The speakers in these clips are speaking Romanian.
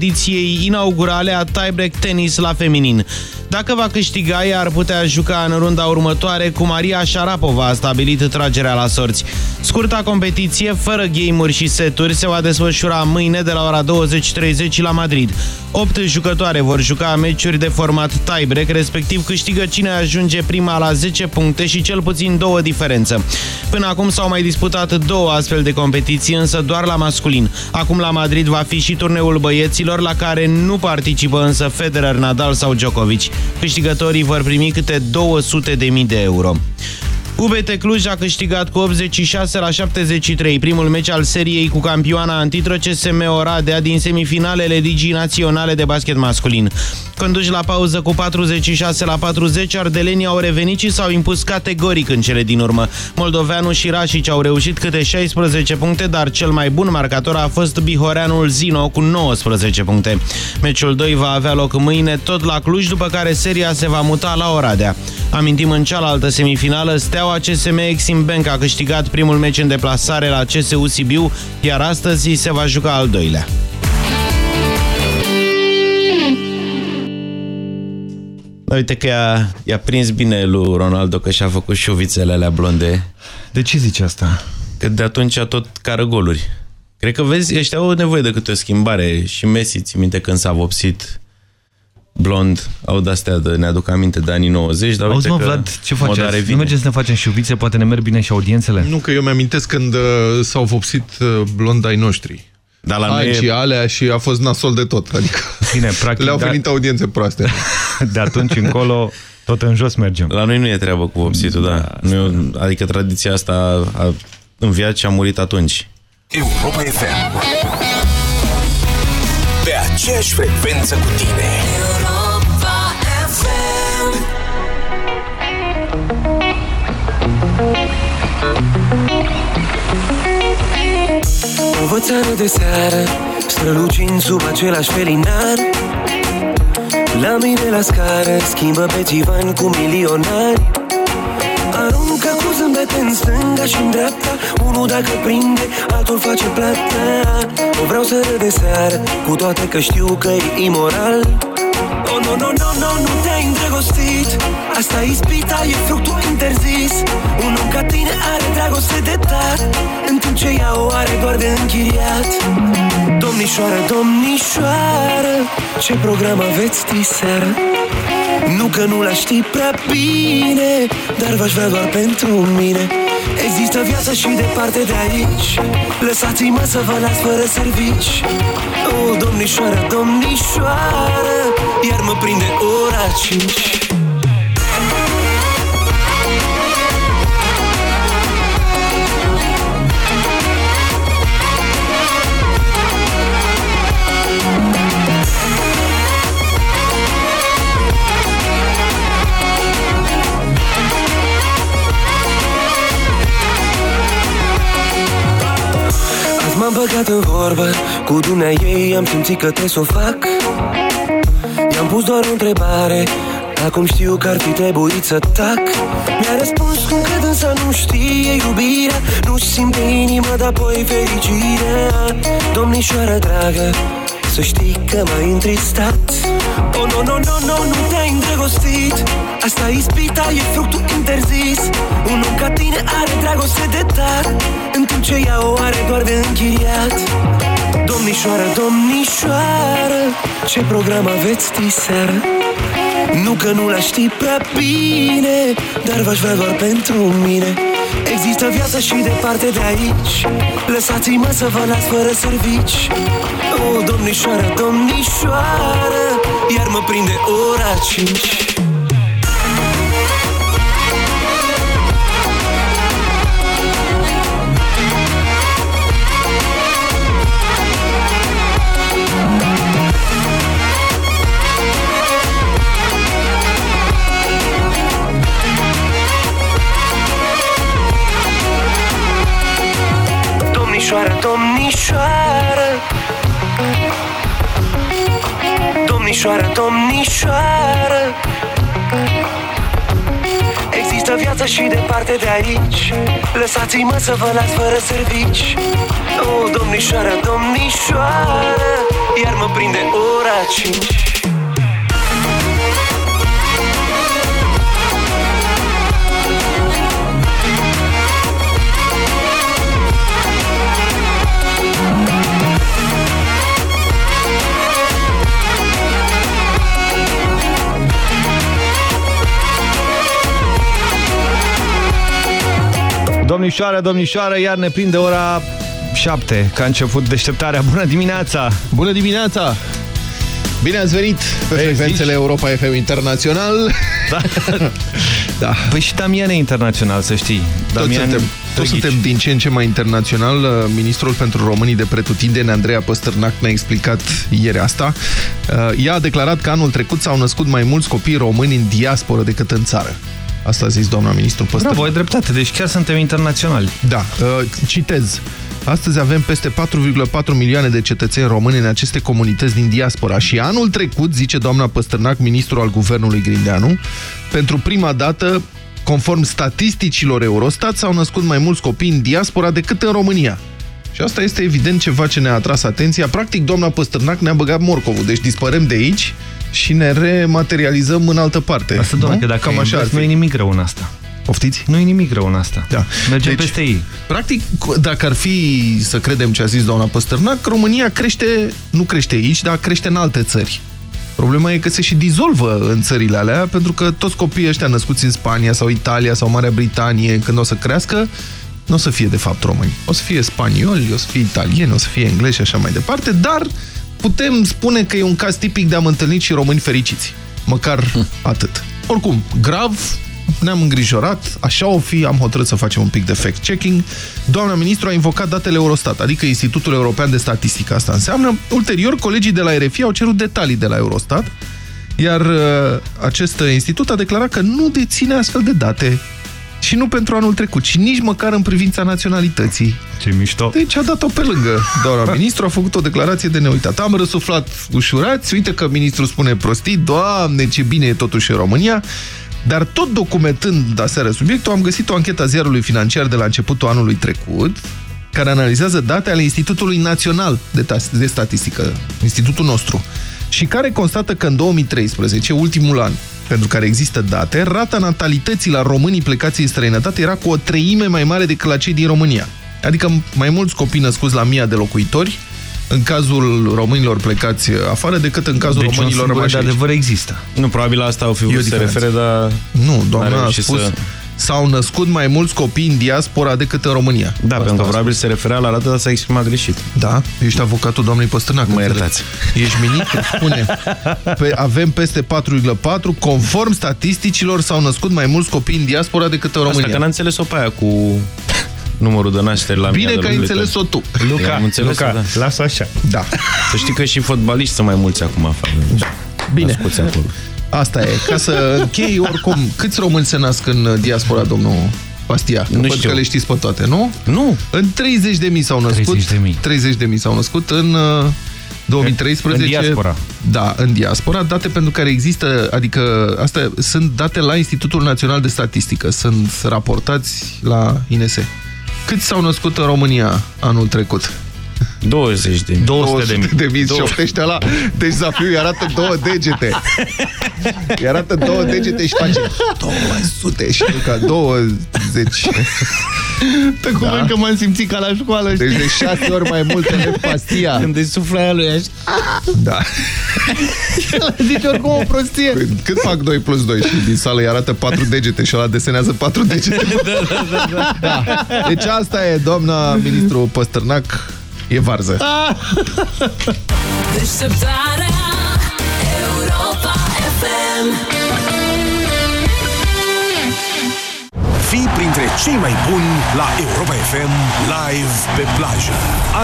ediției inaugurale a tiebreak tenis la feminin. Dacă va câștiga, ea ar putea juca în runda următoare cu Maria Șarapova, a stabilit tragerea la sorți. Scurta competiție, fără game-uri și seturi, se va desfășura mâine de la ora 20.30 la Madrid. Opt jucătoare vor juca meciuri de format tiebreak, respectiv câștigă cine ajunge prima la 10 puncte și cel puțin două diferență. Până acum s-au mai disputat două astfel de competiții, însă doar la masculin. Acum la Madrid va fi și turneul băieților, la care nu participă însă Federer, Nadal sau Djokovic. Câștigătorii vor primi câte 200.000 de euro. UBT Cluj a câștigat cu 86 la 73 primul meci al seriei cu campioana antitro CSM Oradea din semifinalele Ligii Naționale de Basket Masculin. Conduși la pauză cu 46 la 40, ardelenii au revenit și s-au impus categoric în cele din urmă. Moldoveanu și Rașici au reușit câte 16 puncte, dar cel mai bun marcator a fost Bihoreanul Zino cu 19 puncte. Meciul 2 va avea loc mâine tot la Cluj, după care seria se va muta la Oradea. Amintim în cealaltă semifinală, Steaua CSM Exim Bank a câștigat primul meci în deplasare la CSU Sibiu, iar astăzi se va juca al doilea. Uite că i-a prins bine lui Ronaldo că și-a făcut șuvițele alea blonde. De ce zici asta? Că de atunci tot cară goluri. Cred că vezi, ăștia au nevoie de câte o schimbare. Și Messi, ți minte când s-a vopsit blond, au de-astea, de, ne aduc aminte de anii 90, dar Auzi, mă, Vlad, ce faceți? Nu mergeți să ne facem șuvițe, poate ne merg bine și audiențele? Nu, că eu mi-amintesc când uh, s-au vopsit uh, blond ai noștri. Dar la noi și alea și a fost nasol de tot. Adică Bine, practic, le-au venit da... audiențe proaste. De atunci încolo tot în jos mergem. La noi nu e treabă cu vopsitul, da. da. Nu, adică tradiția asta a înviat și a murit atunci. Europa FM Pe aceeași frecvență cu tine Învățare de seară Strălucind sub același felinar. La mine la scară Schimbă pe divan cu milionari. Aruncă cu zâmbete în stânga și în dreapta Unul dacă prinde, altul face plata. Nu vreau să râd de seară Cu toate că știu că e imoral. Oh, no, no, no, no, nu te-ai îndrăgostit Asta e ispita, e fructul interzis. Un om ca tine are dragoste de dat În timp ce ea o are doar de închiriat. Domnișoară, domnișoară Ce program aveți diseară? Nu că nu l ști prea bine Dar v-aș vrea doar pentru mine. Există viață și departe de aici. Lăsați-mă să vă las fără servici. O, domnișoară, domnișoară Iar mă prinde ora 5 M-am băgat în vorbă Cu dumnea ei am simțit că trebuie să o fac. I-am pus doar o întrebare Acum știu că ar fi trebuit să tac. Mi-a răspuns cum că dânsa nu știe iubirea Nu simte inima, dar apoi fericirea. Domnișoară dragă să știi că m-ai întristat Oh, no, no, no, no, nu te-ai îndrăgostit. Asta e ispita, e fructul interzis. Un om ca tine are dragoste de dat. În timp ce ea o are doar de închiriat. Domnișoară, domnișoară Ce program aveți diseară? Nu că nu la știi prea bine Dar v-aș vrea doar pentru mine Există viață și departe de aici. Lăsați-mă să vă las fără servici. O, domnișoară, domnișoară Iar mă prinde ora 5 Domnișoară, domnișoară. Domnișoară, domnișoară. Există viață și departe de aici. Lăsați-mă să vă las fără servici. O, domnișoară, domnișoară. Iar mă prinde ora 5 Domnișoară, domnișoară, iar ne prinde ora 7, că a început deșteptarea. Bună dimineața! Bună dimineața! Bine ați venit pe Ei, frecvențele zici? Europa FM Internațional. Da. da. Păi și Damian e internațional, să știi. Damian toți suntem, toți suntem din ce în ce mai internațional. Ministrul pentru românii de pretutindeni, Andreea Păstărnac, ne-a explicat ieri asta. Uh, ea a declarat că anul trecut s-au născut mai mulți copii români în diasporă decât în țară. Asta a zis doamna ministru Păstărnac. Bravo, ai dreptate, deci chiar suntem internaționali. Da, uh, citez. Astăzi avem peste 4,4 milioane de cetățeni români în aceste comunități din diaspora și anul trecut, zice doamna Păstărnac, ministru al guvernului Grindeanu, pentru prima dată, conform statisticilor Eurostat, s-au născut mai mulți copii în diaspora decât în România. Și asta este evident ceva ce ne-a atras atenția. Practic, doamna Păstărnac ne-a băgat morcovul, deci dispărăm de aici și ne rematerializăm în altă parte. Asta, doamne, că dacă Cam așa nu e nimic rău în asta. Poftiți? Nu e nimic rău în asta. Da. Mergem deci, peste ei. Practic, dacă ar fi să credem ce a zis doamna Păstărnac, România crește, nu crește aici, dar crește în alte țări. Problema e că se și dizolvă în țările alea, pentru că toți copiii ăștia născuți în Spania sau Italia sau Marea Britanie, când o să crească, nu o să fie de fapt români. O să fie spanioli, o să fie italieni, o să fie englezi și așa mai departe, dar putem spune că e un caz tipic de a întâlnit și români fericiți. Măcar hm. atât. Oricum, grav, ne-am îngrijorat, așa o fi, am hotărât să facem un pic de fact-checking. Doamna ministru a invocat datele Eurostat, adică Institutul European de Statistică. Asta înseamnă. Ulterior, colegii de la RFI au cerut detalii de la Eurostat, iar uh, acest institut a declarat că nu deține astfel de date și nu pentru anul trecut, ci nici măcar în privința naționalității. Ce mișto! Deci a dat-o pe lângă. Doamna ministru a făcut o declarație de neuitat. Am răsuflat ușurați, uite că ministrul spune prostii, doamne, ce bine e totuși în România. Dar tot documentând aseară subiectul, am găsit o anchetă a ziarului financiar de la începutul anului trecut, care analizează date ale Institutului Național de, de Statistică, institutul nostru, și care constată că în 2013, ultimul an pentru care există date, rata natalității la românii plecați în străinătate era cu o treime mai mare decât la cei din România. Adică mai mulți copii născuți la mia de locuitori în cazul românilor plecați afară decât în cazul deci românilor rămași de adevăr există. Nu, probabil asta au fi vrut să se refere, dar... Nu, doamna a spus... Să s-au născut mai mulți copii în diaspora decât în România. Da, Asta pentru că probabil se referea la rată, dar s-a exprimat greșit. Da? Ești avocatul doamnei Păstrânac. Mă iertați. Ești minic? Spune. Pe, avem peste 4,4. Conform statisticilor, s-au născut mai mulți copii în diaspora decât în România. Asta că n-a înțeles-o pe aia cu numărul de naștere la Bine că ai înțeles-o tu. Luca, înțeles Luca da. lasă așa. Da. Să știi că și fotbaliști sunt mai mulți acum afară. Da. Bine. Asta e. Ca să închei, oricum, câți români se nasc în diaspora, domnul Pastia? Nu știu. că le știți pe toate, nu? Nu. În 30 de mii s-au născut. 30 de mii. 30 de mii s-au născut în... 2013. În diaspora. Da, în diaspora, date pentru care există, adică astea sunt date la Institutul Național de Statistică, sunt raportați la INS. Câți s-au născut în România anul trecut? 20 de mii. 200 de mii. de mii și optește la... Deci Zafiu îi arată două degete. Îi arată două degete și face 200 și nu ca 20. Pe cuvânt da. că m-am simțit ca la școală. Deci de șase ori mai multe de pastia. Când îi sufla aia lui așa. Da. Zice oricum o prostie. Păi, cât fac 2 plus 2? Și din sală îi arată 4 degete și ăla desenează 4 degete. da, da, da, da. da. Deci asta e, doamna ministru Păstărnac, e varză. Deșteptarea Europa FM Fii printre cei mai buni la Europa FM Live pe plajă.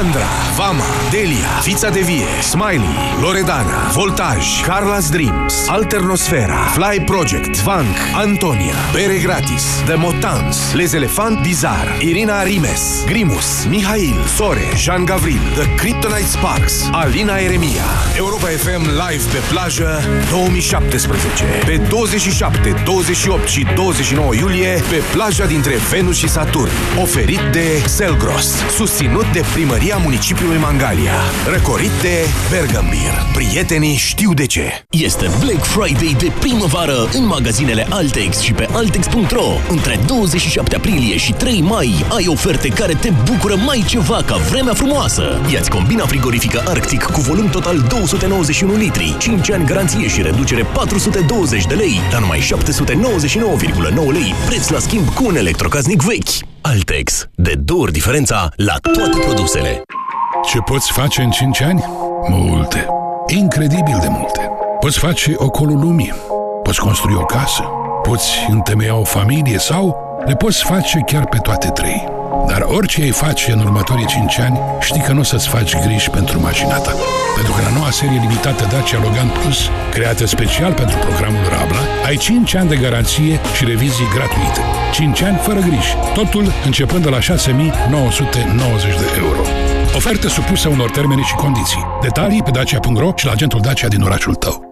Andra, Vama, Delia, Fița de Vie, Smiley, Loredana, Voltaj, Carla's Dreams, Alternosfera, Fly Project, Vank, Antonia, Bere Gratis, The Motans, Les Elefant Bizar, Irina Rimes, Grimus, Mihail, Sore, Jean Gavril, The Kryptonite Sparks, Alina Eremia. Europa FM Live pe plajă 2017. Pe 27, 28 și 29 iulie pe plaja dintre Venus și Saturn. Oferit de Selgros. Susținut de Primăria Municipiului Mangalia. Răcorit de Bergambir. Prietenii știu de ce. Este Black Friday de primăvară în magazinele Altex și pe Altex.ro. Între 27 aprilie și 3 mai ai oferte care te bucură mai ceva ca vremea frumoasă. Iați combina frigorifică Arctic cu volum total 291 litri, 5 ani garanție și reducere 420 de lei, la numai 799,9 lei, preț la schimb cu un electrocasnic vechi. Altex. De două ori diferența la toate produsele. Ce poți face în 5 ani? Multe. Incredibil de multe. Poți face ocolul lumii. Poți construi o casă. Poți întemeia o familie sau le poți face chiar pe toate trei. Dar orice ai face în următorii 5 ani, știi că nu o să-ți faci griji pentru mașina ta. Pentru că la noua serie limitată Dacia Logan Plus, creată special pentru programul Rabla, ai 5 ani de garanție și revizii gratuite. 5 ani fără griji. Totul începând de la 6.990 de euro. Ofertă supusă unor termene și condiții. Detalii pe dacia.ro și la agentul Dacia din orașul tău.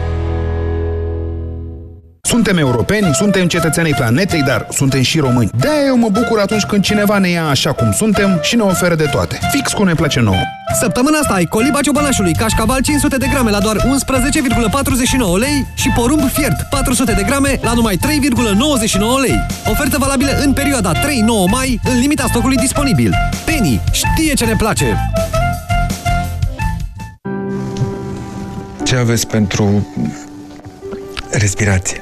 Suntem europeni, suntem cetățenii planetei, dar suntem și români. de eu mă bucur atunci când cineva ne ia așa cum suntem și ne oferă de toate. Fix cum ne place nouă. Săptămâna asta ai coliba ciobănașului, cașcaval 500 de grame la doar 11,49 lei și porumb fiert 400 de grame la numai 3,99 lei. Ofertă valabilă în perioada 3-9 mai, în limita stocului disponibil. Penny știe ce ne place! Ce aveți pentru respirație?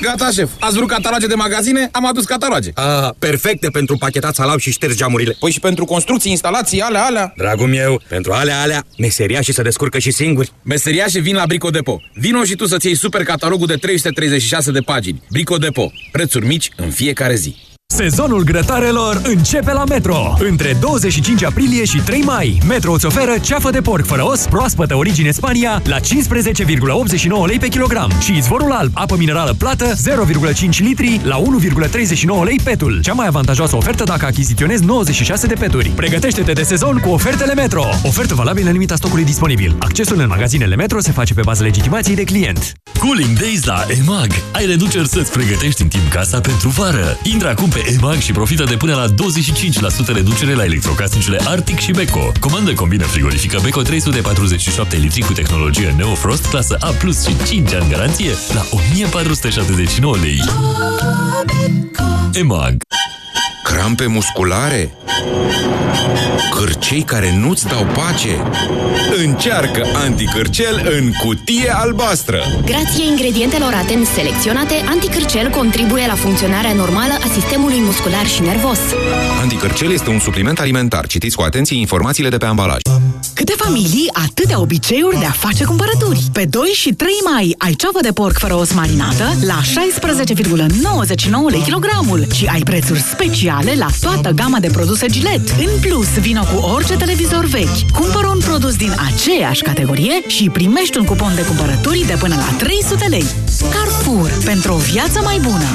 Gata, șef. Ați vrut cataloge de magazine? Am adus cataloge. Ah, perfecte pentru pachetat salam și ștergi geamurile. Păi și pentru construcții, instalații, alea, alea. Dragul meu, pentru alea, alea, meseriașii se descurcă și singuri. Meseriașii vin la Brico Depo. Vino și tu să-ți iei super catalogul de 336 de pagini. Brico Depo. Prețuri mici în fiecare zi. Sezonul grătarelor începe la Metro. Între 25 aprilie și 3 mai, Metro îți oferă ceafă de porc fără os, proaspătă origine Spania, la 15,89 lei pe kilogram și izvorul alb, apă minerală plată, 0,5 litri, la 1,39 lei petul. Cea mai avantajoasă ofertă dacă achiziționezi 96 de peturi. Pregătește-te de sezon cu ofertele Metro. Ofertă valabilă în limita stocului disponibil. Accesul în magazinele Metro se face pe bază legitimației de client. Cooling Days la EMAG. Ai reduceri să-ți pregătești în timp casa pentru vară. Intră acum pe EMAG și profită de până la 25% reducere la electrocasnicele Arctic și Beko. Comandă combină frigorifică Beko 347 litri cu tehnologie Neofrost clasă A+, și 5 ani garanție la 1479 lei. EMAG Crampe musculare? Cârcei care nu-ți dau pace? Încearcă anticârcel în cutie albastră! Grație ingredientelor atent selecționate, anticârcel contribuie la funcționarea normală a sistemului muscular și nervos. Anticârcel este un supliment alimentar. Citiți cu atenție informațiile de pe ambalaj. Câte familii, atâtea obiceiuri de a face cumpărături. Pe 2 și 3 mai ai ceapă de porc fără os marinată la 16,99 lei kilogramul și ai prețuri speciale la toată gama de produse Gillette. În plus, vino cu orice televizor vechi. Cumpără un produs din aceeași categorie și primești un cupon de cumpărături de până la 300 lei. Carrefour. Pentru o viață mai bună.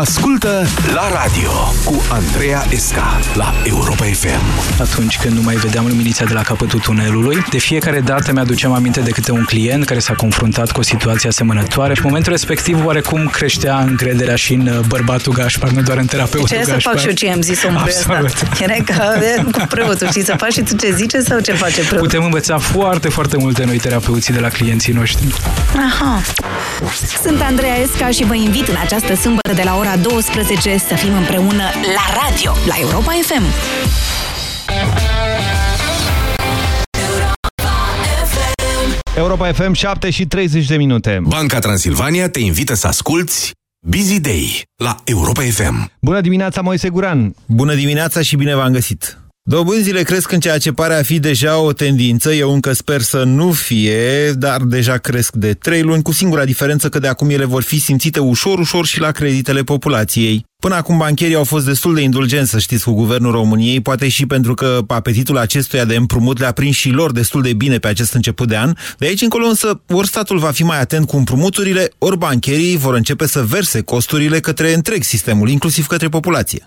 Ascultă la radio cu Andreea Esca la Europa FM. Atunci când nu mai vedeam luminița de la capătul tunelului, de fiecare dată mi-aduceam aminte de câte un client care s-a confruntat cu o situație asemănătoare și în momentul respectiv oarecum creștea încrederea și în uh, bărbatul Gașpar, nu doar în terapeutul Ce Gașpar. să fac și eu ce am zis omului ăsta? Absolut. Era ca e, cu preotul, și să faci și tu ce zice sau ce face preotul? Putem învăța foarte, foarte multe noi terapeuții de la clienții noștri. Aha. Sunt Andreea Esca și vă invit în această sâmbătă de la ora 12 să fim împreună la radio, la Europa FM. Europa FM 7 și 30 de minute. Banca Transilvania te invită să asculti Busy Day la Europa FM. Bună dimineața, Moise Guran! Bună dimineața și bine v-am găsit! Dobânzile cresc în ceea ce pare a fi deja o tendință, eu încă sper să nu fie, dar deja cresc de trei luni, cu singura diferență că de acum ele vor fi simțite ușor, ușor și la creditele populației. Până acum bancherii au fost destul de indulgenți, să știți, cu guvernul României, poate și pentru că apetitul acestuia de împrumut le-a prins și lor destul de bine pe acest început de an. De aici încolo însă, ori statul va fi mai atent cu împrumuturile, ori bancherii vor începe să verse costurile către întreg sistemul, inclusiv către populație.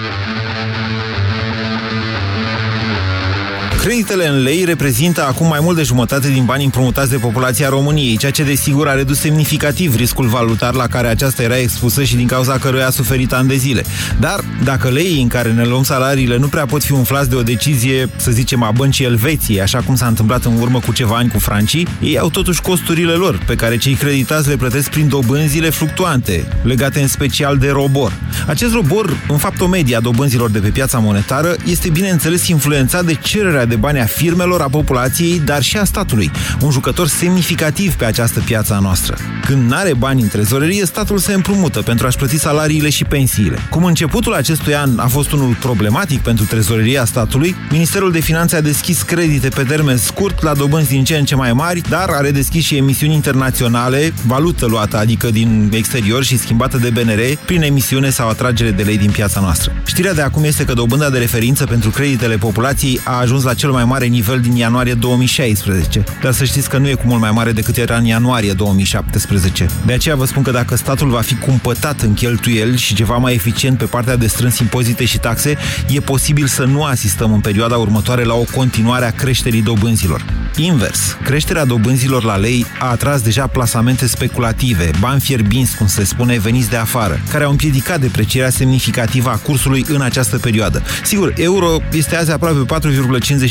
Creditele în lei reprezintă acum mai mult de jumătate din banii împrumutați de populația României, ceea ce desigur a redus semnificativ riscul valutar la care aceasta era expusă și din cauza căruia a suferit ani de zile. Dar dacă leii în care ne luăm salariile nu prea pot fi umflați de o decizie, să zicem, a băncii Elveției, așa cum s-a întâmplat în urmă cu ceva ani cu francii, ei au totuși costurile lor, pe care cei creditați le plătesc prin dobânzile fluctuante, legate în special de robor. Acest robor, în fapt o medie a dobânzilor de pe piața monetară, este bineînțeles influențat de cererea de bani a firmelor, a populației, dar și a statului, un jucător semnificativ pe această piață a noastră. Când n-are bani în trezorerie, statul se împrumută pentru a-și plăti salariile și pensiile. Cum începutul acestui an a fost unul problematic pentru trezoreria statului, Ministerul de Finanțe a deschis credite pe termen scurt la dobânzi din ce în ce mai mari, dar a redeschis și emisiuni internaționale, valută luată, adică din exterior și schimbată de BNR, prin emisiune sau atragere de lei din piața noastră. Știrea de acum este că dobânda de referință pentru creditele populației a ajuns la cel mai mare nivel din ianuarie 2016, dar să știți că nu e cu mult mai mare decât era în ianuarie 2017. De aceea vă spun că dacă statul va fi cumpătat în cheltuieli și ceva mai eficient pe partea de strâns impozite și taxe, e posibil să nu asistăm în perioada următoare la o continuare a creșterii dobânzilor. Invers, creșterea dobânzilor la lei a atras deja plasamente speculative, bani fierbinți, cum se spune, veniți de afară, care au împiedicat deprecierea semnificativă a cursului în această perioadă. Sigur, euro este azi aproape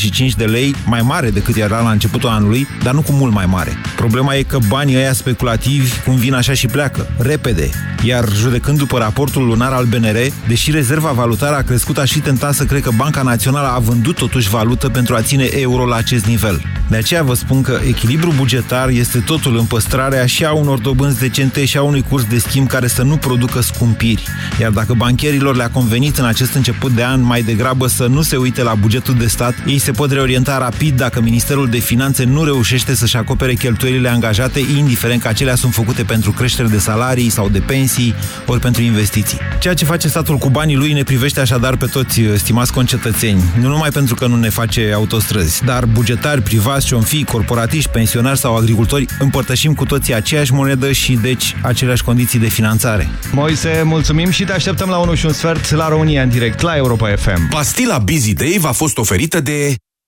4,55 de lei, mai mare decât era la începutul anului, dar nu cu mult mai mare. Problema e că banii ăia speculativi, cum vin așa și pleacă, repede. Iar judecând după raportul lunar al BNR, deși rezerva valutară a crescut, aș fi tentat să cred că Banca Națională a vândut totuși valută pentru a ține euro la acest nivel. De aceea vă spun că echilibru bugetar este totul în păstrarea și a unor dobânzi decente și a unui curs de schimb care să nu producă scumpiri. Iar dacă bancherilor le-a convenit în acest început de an mai degrabă să nu se uite la bugetul de stat, ei se pot reorienta rapid dacă Ministerul de Finanțe nu reușește să-și acopere cheltuielile angajate, indiferent că acelea sunt făcute pentru creștere de salarii sau de pensii, ori pentru investiții. Ceea ce face statul cu banii lui ne privește așadar pe toți, stimați concetățeni, nu numai pentru că nu ne face autostrăzi, dar bugetari, privați, și fi corporatiști, pensionari sau agricultori, împărtășim cu toții aceeași monedă și deci aceleași condiții de finanțare. Moise, mulțumim și te așteptăm la 1 și un sfert la România în direct, la Europa FM. Pastila Busy Day v-a fost oferită de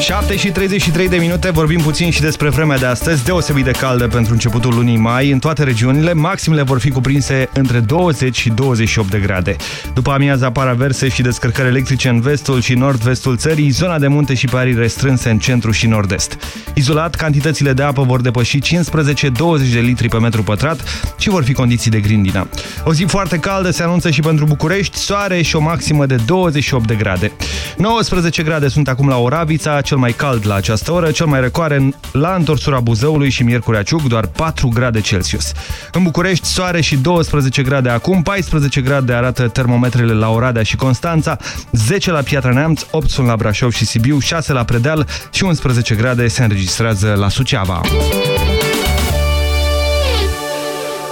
7 și 33 de minute, vorbim puțin și despre vremea de astăzi, deosebit de caldă pentru începutul lunii mai. În toate regiunile, maximele vor fi cuprinse între 20 și 28 de grade. După amiază apar averse și descărcări electrice în vestul și nord-vestul țării, zona de munte și parii restrânse în centru și nord-est. Izolat, cantitățile de apă vor depăși 15-20 de litri pe metru pătrat și vor fi condiții de grindină. O zi foarte caldă se anunță și pentru București, soare și o maximă de 28 de grade. 19 grade sunt acum la Oravița, cel mai cald la această oră, cel mai răcoare la întorsura Buzăului și Miercurea Ciuc, doar 4 grade Celsius. În București, soare și 12 grade acum, 14 grade arată termometrele la Oradea și Constanța, 10 la Piatra Neamț, 8 sunt la Brașov și Sibiu, 6 la Predeal și 11 grade se înregistrează la Suceava.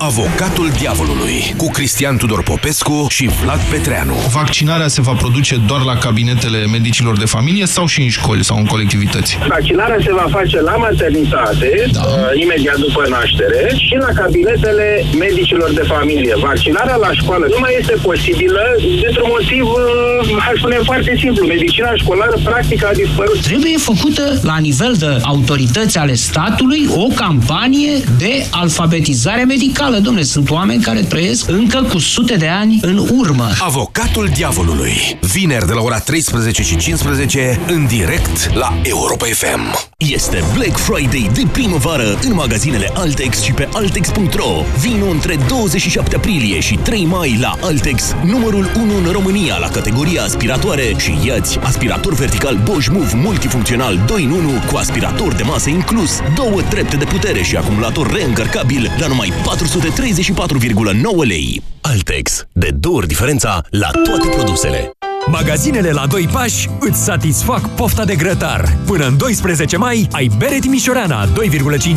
Avocatul diavolului cu Cristian Tudor Popescu și Vlad Petreanu. Vaccinarea se va produce doar la cabinetele medicilor de familie sau și în școli sau în colectivități? Vaccinarea se va face la maternitate, da. uh, imediat după naștere, și la cabinetele medicilor de familie. Vaccinarea la școală nu mai este posibilă dintr-un motiv, uh, aș spune foarte simplu. Medicina școlară practic a dispărut. Trebuie făcută la nivel de autorități ale statului o campanie de alfabetizare medicală reală, domnule. Sunt oameni care trăiesc încă cu sute de ani în urmă. Avocatul diavolului. Vineri de la ora 13 și 15 în direct la Europa FM. Este Black Friday de primăvară în magazinele Altex și pe Altex.ro. Vino între 27 aprilie și 3 mai la Altex, numărul 1 în România la categoria aspiratoare și iați aspirator vertical Bosch Move multifuncțional 2 în 1 cu aspirator de masă inclus, două trepte de putere și acumulator reîncărcabil la numai 434,9 lei. Altex. De două ori diferența la toate produsele. Magazinele la doi pași îți satisfac pofta de grătar. Până în 12 mai ai bere Timișoreana 2,5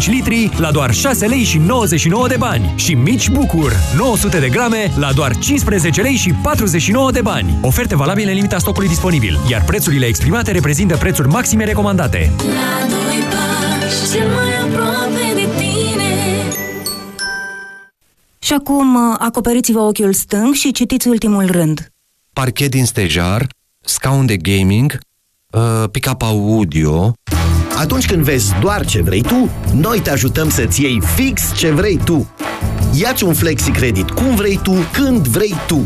litri la doar 6 lei și 99 de bani și mici bucur 900 de grame la doar 15 lei și 49 de bani. Oferte valabile în limita stocului disponibil, iar prețurile exprimate reprezintă prețuri maxime recomandate. La doi pași, cel mai aproape de tine Și acum uh, acoperiți-vă ochiul stâng și citiți ultimul rând. Parchet din stejar, scaun de gaming, uh, pick-up audio... Atunci când vezi doar ce vrei tu, noi te ajutăm să-ți iei fix ce vrei tu. Iați un flexi credit cum vrei tu, când vrei tu.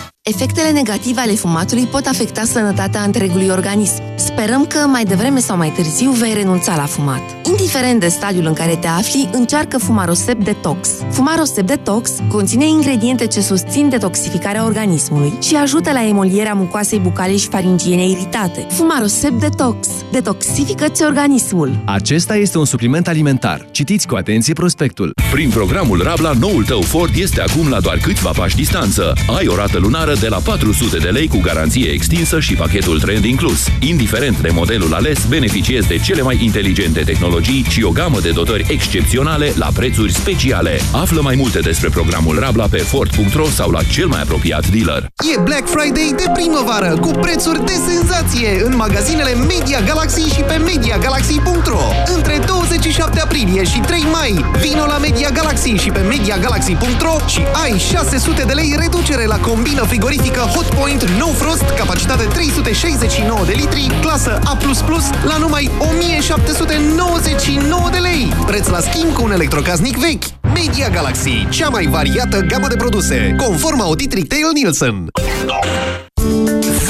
Efectele negative ale fumatului pot afecta sănătatea întregului organism. Sperăm că mai devreme sau mai târziu vei renunța la fumat. Indiferent de stadiul în care te afli, încearcă Fumarosep Detox. Fumarosep Detox conține ingrediente ce susțin detoxificarea organismului și ajută la emolierea mucoasei bucale și faringiene iritate. Fumarosep Detox. Detoxifică-ți organismul. Acesta este un supliment alimentar. Citiți cu atenție prospectul. Prin programul Rabla, noul tău Ford este acum la doar câțiva pași distanță. Ai o rată lunară de la 400 de lei cu garanție extinsă și pachetul trend inclus. Indiferent de modelul ales, beneficiezi de cele mai inteligente tehnologii și o gamă de dotări excepționale la prețuri speciale. Află mai multe despre programul Rabla pe Ford.ro sau la cel mai apropiat dealer. E Black Friday de primăvară cu prețuri de senzație în magazinele Media Galaxy și pe MediaGalaxy.ro Între 27 aprilie și 3 mai vino la Media Galaxy și pe MediaGalaxy.ro și ai 600 de lei reducere la combină frigorifică Hotpoint No Frost, capacitate 369 de litri, clasă A++ la numai 1799 de lei. Preț la schimb cu un electrocasnic vechi. Media Galaxy, cea mai variată gamă de produse, conform audit Retail Nielsen.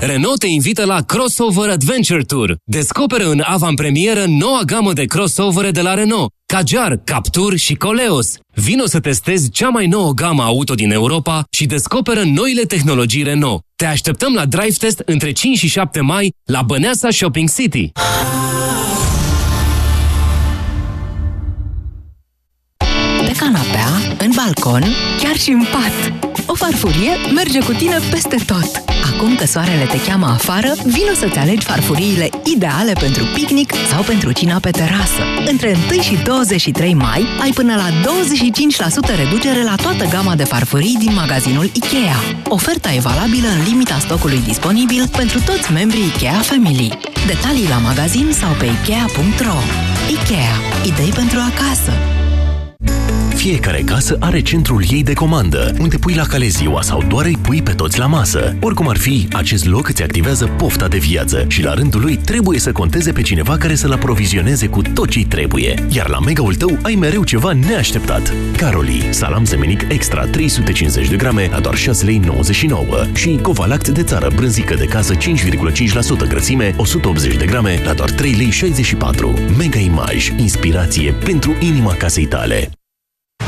Renault te invită la Crossover Adventure Tour. Descoperă în avantpremieră noua gamă de crossovere de la Renault, Kadjar, Captur și Coleos. Vino să testezi cea mai nouă gamă auto din Europa și descoperă noile tehnologii Renault. Te așteptăm la Drive Test între 5 și 7 mai la Băneasa Shopping City. Pe canapea, în balcon, chiar și în pat. O farfurie merge cu tine peste tot. Acum că soarele te cheamă afară, vino să-ți alegi farfuriile ideale pentru picnic sau pentru cina pe terasă. Între 1 și 23 mai ai până la 25% reducere la toată gama de farfurii din magazinul IKEA. Oferta e valabilă în limita stocului disponibil pentru toți membrii IKEA Family. Detalii la magazin sau pe Ikea.ro IKEA. Idei pentru acasă. Fiecare casă are centrul ei de comandă, unde pui la cale ziua sau doar îi pui pe toți la masă. Oricum ar fi, acest loc îți activează pofta de viață și la rândul lui trebuie să conteze pe cineva care să-l aprovizioneze cu tot ce trebuie. Iar la megaul tău ai mereu ceva neașteptat. Caroli, salam semenic extra 350 de grame la doar 6,99 lei și covalact de țară brânzică de casă 5,5% grăsime 180 de grame la doar 3,64 lei. Mega Image, inspirație pentru inima casei tale.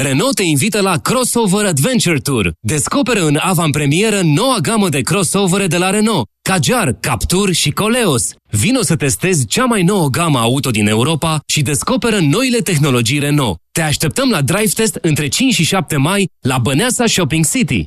Renault te invită la Crossover Adventure Tour. Descoperă în avantpremieră noua gamă de crossovere de la Renault, Kadjar, Captur și Coleos. Vino să testezi cea mai nouă gamă auto din Europa și descoperă noile tehnologii Renault. Te așteptăm la drive test între 5 și 7 mai la Băneasa Shopping City.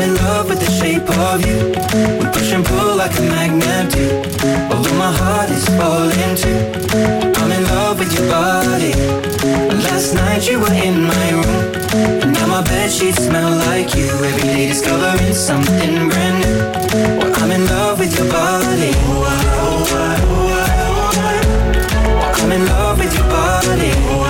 I'm in love with the shape of you. We push and pull like a magnet do. Although my heart is falling too. I'm in love with your body. Last night you were in my room. And now my bed sheets smell like you. Every day discovering something brand new. Well, I'm in love with your body. I'm in love with your body.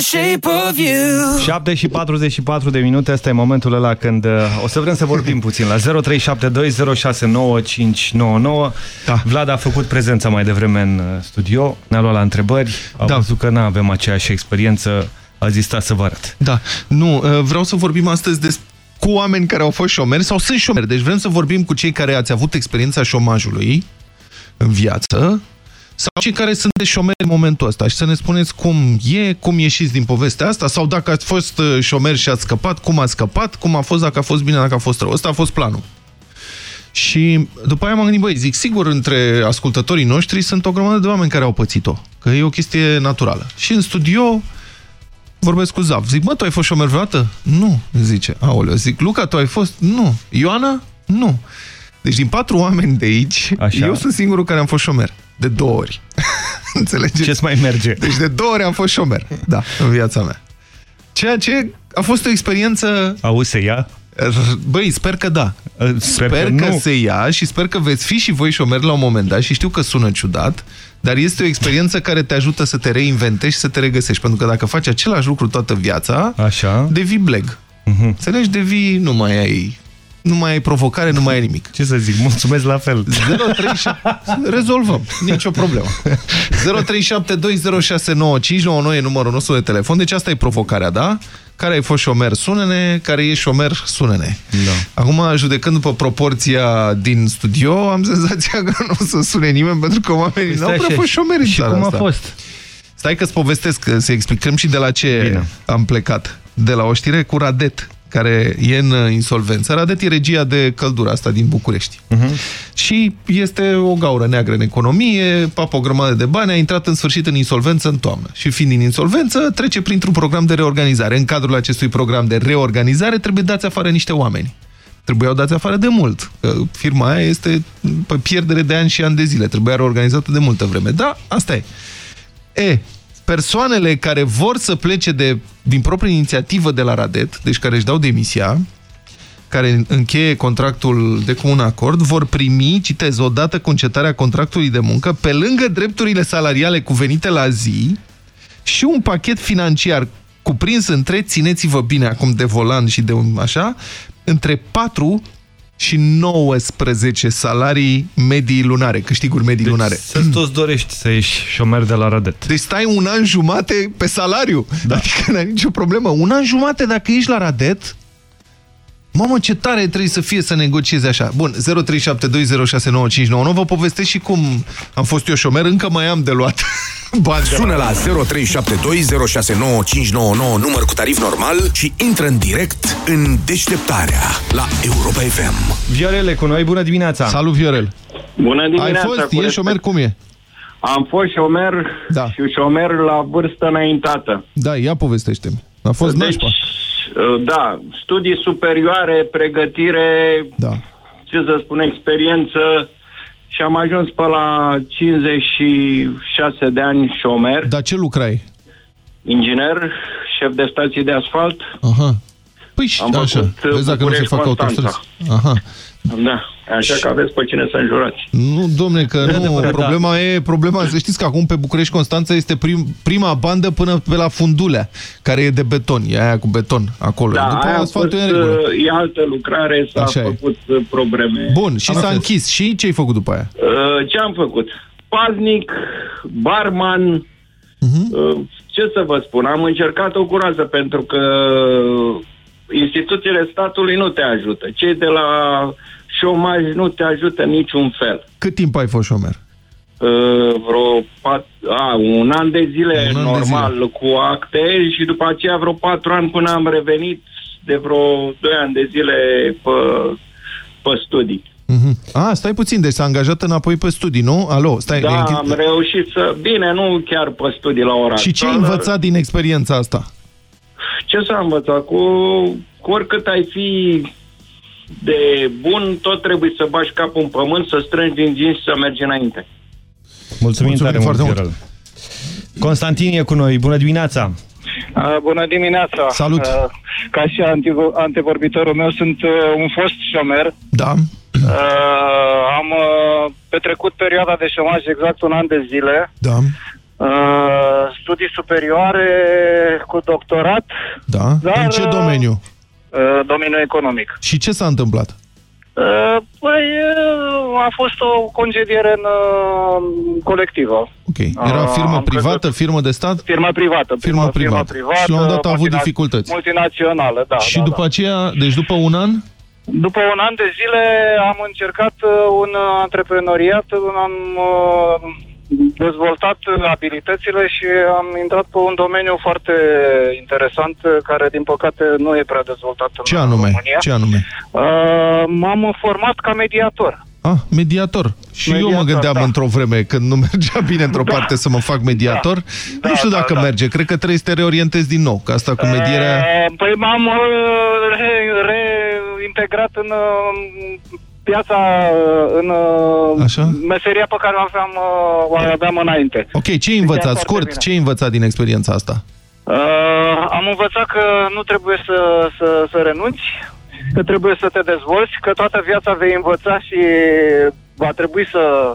Shape of you 7 și 44 de minute, asta e momentul ăla când uh, o să vrem să vorbim puțin la 0372069599. Da. Vlad a făcut prezența mai devreme în uh, studio, ne-a luat la întrebări, a da. văzut că nu avem aceeași experiență, a zis sta să vă arăt. Da, nu, uh, vreau să vorbim astăzi despre cu oameni care au fost șomeri sau sunt șomeri. Deci vrem să vorbim cu cei care ați avut experiența șomajului în viață sau cei care sunt de șomeri în momentul ăsta și să ne spuneți cum e, cum ieșiți din povestea asta sau dacă ați fost uh, șomeri și ați scăpat, cum ați scăpat, cum a fost, dacă a fost bine, dacă a fost rău. Ăsta a fost planul. Și după aia m-am gândit, băi, zic, sigur, între ascultătorii noștri sunt o grămadă de oameni care au pățit-o, că e o chestie naturală. Și în studio vorbesc cu Zav. Zic, mă, tu ai fost șomer vreodată? Nu, zice. Aoleu, zic, Luca, tu ai fost? Nu. Ioana? Nu. Deci din patru oameni de aici, Așa. eu sunt singurul care am fost șomer. De două ori. Înțelegeți? Ce-ți mai merge? Deci de două ori am fost șomer. Da, în viața mea. Ceea ce a fost o experiență... Auzi, se ia? Băi, sper că da. Sper, sper că, că se ia și sper că veți fi și voi șomeri la un moment dat și știu că sună ciudat, dar este o experiență care te ajută să te reinventezi și să te regăsești. Pentru că dacă faci același lucru toată viața, Așa. devii bleg. Uh Mhm. -huh. Înțelegi? Devii, nu mai ai nu mai ai provocare, nu mai ai nimic. Ce să zic, mulțumesc la fel. 037... Rezolvăm, nicio problemă. 0372069599 e numărul nostru de telefon, deci asta e provocarea, da? Care ai fost șomer, sună-ne, care e șomer, sună-ne. Da. Acum, judecând după proporția din studio, am senzația că nu o să sune nimeni, pentru că oamenii n-au prea fost șomeri în Și țara cum a asta. fost? Stai că-ți povestesc, să explicăm și de la ce Bine. am plecat. De la o știre cu Radet, care e în uh, insolvență. Radet e regia de căldură asta din București. Uh -huh. Și este o gaură neagră în economie, papă o grămadă de bani, a intrat în sfârșit în insolvență în toamnă. Și fiind din insolvență, trece printr-un program de reorganizare. În cadrul acestui program de reorganizare trebuie dați afară niște oameni. Trebuiau dați afară de mult. Că Firma aia este pe pierdere de ani și ani de zile. Trebuia reorganizată de multă vreme. Da, asta e. E, persoanele care vor să plece de, din proprie inițiativă de la Radet, deci care își dau demisia, care încheie contractul de comun acord, vor primi, citez, odată cu încetarea contractului de muncă, pe lângă drepturile salariale cuvenite la zi, și un pachet financiar cuprins între, țineți-vă bine acum de volan și de un așa, între 4 și 19 salarii medii lunare, câștiguri medii deci lunare. să-ți toți dorești să ieși șomer de la Radet. Deci stai un an jumate pe salariu. Da. Adică n-ai nicio problemă. Un an jumate dacă ești la Radet, Mamă, ce tare trebuie să fie să negociezi așa. Bun, 0372069599, vă povestesc și cum am fost eu șomer, încă mai am de luat bani. de Sună la 0372069599 număr cu tarif normal și intră în direct în deșteptarea la Europa FM. Viorel e cu noi, bună dimineața! Salut, Viorel! Bună dimineața! Ai fost? cu Ești respect. șomer? Cum e? Am fost șomer Da. și șomer la vârstă înaintată. Da, ia povestește-mi. A fost Deci, nașpa. Uh, da, studii superioare, pregătire, Da. ce să spun, experiență și am ajuns pe la 56 de ani șomer, Dar ce lucrai? inginer, șef de stație de asfalt. Aha. Păi și Am așa, făcut, uh, vezi dacă nu se București, fac Constanța. autostrăzi. Aha. Da, așa că aveți pe cine să înjurați. Nu, domne, că nu, adevărat, problema e, problema, să știți că acum pe București Constanța este prim, prima bandă până pe la Fundulea, care e de beton, e aia cu beton acolo. Da, După aia a fost, asfaltul e în regulă. uh, e altă lucrare, s-a Așa e. făcut uh, probleme. Bun, și Am s-a înțeles. închis. Și ce ai făcut după aia? Uh, ce am făcut? Paznic, barman, Mhm. uh, ce să vă spun, am încercat o curajă pentru că instituțiile statului nu te ajută. Cei de la șomaj nu te ajută în niciun fel. Cât timp ai fost șomer? Uh, vreo pat, a, un an de zile Un an de normal cu acte și după aceea vreo patru ani până am revenit de vreo doi ani de zile pe, pe studii. Mhm. A, stai puțin, deci s-a angajat înapoi pe studii, nu? Alo, stai. Da, e închis- am reușit să... Bine, nu chiar pe studii la ora Și ce ai actuală. învățat din experiența asta? Ce să învățat? Cu, cu oricât ai fi de bun, tot trebuie să bași capul în pământ, să strângi din dinți și să mergi înainte. Mulțumim, Mulțumim tare mult, foarte mult. Viorel. Constantin e cu noi, bună dimineața! Uh, bună dimineața! Salut! Uh, ca și antivo- antevorbitorul meu, sunt uh, un fost șomer. Da. Uh, am uh, petrecut perioada de șomaj exact un an de zile. Da. Uh, studii superioare cu doctorat. Da? Dar, în ce uh, domeniu? Uh, domeniul economic. Și ce s-a întâmplat? Uh, păi, uh, a fost o concediere în uh, colectivă. Ok. Era Uh, firmă am privată, crezut- firmă de stat? Firma privată. Firma privată. Și la un dat a avut multinaț- dificultăți. Multinațională, da. și da, după aceea, deci după un an? După un an de zile am încercat uh, un uh, antreprenoriat, am uh, dezvoltat abilitățile și am intrat pe un domeniu foarte interesant uh, care din păcate nu e prea dezvoltat în Ce anume? România. Ce anume? Uh, m-am format ca mediator. Ah, mediator. Și eu mă Mediator, gândeam da. într-o vreme când nu mergea bine într-o parte să mă fac mediator. Da, nu știu da, dacă da. merge. Cred că trebuie să te reorientezi din nou. Că asta cu medierea... Uh, Păi m-am uh, re- reintegrat în uh, piața, uh, în uh, Așa? meseria pe care o aveam, uh, o aveam înainte. Ok, ce ai Chiar învățat? foarte Scurt, bine. ce ai învățat din experiența asta? Uh, am învățat că nu trebuie să, să, să renunți, că trebuie să te dezvolți, că toată viața vei învăța și va trebui să,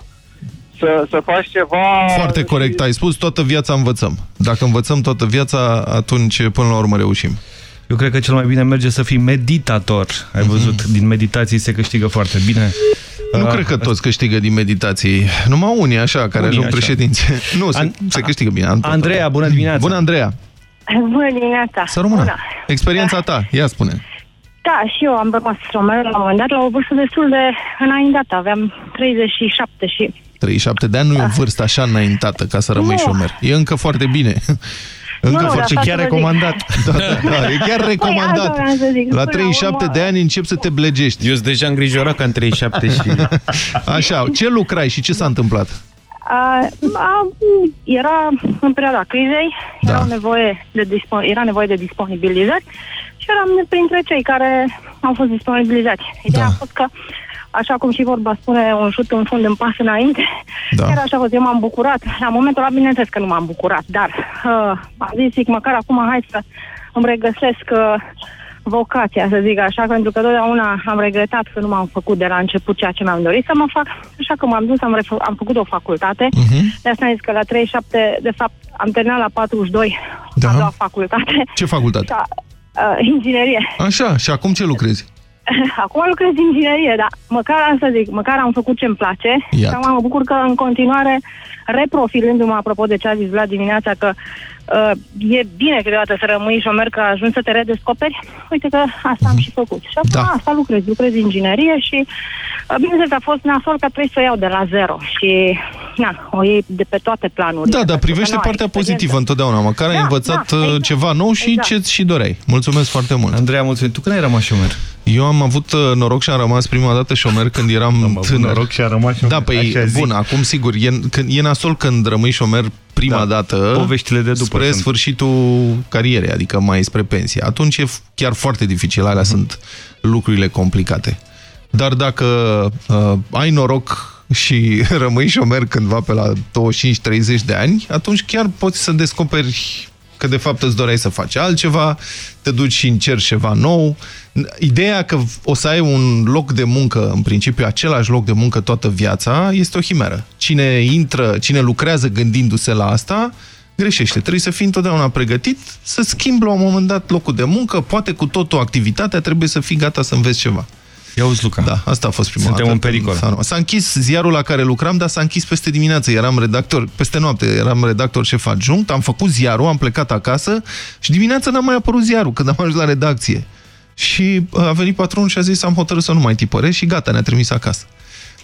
să, să faci ceva... Foarte corect ai spus, toată viața învățăm. Dacă învățăm toată viața, atunci până la urmă reușim. Eu cred că cel mai bine merge să fii meditator. Ai văzut, din meditații se câștigă foarte bine. Nu Uh, cred că toți câștigă din meditații. Numai unii așa, care Unii ajung așa. președinți. Nu, se, se câștigă bine. Anton. Andreea, bună dimineața! Bună, Andreea! Bună dimineața! Să rămână. Bună. Experiența ta, ia spune. Da, și eu am rămas șomer la un moment dat la o vârstă destul de înaintată. Aveam 37 și 37 de ani nu e o vârstă așa înaintată ca să rămâi Nu. șomer. E încă foarte bine. Încă Nu, nu, foarte dar chiar asta vă recomandat. Da, da, da, e chiar recomandat. asta vreau să zic. La Până la 37 urmă- de ani încep să te blegești. Eu sunt deja îngrijorat că în 37 și... Așa, ce lucrai și ce s-a întâmplat? a, a, era în perioada crizei, Da. era, nevoie de dispo- era nevoie de disponibilizări și eram printre cei care au fost disponibilizați. Ideea Da. a fost că Așa cum și vorba spune, un șut în fund, în pas înainte. Da. Chiar așa a fost. Eu m-am bucurat. La momentul ăla, bineînțeles că nu m-am bucurat, dar uh, am zis, zic, măcar acum hai să îmi regăsesc uh, vocația, să zic așa, pentru că totdeauna am regretat că nu m-am făcut de la început ceea ce mi-am dorit să mă fac, așa că m-am dus, am, ref- am făcut o facultate. Mhm. De asta am zis că la 37, de fapt, am terminat la 42 Da. a doua facultate. Ce facultate? Da, uh, inginerie. Așa, și acum ce lucrezi? Acum lucrez în inginerie, dar măcar am să zic, măcar am făcut ce-mi place Iată. și acum mă bucur că în continuare, reprofilându-mă apropo de ce a zis Vlad dimineața, că uh, e bine câteodată să rămâi șomer, că ajungi să te redescoperi, uite că asta am și făcut. Și acum Da. asta lucrez, lucrez în inginerie și uh, bineînțeles a fost nasol că trebuie să o iau de la zero și na, o iei de pe toate planurile. Da, dar pentru că privește nu ai partea experiență. pozitivă întotdeauna. Măcar ai Da, învățat da, uh, exact. ceva nou și Exact. ce-ți și doreai. Mulțumesc foarte mult. Andreea, mulțumim. Tu când ai rămas șomer? Eu am avut uh, noroc și am rămas prima dată șomer când eram Am avut tânăr. noroc și am rămas șomer. Da, păi, Așa zic. bun, acum sigur, e, când, e nasol când rămâi șomer prima Da, dată poveștile de după spre sunt. sfârșitul carierei, adică mai spre pensie. Atunci e f- chiar foarte dificil, alea Mhm. sunt lucrurile complicate. Dar dacă uh, ai noroc și rămâi șomer cândva pe la 25-30 de ani, atunci chiar poți să descoperi că de fapt îți doreai să faci altceva, te duci și încerci ceva nou. Ideea că o să ai un loc de muncă, în principiu același loc de muncă toată viața, este o chimeră. Cine intră, cine lucrează gândindu-se la asta, greșește. Trebuie să fii întotdeauna pregătit să schimbi la un moment dat locul de muncă, poate cu tot o activitate, trebuie să fii gata să înveți ceva. Ia uzi, Luca. Da, asta a fost prima Suntem dată. în pericol. S-a- S-a închis ziarul la care lucram, dar s-a închis peste dimineață. Eram redactor, peste noapte, eram redactor șef adjunct, am făcut ziarul, am plecat acasă și dimineața n-a mai apărut ziarul când am ajuns la redacție. Și uh, a venit patronul și a zis, am hotărât să nu mai tipăresc și gata, ne-a trimis acasă.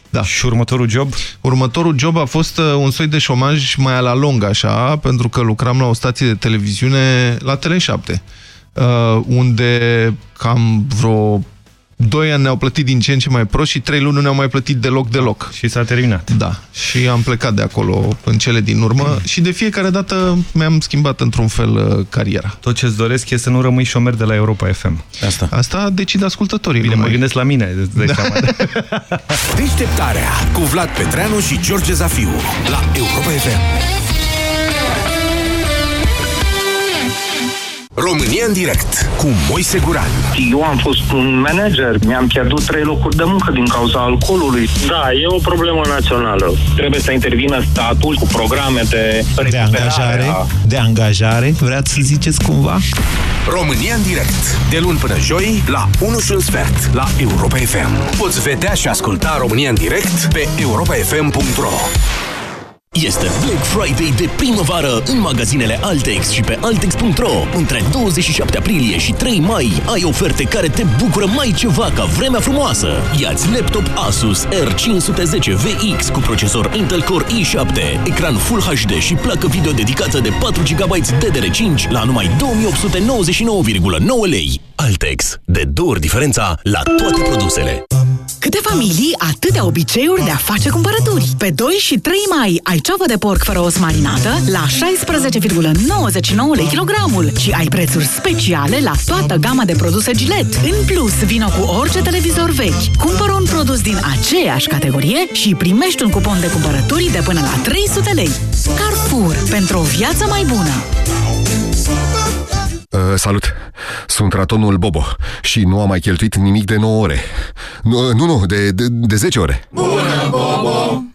Da. Și următorul job? Următorul job a fost uh, un soi de șomaj mai la lung, așa, pentru că lucram la o stație de televiziune la Tele7, uh, unde cam vreo 2 ani ne-au plătit din ce în ce mai prost și 3 luni nu ne-au mai plătit deloc, deloc. Și s-a terminat. Da. Și am plecat de acolo în cele din urmă și de fiecare dată mi-am schimbat într-un fel uh, cariera. Tot ce-ți doresc e să nu rămâi șomer de la Europa FM. Asta. Asta decid ascultătorii. Bine, numai. mă gândesc la mine, îți dai seama. Deșteptarea cu Vlad Petreanu și George Zafiu la Europa FM. România în direct cu Moise Guran. Eu am fost un manager, mi-am pierdut trei locuri de muncă din cauza alcoolului. Da, e o problemă națională. Trebuie să intervină statul cu programe de De angajare, de angajare, vreați să ziceți cumva? România în direct, de luni până joi, la 1 și un sfert, la Europa FM. Poți vedea și asculta România în direct pe europafm.ro Este Black Friday de primăvară în magazinele Altex și pe Altex.ro. Între 27 aprilie și 3 mai ai oferte care te bucură mai ceva ca vremea frumoasă. Iați laptop Asus R510 VX cu procesor Intel Core i7, ecran Full HD și placă video dedicată de 4 GB DDR5 la numai 2899,9 lei. Altex. De două ori diferența la toate produsele. Câte familii, atâtea obiceiuri de a face cumpărături. Pe 2 și 3 mai ai ceapă de porc fără os marinată la 16,99 lei kilogramul și ai prețuri speciale la toată gama de produse Gillette. În plus, vino cu orice televizor vechi. Cumpără un produs din aceeași categorie și primești un cupon de cumpărături de până la 300 lei. Carrefour. Pentru o viață mai bună. Uh, salut! Sunt ratonul Bobo și nu am mai cheltuit nimic de 9 ore. Nu, nu, nu de, de, de 10 ore. Bună, Bobo!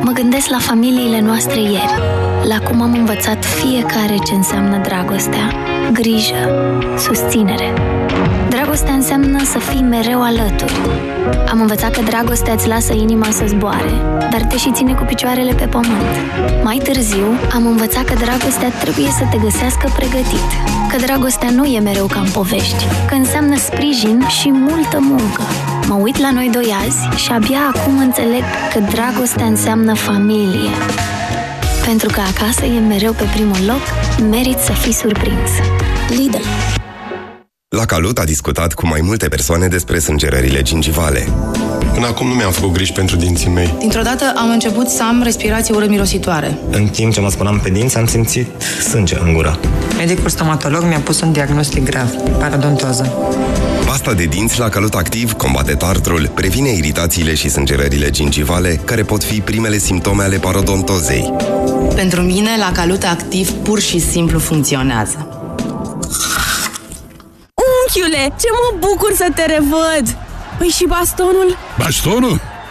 mă gândesc la familiile noastre ieri, la cum am învățat fiecare ce înseamnă dragostea, grijă, susținere. Dragostea înseamnă să fii mereu alături. Am învățat că dragostea îți lasă inima să zboare, dar te și ține cu picioarele pe pământ. Mai târziu, am învățat că dragostea trebuie să te găsească pregătit, că dragostea nu e mereu ca în povești, că înseamnă sprijin și multă muncă. Mă uit la noi doi azi și abia acum înțeleg că dragostea înseamnă familie. Pentru că acasă e mereu pe primul loc, merit să fii surprins. Lidl La Calut a discutat cu mai multe persoane despre sângerările gingivale. Până acum nu mi-am făcut griji pentru dinții mei. Dintr-o dată am început să am respirație urât-mirositoare. În timp ce mă spuneam pe dinți, am simțit sânge în gură. Medicul stomatolog mi-a pus un diagnostic grav, parodontoză. Pasta de dinți la Calut Activ combate tartrul, previne iritațiile și sângerările gingivale, care pot fi primele simptome ale parodontozei. Pentru mine, la Calut Activ pur și simplu funcționează. Unchiule, ce mă bucur să te revăd! Păi și bastonul? Bastonul?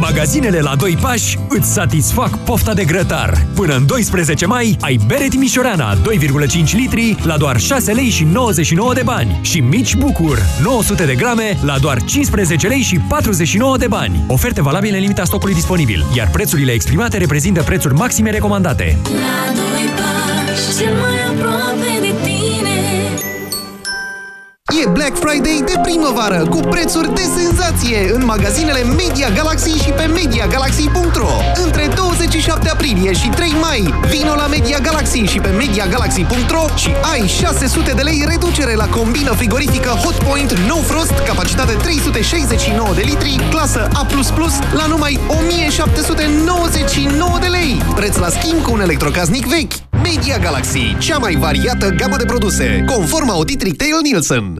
Magazinele la doi pași îți satisfac pofta de grătar. Până în 12 mai ai bere Timișoreana 2,5 litri la doar 6 lei și 99 de bani și mici bucur 900 de grame la doar 15 lei și 49 de bani. Oferte valabile în limita stocului disponibil, iar prețurile exprimate reprezintă prețuri maxime recomandate. La doi pași, cel mai aproape de tine E Black Friday de primăvară cu prețuri de senzație în magazinele Media Galaxy și pe MediaGalaxy.ro Între 27 aprilie și 3 mai vino la Media Galaxy și pe MediaGalaxy.ro și ai 600 de lei reducere la combină frigorifică Hotpoint No Frost, capacitate 369 de litri, clasă A++ la numai 1799 de lei. Preț la schimb cu un electrocasnic vechi. Media Galaxy, cea mai variată gamă de produse, conform audit Retail Nielsen.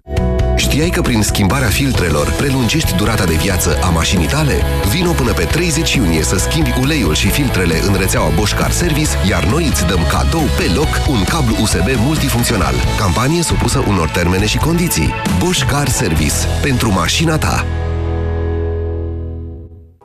Știai că prin schimbarea filtrelor prelungești durata de viață a mașinii tale? Vino până pe 30 iunie să schimbi uleiul și filtrele în rețeaua Bosch Car Service, iar noi îți dăm cadou pe loc un cablu USB multifuncțional. Campanie supusă unor termene și condiții. Bosch Car Service. Pentru mașina ta.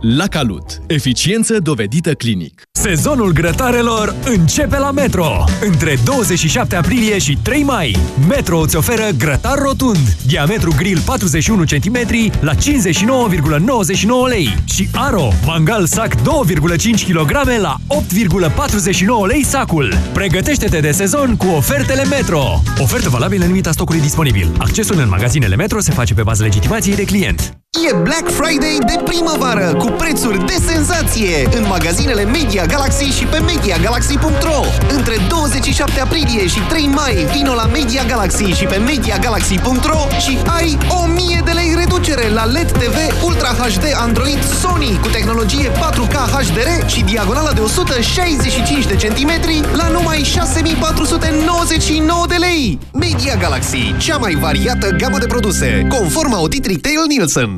La Calut. Eficiență dovedită clinic. Sezonul grătarelor începe la Metro! Între 27 aprilie și 3 mai, Metro îți oferă grătar rotund, diametru grill 41 cm la 59,99 lei și Aro, mangal sac 2,5 kg la 8,49 lei sacul. Pregătește-te de sezon cu ofertele Metro! Ofertă valabilă în limita stocului disponibil. Accesul în magazinele Metro se face pe bază legitimației de client. E Black Friday de primăvară cu prețuri de senzație în magazinele Media Galaxy și pe MediaGalaxy.ro Între 27 aprilie și 3 mai vino la Media Galaxy și pe MediaGalaxy.ro și ai 1000 de lei reducere la LED TV Ultra HD Android Sony cu tehnologie 4K HDR și diagonala de 165 de centimetri la numai 6499 de lei. Media Galaxy, cea mai variată gamă de produse, conform Audit Retail Nielsen.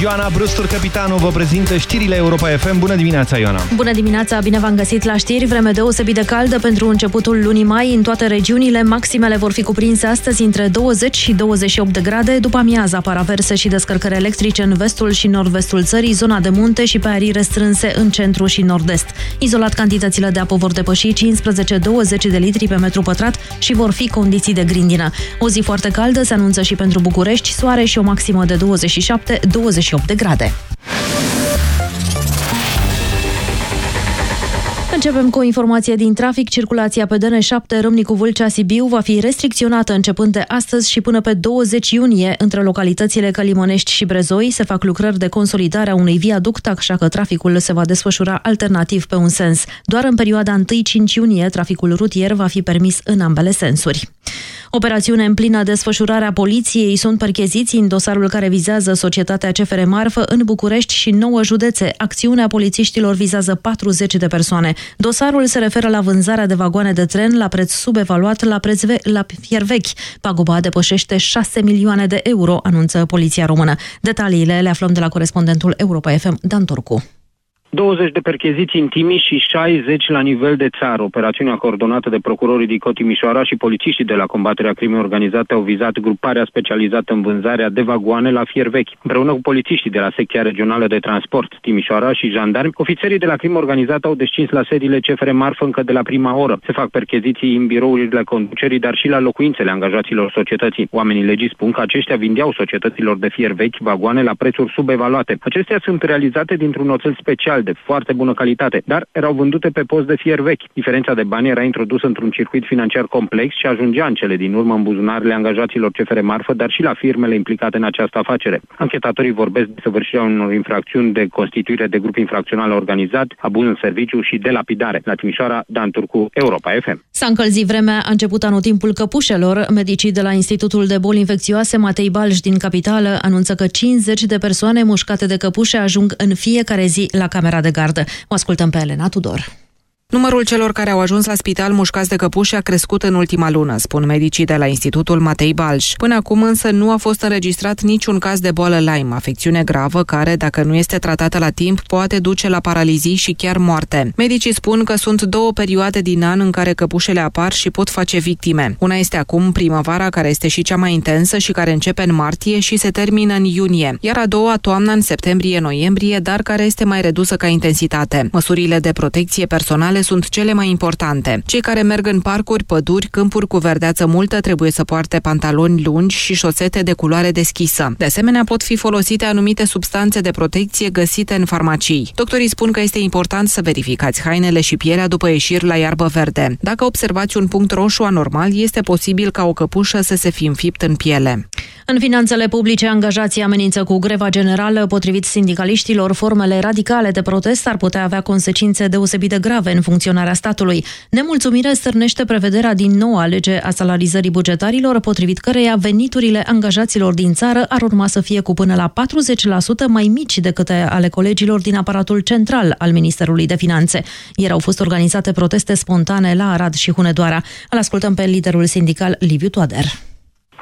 Ioana Brustur, capitanul, vă prezintă știrile Europa FM. Bună dimineața, Ioana! Bună dimineața, bine v-am găsit la știri. Vreme deosebit de caldă pentru începutul lunii mai în toate regiunile. Maximele vor fi cuprinse astăzi între 20 și 28 de grade. După amiaza, paraverse și descărcări electrice în vestul și nord-vestul țării, zona de munte și pe arii restrânse în centru și nord-est. Izolat, cantitățile de apă vor depăși 15-20 de litri pe metru pătrat și vor fi condiții de grindină. O zi foarte caldă se anunță și pentru București, soare și o maximă de 27-28 de grade. Începem cu o informație din trafic. Circulația pe DN7 Râmnicu Vâlcea Sibiu va fi restricționată începând de astăzi și până pe 20 iunie. Între localitățile Călimănești și Brezoi se fac lucrări de consolidare a unui viaduct, așa că traficul se va desfășura alternativ pe un sens. Doar în perioada 1-5 iunie, traficul rutier va fi permis în ambele sensuri. Operațiune în plină desfășurare a poliției sunt percheziți în dosarul care vizează societatea CFR Marfă în București și 9 județe. Acțiunea polițiștilor vizează 40 de persoane. Dosarul se referă la vânzarea de vagoane de tren la preț subevaluat la preț ve- la fier vechi. Paguba depășește 6 milioane de euro, anunță Poliția Română. Detaliile le aflăm de la corespondentul Europa FM, Dan Turcu. 20 de percheziții în Timiș și 60 la nivel de țară. Operațiunea coordonată de procurorii din Timișoara și polițiștii de la combaterea crimei organizate au vizat gruparea specializată în vânzarea de vagoane la fier vechi. Împreună cu polițiștii de la secția regională de transport Timișoara și jandarmi, ofițerii de la crimă organizată au descins la sediile CFR Marfă încă de la prima oră. Se fac percheziții în birourile conducerii, dar și la locuințele angajaților societății. Oamenii legiți spun că aceștia vindeau societăților de fier vechi vagoane la prețuri subevaluate. Acestea sunt realizate dintr-un oțel special de foarte bună calitate, dar erau vândute pe post de fier vechi. Diferența de bani era introdusă într-un circuit financiar complex și ajungea în cele din urmă în buzunarele angajaților CFR Marfă, dar și la firmele implicate în această afacere. Anchetatorii vorbesc de săvârșirea unor infracțiuni de constituire de grup infracțional organizat, abuz în serviciu și de lapidare. La Timișoara, Dan Turcu, Europa FM. S-a încălzit vremea, a început anotimpul căpușelor. Medicii de la Institutul de Boli Infecțioase Matei Balș din capitală anunță că 50 de persoane mușcate de căpușe ajung în fiecare zi la camera camera de gardă. O ascultăm pe Elena Tudor. Numărul celor care au ajuns la spital mușcați de căpuși a crescut în ultima lună, spun medicii de la Institutul Matei Balș. Până acum însă nu a fost înregistrat niciun caz de boală Lyme, afecțiune gravă care, dacă nu este tratată la timp, poate duce la paralizii și chiar moarte. Medicii spun că sunt două perioade din an în care căpușele apar și pot face victime. Una este acum primăvara, care este și cea mai intensă și care începe în martie și se termină în iunie, iar a doua toamna în septembrie-noiembrie, dar care este mai redusă ca intensitate. Măsurile de protecție personale sunt cele mai importante. Cei care merg în parcuri, păduri, câmpuri cu verdeață multă trebuie să poarte pantaloni lungi și șosete de culoare deschisă. De asemenea, pot fi folosite anumite substanțe de protecție găsite în farmacii. Doctorii spun că este important să verificați hainele și pielea după ieșiri la iarbă verde. Dacă observați un punct roșu anormal, este posibil ca o căpușă să se fi înfipt în piele. În finanțele publice, angajații amenință cu greva generală. Potrivit sindicaliștilor, formele radicale de protest ar putea avea consecințe deosebit de grave în funcționarea statului. Nemulțumirea stârnește prevederea din noua lege a salarizării bugetarilor, potrivit căreia veniturile angajaților din țară ar urma să fie cu până la 40% mai mici decât ale colegilor din aparatul central al Ministerului de Finanțe. Ieri au fost organizate proteste spontane la Arad și Hunedoara. Îl ascultăm pe liderul sindical Liviu Toader.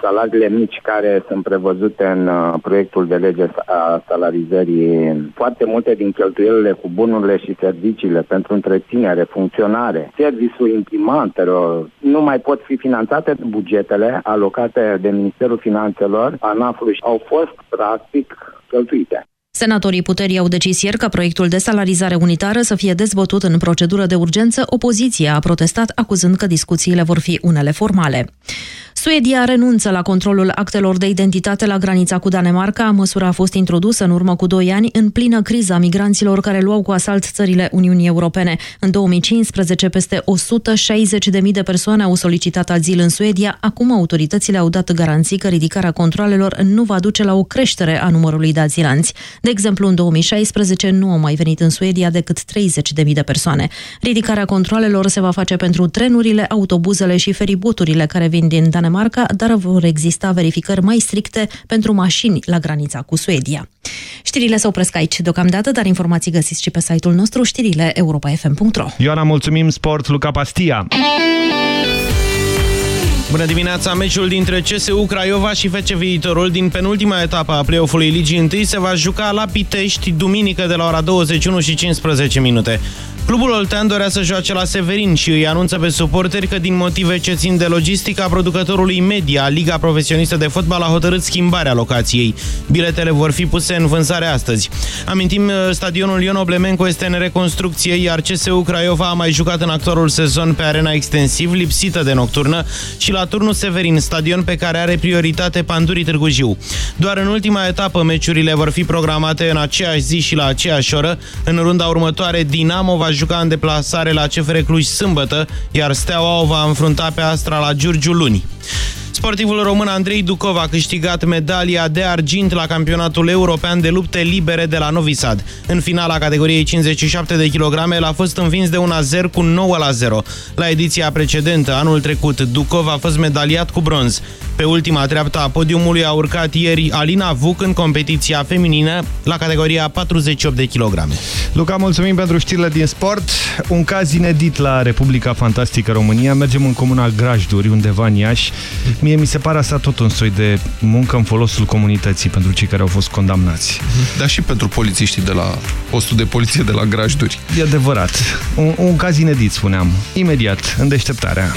Salariile mici care sunt prevăzute în uh, proiectul de lege a salarizării, foarte multe din cheltuielile cu bunurile și serviciile pentru întreținere, funcționare, serviciul imprimantelor, nu mai pot fi finanțate bugetele alocate de Ministerul Finanțelor, ANAF-ului, au fost practic cheltuite. Senatorii puterii au decis ieri ca proiectul de salarizare unitară să fie dezbătut în procedură de urgență. Opoziția a protestat, acuzând că discuțiile vor fi unele formale. Suedia renunță la controlul actelor de identitate la granița cu Danemarca. Măsura a fost introdusă în urmă cu doi ani în plină criză a migranților care luau cu asalt țările Uniunii Europene. În 2015, peste 160.000 de persoane au solicitat azil în Suedia. Acum autoritățile au dat garanții că ridicarea controlelor nu va duce la o creștere a numărului de azilanți. De exemplu, în 2016 nu au mai venit în Suedia decât 30.000 de persoane. Ridicarea controlelor se va face pentru trenurile, autobuzele și feriboturile care vin din Danemarca Danemarca, dar vor exista verificări mai stricte pentru mașini la granița cu Suedia. Știrile se opresc aici deocamdată, dar informații găsiți și pe site-ul nostru știrile europa.fm.ro Ioana, mulțumim, sport, Luca Pastia! Bună dimineața! Meciul dintre CSU Craiova și FC Viitorul din penultima etapă a play-off-ului Ligii 1 se va juca la Pitești duminică de la ora 21 și 15 minute. Clubul Oltean dorea să joace la Severin și îi anunță pe suporteri că din motive ce țin de logistica producătorului Media, Liga Profesionistă de Fotbal a hotărât schimbarea locației. Biletele vor fi puse în vânzare astăzi. Amintim, uh, stadionul Ion Oblemenco este în reconstrucție, iar CSU Craiova a mai jucat în actualul sezon pe arena extensiv, lipsită de nocturnă, și la turnul Severin, stadion pe care are prioritate Pandurii Târgu Jiu. Doar în ultima etapă meciurile vor fi programate în aceeași zi și la aceeași oră. În runda următoare, Dinamo va juca în deplasare la CFR Cluj sâmbătă, iar Steaua o va înfrunta pe Astra la Giurgiu luni. Sportivul român Andrei Ducov a câștigat medalia de argint la campionatul european de lupte libere de la Novi Sad. În finala categoriei 57 de kilograme, el a fost învins de 1-0 cu 9 la 0. La ediția precedentă, anul trecut, Ducov a fost medaliat cu bronz. Pe ultima treaptă a podiumului a urcat ieri Alina Vuc în competiția feminină la categoria 48 de kilograme. Luca, mulțumim pentru știrile din sport. Un caz inedit la Republica Fantastică România. Mergem în comuna Grajduri, undeva în Iași. Mie mi se pare asta tot un soi de muncă în folosul comunității pentru cei care au fost condamnați. Dar și pentru polițiștii de la postul de poliție de la Grajduri. E adevărat. Un, un caz inedit, spuneam. Imediat, în deșteptarea.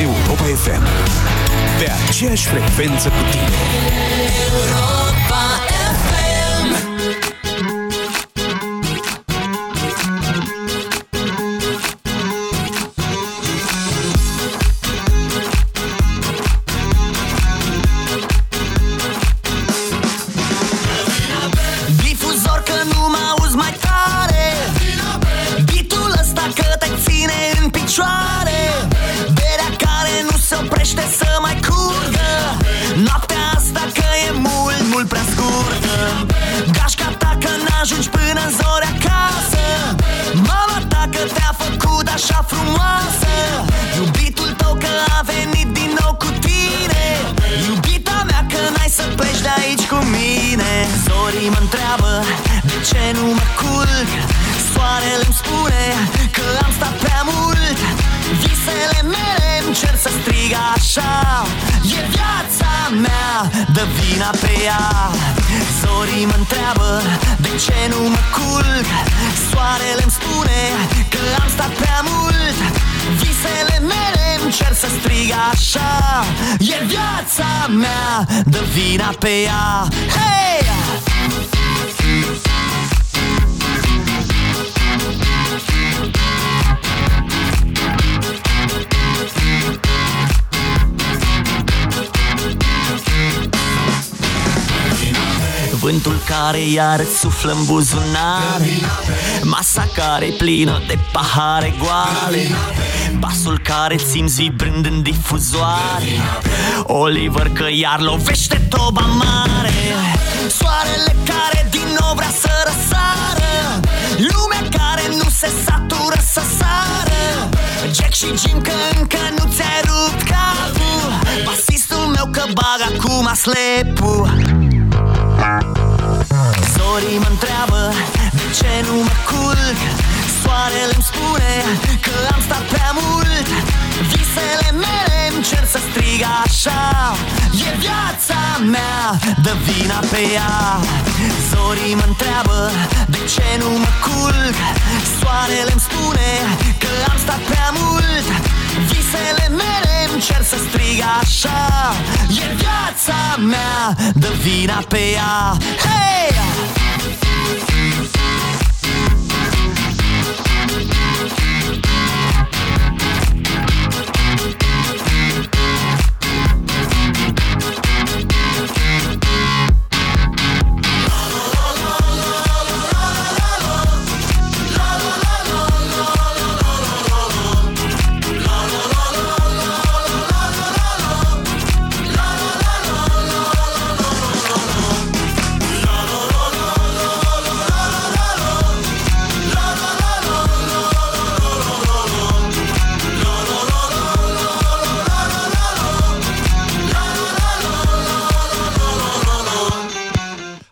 Europa FM. Pe aceeași frecvență cu tine. Vina pe ea Hei! Vântul care iar îți suflă în buzunare Masa care e plină de pahare goale Basul care simți vibrând în difuzoare. Oliver că iar lovește toba mare. Soarele care din nou vrea să răsară. Lumea care nu se satură să sară. Jack și Jim că încă nu ți-ai rupt capul. Basistul meu că bag acum slepul. Zorii mă întreabă de ce nu mă culc Soarele îmi spune că am stat prea mult. Visele mele îmi cer să strig așa. E viața mea, dă vina pe ea. Zorii mă întreabă de ce nu mă culc? Soarele îmi spune că am stat prea mult. Visele mele îmi cer să strig așa. E viața mea, dă vina pe ea. Hey!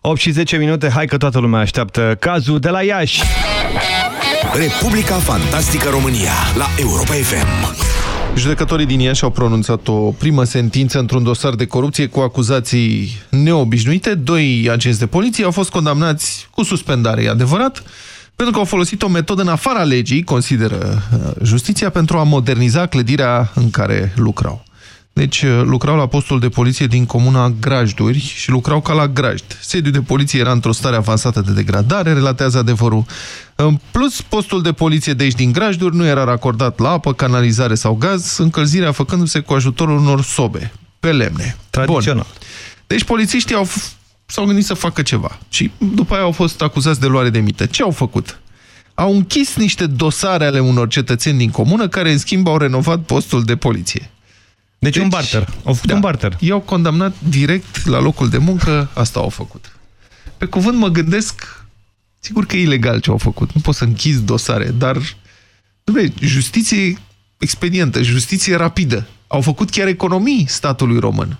8 și 10 minute, hai că toată lumea așteaptă cazul de la Iași. Republica Fantastică România la Europa FM. Judecătorii din Iași au pronunțat o primă sentință într-un dosar de corupție cu acuzații neobișnuite. Doi agenți de poliție au fost condamnați cu suspendare, e adevărat, pentru că au folosit o metodă în afara legii, consideră uh, justiția, pentru a moderniza clădirea în care lucrau. Deci uh, lucrau la postul de poliție din comuna Grajduri și lucrau ca la Grajd. Sediul de poliție era într-o stare avansată de degradare, relatează adevărul. În plus, postul de poliție de aici din Grajduri nu era racordat la apă, canalizare sau gaz, încălzirea făcându-se cu ajutorul unor sobe, pe lemne. Tradițional. Bun. Deci polițiștii au s-au gândit să facă ceva și după aia au fost acuzați de luare de mită. Ce au făcut? Au închis niște dosare ale unor cetățeni din comună care în schimb au renovat postul de poliție. Deci, deci un barter. Au făcut da, un barter. I-au condamnat direct la locul de muncă, asta au făcut. Pe cuvânt mă gândesc, sigur că e ilegal ce au făcut, nu pot să închizi dosare, dar dumne, justiție expedientă, justiție rapidă. Au făcut chiar economii statului român.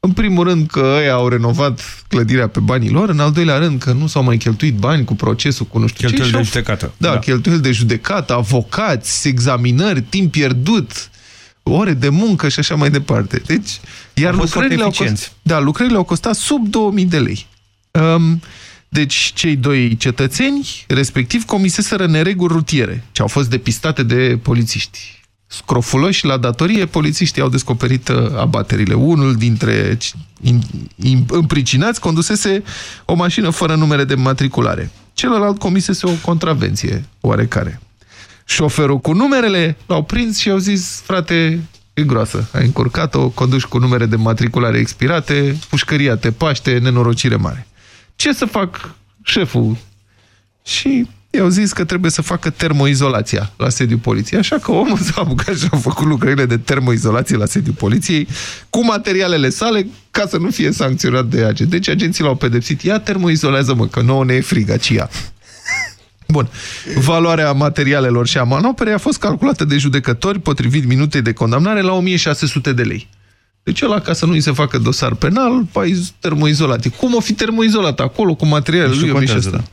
În primul rând că ei au renovat clădirea pe banii lor, în al doilea rând că nu s-au mai cheltuit bani cu procesul, cu nu știu cheltuieli ce. de judecată. Da, da, cheltuieli de judecată, avocați, examinări, timp pierdut, ore de muncă și așa mai departe. Deci, iar lucrările au, cost, da, lucrările au costat sub 2000 de lei. Um, deci, cei doi cetățeni, respectiv, comiseseră nereguli rutiere, ce au fost depistate de polițiști. Scrofuloși la datorie, polițiștii au descoperit uh, abaterile. Unul dintre împricinați condusese o mașină fără numere de matriculare. Celălalt comisese o contravenție oarecare. Șoferul cu numerele l-au prins și au zis, frate, e groasă, ai încurcat-o, conduci cu numere de matriculare expirate, pușcăria te paște, nenorocire mare. Ce să fac șeful? Și i-au zis că trebuie să facă termoizolația la sediul poliției. Așa că omul s-a apucat și a făcut lucrările de termoizolație la sediul poliției cu materialele sale ca să nu fie sancționat de agent. Deci agenții l-au pedepsit. Ia termoizolează-mă, că nouă ne e frig, aceea. Bun. Valoarea materialelor și a manoperei a fost calculată de judecători potrivit minutei de condamnare la 1600 de lei. Deci ăla, ca să nu îi se facă dosar penal, pai termoizolat. Cum o fi termoizolat acolo cu materialele lui 1600?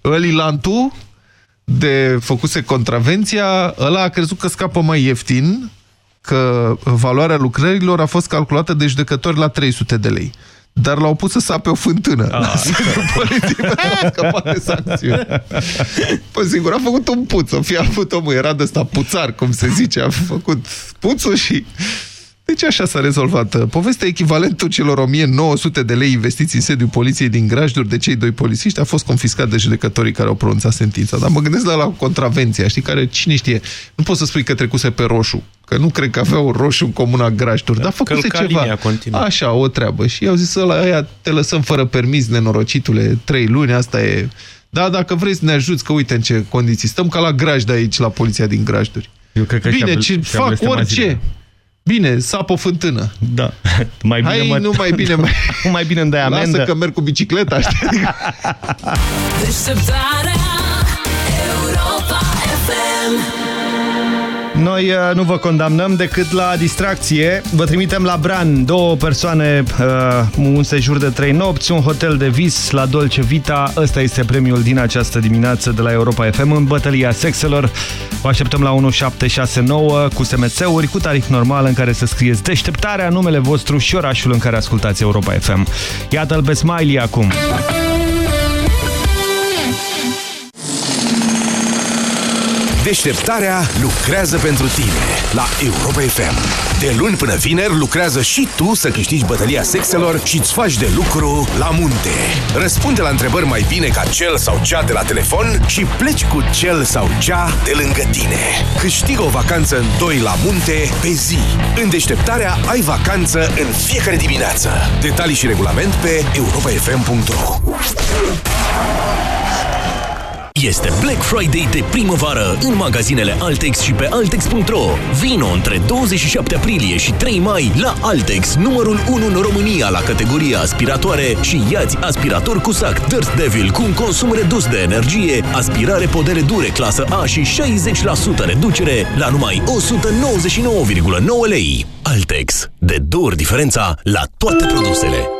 Da. Îlilantu, de făcuse contravenția, ăla a crezut că scapă mai ieftin, că valoarea lucrărilor a fost calculată de judecători la 300 de lei dar l-au pus să sape o fântână. Ah. a scăpat de sancțiune. Păi sigur, a făcut un puț, o fi avut omul, era de ăsta puțar, cum se zice, a făcut puțul și deci așa s-a rezolvat. Povestea echivalentul celor 1900 de lei investiții în sediul poliției din Grajduri de cei doi polițiști a fost confiscat de judecătorii care au pronunțat sentința. Dar mă gândesc la, la contravenția, știi, care cine știe, nu poți să spui că trecuse pe roșu, că nu cred că aveau roșu în comuna Grajduri, da, dar făcuse ceva. Așa, o treabă. Și i-au zis la aia te lăsăm fără permis, nenorocitule, trei luni, asta e... Da, dacă vreți să ne ajuți, că uite în ce condiții. Stăm ca la Grajd aici, la poliția din Grajduri. Eu cred că Bine, ce fac orice. Bine, sapă fântână. Da. Mai bine Hai, mă... nu mai bine. Mai... mai bine îmi dai amendă. Lasă că merg cu bicicleta, știi? Noi uh, nu vă condamnăm decât la distracție. Vă trimitem la Bran două persoane, uh, un sejur de trei nopți, un hotel de vis la Dolce Vita. Ăsta este premiul din această dimineață de la Europa FM în bătălia sexelor. Vă așteptăm la 1769 cu SMS-uri, cu tarif normal în care să scrieți deșteptarea, numele vostru și orașul în care ascultați Europa FM. Iată-l pe Smiley acum. Deșteptarea lucrează pentru tine la Europa FM. De luni până vineri lucrează și tu să câștigi bătălia sexelor și îți faci de lucru la munte. Răspunde la întrebări mai bine ca cel sau cea de la telefon și pleci cu cel sau cea de lângă tine. Câștigă o vacanță în doi la munte pe zi. În Deșteptarea ai vacanță în fiecare dimineață. Detalii și regulament pe europafm.ro este Black Friday de primăvară în magazinele Altex și pe Altex.ro. Vino între 27 aprilie și 3 mai la Altex, numărul 1 în România la categoria aspiratoare și iați aspirator cu sac Dirt Devil cu un consum redus de energie, aspirare podere dure clasă A și 60% reducere la numai 199,9 lei. Altex. De două ori diferența la toate produsele.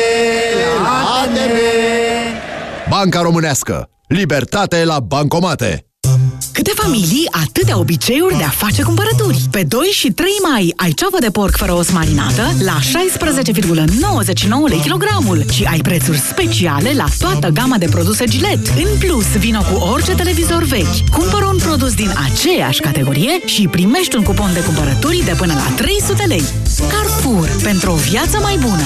Banca Românească. Libertate la bancomate. Câte familii, atâtea obiceiuri de a face cumpărături. Pe 2 și 3 mai ai ceapă de porc fără os marinată la 16,99 lei kilogramul și ai prețuri speciale la toată gama de produse Gillette. În plus, vino cu orice televizor vechi. Cumpără un produs din aceeași categorie și primești un cupon de cumpărături de până la 300 lei. Carrefour. Pentru o viață mai bună.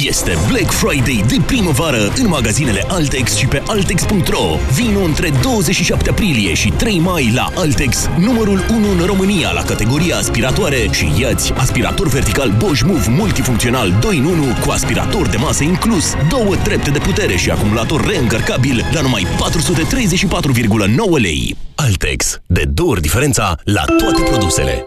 Este Black Friday de primăvară în magazinele Altex și pe Altex.ro. Vino între 27 aprilie și 3 mai la Altex, numărul 1 în România la categoria aspiratoare și iați aspirator vertical Bosch Move multifuncțional 2 în 1 cu aspirator de masă inclus, două trepte de putere și acumulator reîncărcabil la numai 434,9 lei. Altex. De două ori diferența la toate produsele.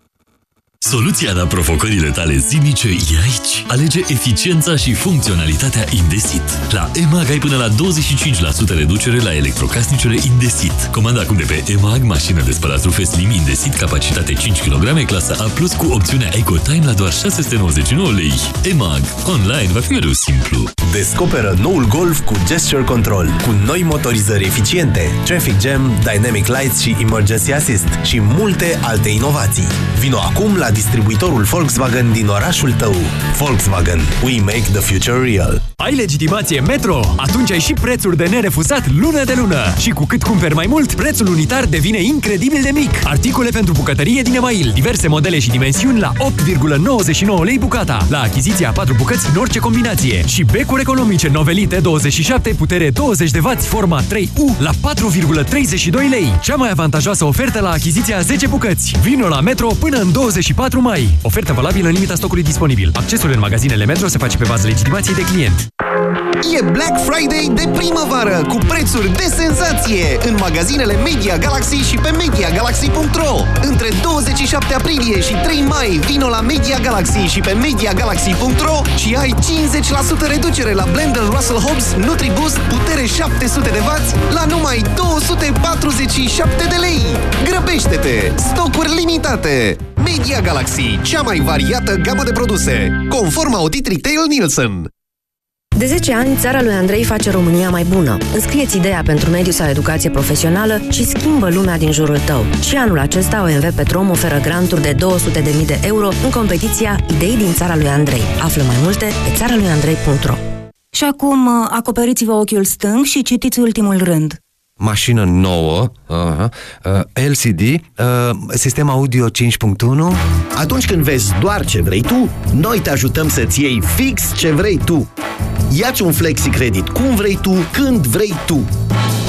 Soluția la provocările tale zilnice e aici. Alege eficiența și funcționalitatea Indesit. La EMAG ai până la 25% reducere la electrocasnicele Indesit. Comanda acum de pe EMAG mașină de spălat rufe Slim Indesit, capacitate 5 kg, clasă A+, cu opțiunea EcoTime la doar 699 lei. EMAG. Online va fi mereu simplu. Descoperă noul Golf cu Gesture Control, cu noi motorizări eficiente, Traffic Jam, Dynamic Lights și Emergency Assist și multe alte inovații. Vino acum la distribuitorul Volkswagen din orașul tău. Volkswagen. We make the future real. Ai legitimație Metro? Atunci ai și prețuri de nerefuzat lună de lună. Și cu cât cumperi mai mult, prețul unitar devine incredibil de mic. Articole pentru bucătărie din Email, diverse modele și dimensiuni la 8,99 lei bucata. La achiziția a 4 bucăți în orice combinație. Și becuri economice novelite 27 putere 20 de W forma 3U la 4,32 lei. Cea mai avantajoasă ofertă la achiziția a 10 bucăți. Vino la Metro până în 24 mai. Ofertă valabilă în limita stocului disponibil. Accesul în magazinele Metro se face pe bază legitimației de client. E Black Friday de primăvară cu prețuri de senzație în magazinele Media Galaxy și pe MediaGalaxy.ro Între 27 aprilie și 3 mai vino la Media Galaxy și pe MediaGalaxy.ro și ai 50% reducere la blender Russell Hobbs NutriBoost putere 700 de W la numai 247 de lei. Grăbește-te! Stocuri limitate! Media Galaxy, cea mai variată gamă de produse, conform audit Retail Nielsen. De 10 ani, țara lui Andrei face România mai bună. Înscrieți ideea pentru mediu sau educație profesională și schimbă lumea din jurul tău. Și anul acesta OMV Petrom oferă granturi de 200.000 de euro în competiția Idei din țara lui Andrei. Află mai multe pe țara lui Andrei.ro Și acum acoperiți-vă ochiul stâng și citiți ultimul rând mașină nouă, uh, uh, LCD, uh, sistem audio 5.1. Atunci când vezi doar ce vrei tu, noi te ajutăm să-ți iei fix ce vrei tu. Iați un flexi credit cum vrei tu, când vrei tu.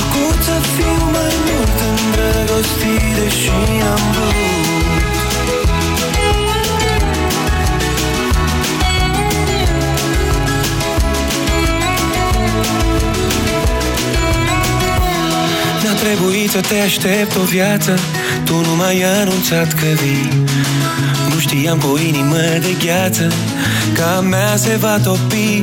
făcut să fiu mai mult îndrăgostit Deși am vrut? N-a trebuit să te aștept o viață Tu nu m-ai anunțat că vii. Nu știam cu o inimă de gheață Că a mea se va topi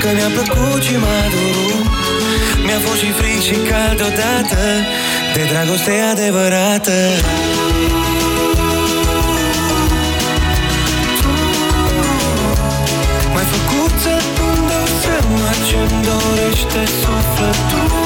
Că mi-a plăcut și m-a dorut Mi-a fost și fric și cald odată De dragoste adevărată. M-ai făcut să îmi dau seama ce-mi dorește sufletul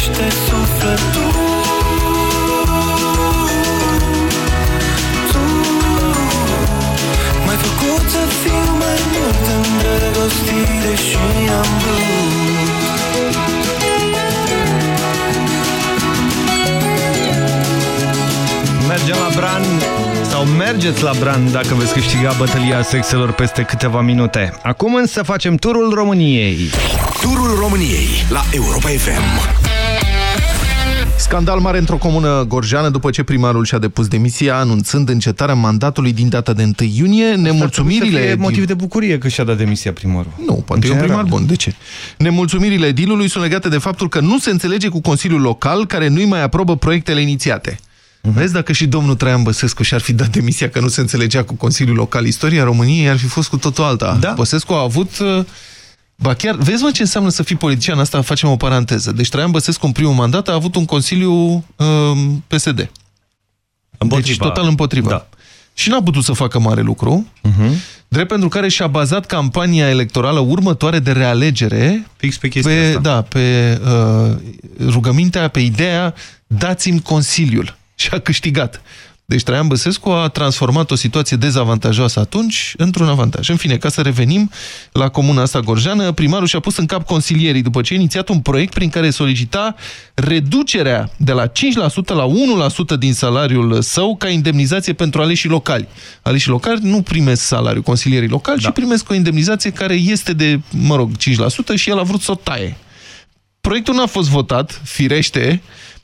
privește sufletul Tu m-ai făcut să fiu mai mult îndrăgostire și am Mergem la Bran sau mergeți la Bran dacă veți câștiga bătălia sexelor peste câteva minute. Acum însă facem turul României. Turul României la Europa FM. Scandal mare într-o comună gorjeană după ce primarul și-a depus demisia anunțând încetarea mandatului din data de 1 iunie. Nemulțumirile... Să motiv de bucurie că și-a dat demisia primarul. Nu, poate e un primar bun. De ce? Nemulțumirile edilului sunt legate de faptul că nu se înțelege cu Consiliul Local care nu-i mai aprobă proiectele inițiate. Uh -huh. Vezi, dacă și domnul Traian Băsescu și-ar fi dat demisia că nu se înțelegea cu Consiliul Local, istoria României ar fi fost cu totul alta. Da. Băsescu a avut... Uh, ba chiar, vezi mă ce înseamnă să fii politician, asta facem o paranteză. Deci Traian Băsescu în primul mandat a avut un Consiliu uh, PSD. Împotriva. Deci total împotriva. Da. Și n-a putut să facă mare lucru, uh -huh. drept pentru care și-a bazat campania electorală următoare de realegere Fix pe chestia pe, asta. Da, pe uh, rugămintea, pe ideea dați-mi Consiliul și a câștigat. Deci Traian Băsescu a transformat o situație dezavantajoasă atunci într-un avantaj. În fine, ca să revenim la comuna asta gorjeană, primarul și-a pus în cap consilierii după ce a inițiat un proiect prin care solicita reducerea de la 5% la 1% din salariul său ca indemnizație pentru aleșii locali. Aleșii locali nu primesc salariul consilierii locali, da. ci primesc o indemnizație care este de, mă rog, 5% și el a vrut să o taie. Proiectul nu a fost votat, firește,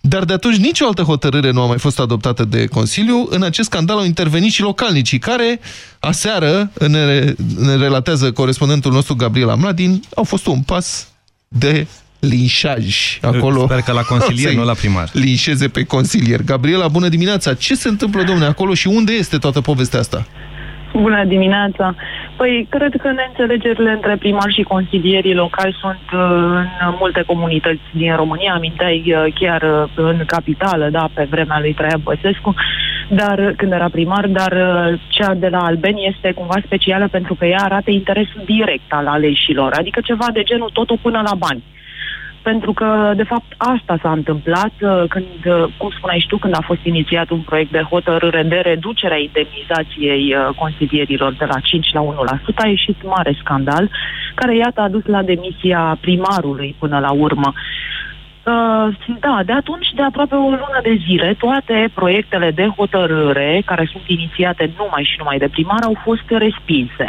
dar de atunci nicio altă hotărâre nu a mai fost adoptată de Consiliu. În acest scandal au intervenit și localnicii, care aseară, ne, ne relatează corespondentul nostru Gabriel Amladin, au fost un pas de linșaj acolo. Sper că la consilier, nu la primar. Linșeze pe consilier. Gabriela, bună dimineața! Ce se întâmplă, domne, acolo și unde este toată povestea asta? Bună dimineața! Păi, cred că neînțelegerile între primari și consilierii locali sunt uh, în multe comunități din România. Aminteai uh, chiar uh, în capitală, da, pe vremea lui Traian Băsescu, dar când era primar, dar cea de la Albeni este cumva specială pentru că ea arată interesul direct al aleșilor, adică ceva de genul totul până la bani pentru că, de fapt, asta s-a întâmplat uh, când, uh, cum spuneai și tu, când a fost inițiat un proiect de hotărâre de reducere a indemnizației uh, consilierilor de la 5 la 1%, a ieșit mare scandal, care, iată, a dus la demisia primarului până la urmă. Uh, da, de atunci, de aproape o lună de zile, toate proiectele de hotărâre care sunt inițiate numai și numai de primar au fost respinse.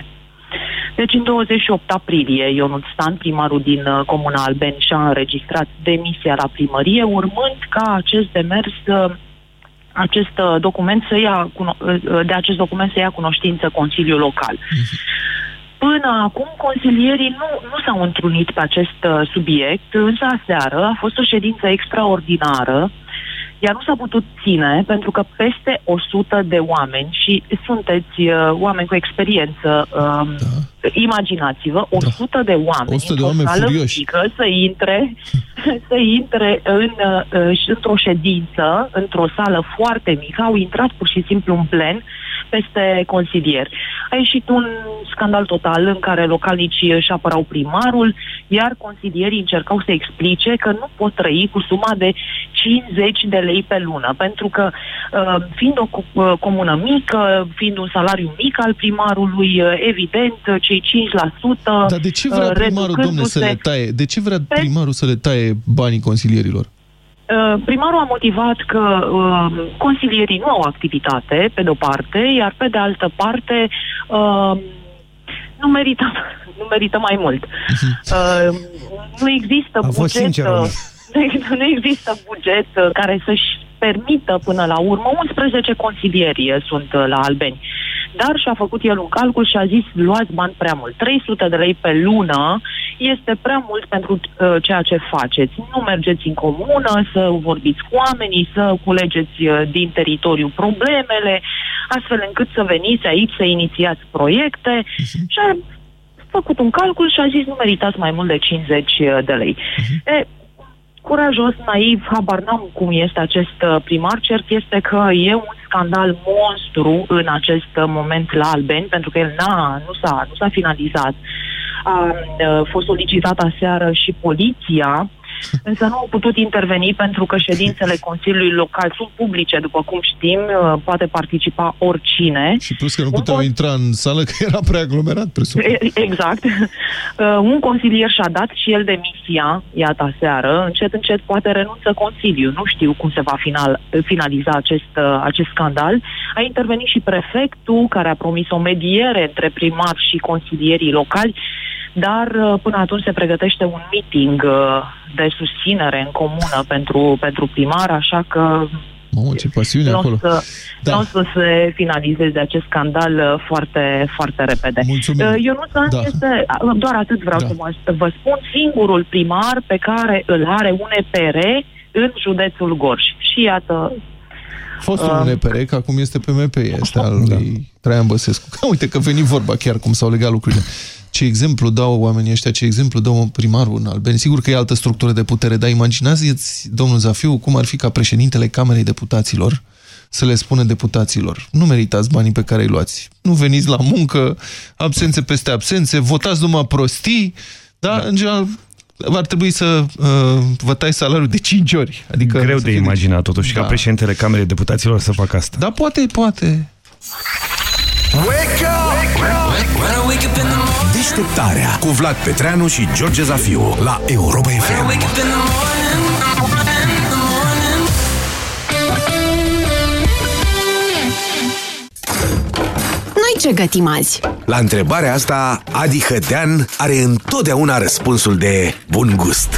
Deci în 28 aprilie, Ionut Stan, primarul din uh, Comuna Alben, și-a înregistrat demisia la primărie, urmând ca acest demers uh, acest uh, document să ia, de acest document să ia cunoștință Consiliul Local. Până acum, consilierii nu, nu s-au întrunit pe acest subiect, însă aseară a fost o ședință extraordinară ea nu s-a putut ține pentru că peste 100 de oameni și sunteți uh, oameni cu experiență, uh, da. imaginați-vă, 100 da. de oameni 100 de oameni sală furioși. mică să intre, să intre în, uh, într-o ședință, într-o sală foarte mică, au intrat pur și simplu în plen peste consilier. A ieșit un scandal total în care localnicii își apărau primarul, iar consilierii încercau să explice că nu pot trăi cu suma de 50 de lei pe lună, pentru că uh, fiind o uh, comună mică, fiind un salariu mic al primarului, uh, evident, cei 5%... Dar de ce vrea primarul, domne, să le taie? De ce vrea primarul să le taie banii consilierilor? Uh, primarul a motivat că uh, consilierii nu au activitate, pe de-o parte, iar pe de altă parte uh, nu merită, nu merită mai mult. Uh, nu există a buget... Sincer, nu există buget uh, care să-și permită până la urmă 11 consilieri sunt uh, la Albeni. Dar și-a făcut el un calcul și a zis luați bani prea mult. 300 de lei pe lună este prea mult pentru uh, ceea ce faceți. Nu mergeți în comună să vorbiți cu oamenii, să culegeți uh, din teritoriu problemele, astfel încât să veniți aici să inițiați proiecte uh-huh. și a făcut un calcul și a zis nu meritați mai mult de 50 de lei. Uh-huh. E, curajos, naiv, habar n-am cum este acest uh, primar. Cert este că e un scandal monstru în acest uh, moment la Albeni, pentru că el n-a, nu, s-a, nu s-a finalizat. A, a uh, fost solicitat aseară și poliția însă nu au putut interveni pentru că ședințele Consiliului Local sunt publice, după cum știm, uh, poate participa oricine. Și plus că nu puteau intra în sală, că era prea aglomerat, presupun. E- Exact. Uh, Un consilier și-a dat și el demisia, iată aseară, încet, încet poate renunță Consiliu. Nu știu cum se va final, finaliza acest, uh, acest scandal. A intervenit și prefectul, care a promis o mediere între primar și consilierii locali, dar uh, până atunci se pregătește un meeting uh, de susținere în comună pentru, pentru primar, așa că Mamă, ce pasiune nu o acolo. să, da. n-o să se finalizeze acest scandal uh, foarte, foarte repede. Mulțumim. Uh, Ionuț Da. da. este, uh, doar atât vreau Da. să vă, vă spun, singurul primar pe care îl are un EPR în județul Gorj. Și iată, Fostul Uh, uh, NPR, că acum este PMP, este al lui Traian Băsescu. Că, uite că veni vorba chiar cum s-au legat lucrurile. Ce exemplu dau oamenii ăștia, ce exemplu dau primarul în Albeni. Sigur că e altă structură de putere, dar imaginați-ți, domnul Zafiu, cum ar fi ca președintele Camerei Deputaților să le spună deputaților, nu meritați banii pe care îi luați. Nu veniți la muncă, absențe peste absențe, votați numai prostii, dar, da. în general, ar trebui să uh, vă tai salariul de 5 ori. Adică Greu să de fie imaginat totuși Da. ca președintele Camerei Deputaților să facă asta. Da, poate, poate. Wake up! Deșteptarea cu Vlad Petreanu și George Zafiu la Europa FM. Noi ce gătim azi? La întrebarea asta, Adi Hădean are întotdeauna răspunsul de bun gust.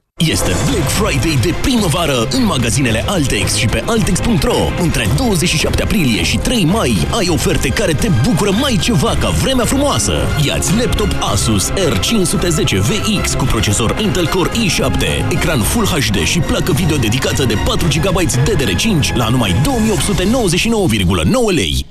Este Black Friday de primăvară în magazinele Altex și pe Altex.ro. Între 27 aprilie și 3 mai ai oferte care te bucură mai ceva ca vremea frumoasă. Iați laptop Asus R510 VX cu procesor Intel Core i7, ecran Full HD și placă video dedicată de 4 GB DDR5 la numai 2899,9 lei.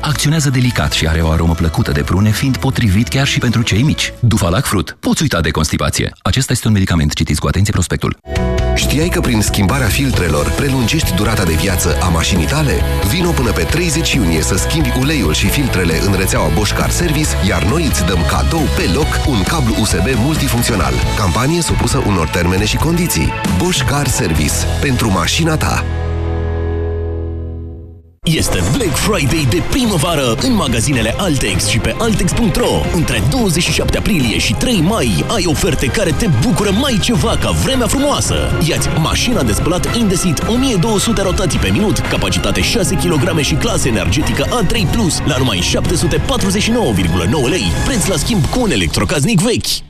Acționează delicat și are o aromă plăcută de prune, fiind potrivit chiar și pentru cei mici. Dufalac Fruit. Poți uita de constipație. Acesta este un medicament. Citiți cu atenție prospectul. Știai că prin schimbarea filtrelor prelungești durata de viață a mașinii tale? Vino până pe 30 iunie să schimbi uleiul și filtrele în rețeaua Bosch Car Service, iar noi îți dăm cadou pe loc un cablu USB multifuncțional. Campanie supusă unor termene și condiții. Bosch Car Service. Pentru mașina ta. Este Black Friday de primăvară în magazinele Altex și pe Altex.ro. Între 27 aprilie și 3 mai ai oferte care te bucură mai ceva ca vremea frumoasă. Iați mașina de spălat Indesit 1200 rotații pe minut, capacitate 6 kg și clasă energetică A3+, la numai 749,9 lei, preț la schimb cu un electrocaznic vechi.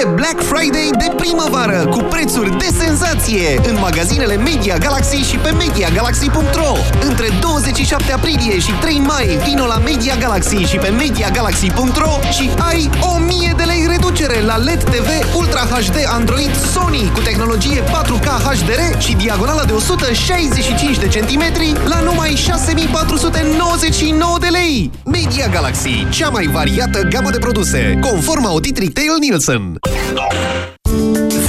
E Black Friday de primăvară cu prețuri de senzație în magazinele Media Galaxy și pe MediaGalaxy.ro Între 27 aprilie și 3 mai vino la Media Galaxy și pe MediaGalaxy.ro și ai 1000 de lei reducere la LED TV Ultra HD Android Sony cu tehnologie 4K HDR și diagonala de 165 de centimetri la numai 6499 de lei. Media Galaxy, cea mai variată gamă de produse, conform audit Retail Nielsen.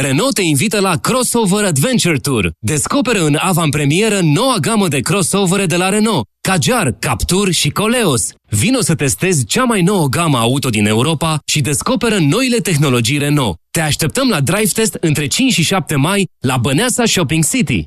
Renault te invită la Crossover Adventure Tour. Descoperă în avantpremieră noua gamă de crossovere de la Renault, Kadjar, Captur și Coleos. Vino să testezi cea mai nouă gamă auto din Europa și descoperă noile tehnologii Renault. Te așteptăm la Drive Test între 5 și 7 mai la Băneasa Shopping City.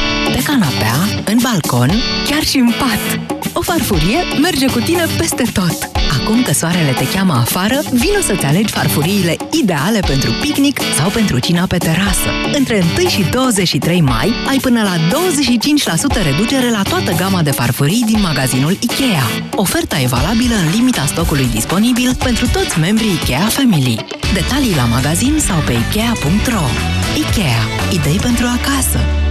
Pe canapea, în balcon, chiar și în pat. O farfurie merge cu tine peste tot. Acum că soarele te cheamă afară, vino să-ți alegi farfuriile ideale pentru picnic sau pentru cina pe terasă. Între 1 și 23 mai ai până la 25% reducere la toată gama de farfurii din magazinul IKEA. Oferta e valabilă în limita stocului disponibil pentru toți membrii IKEA Family. Detalii la magazin sau pe Ikea.ro IKEA. Idei pentru acasă.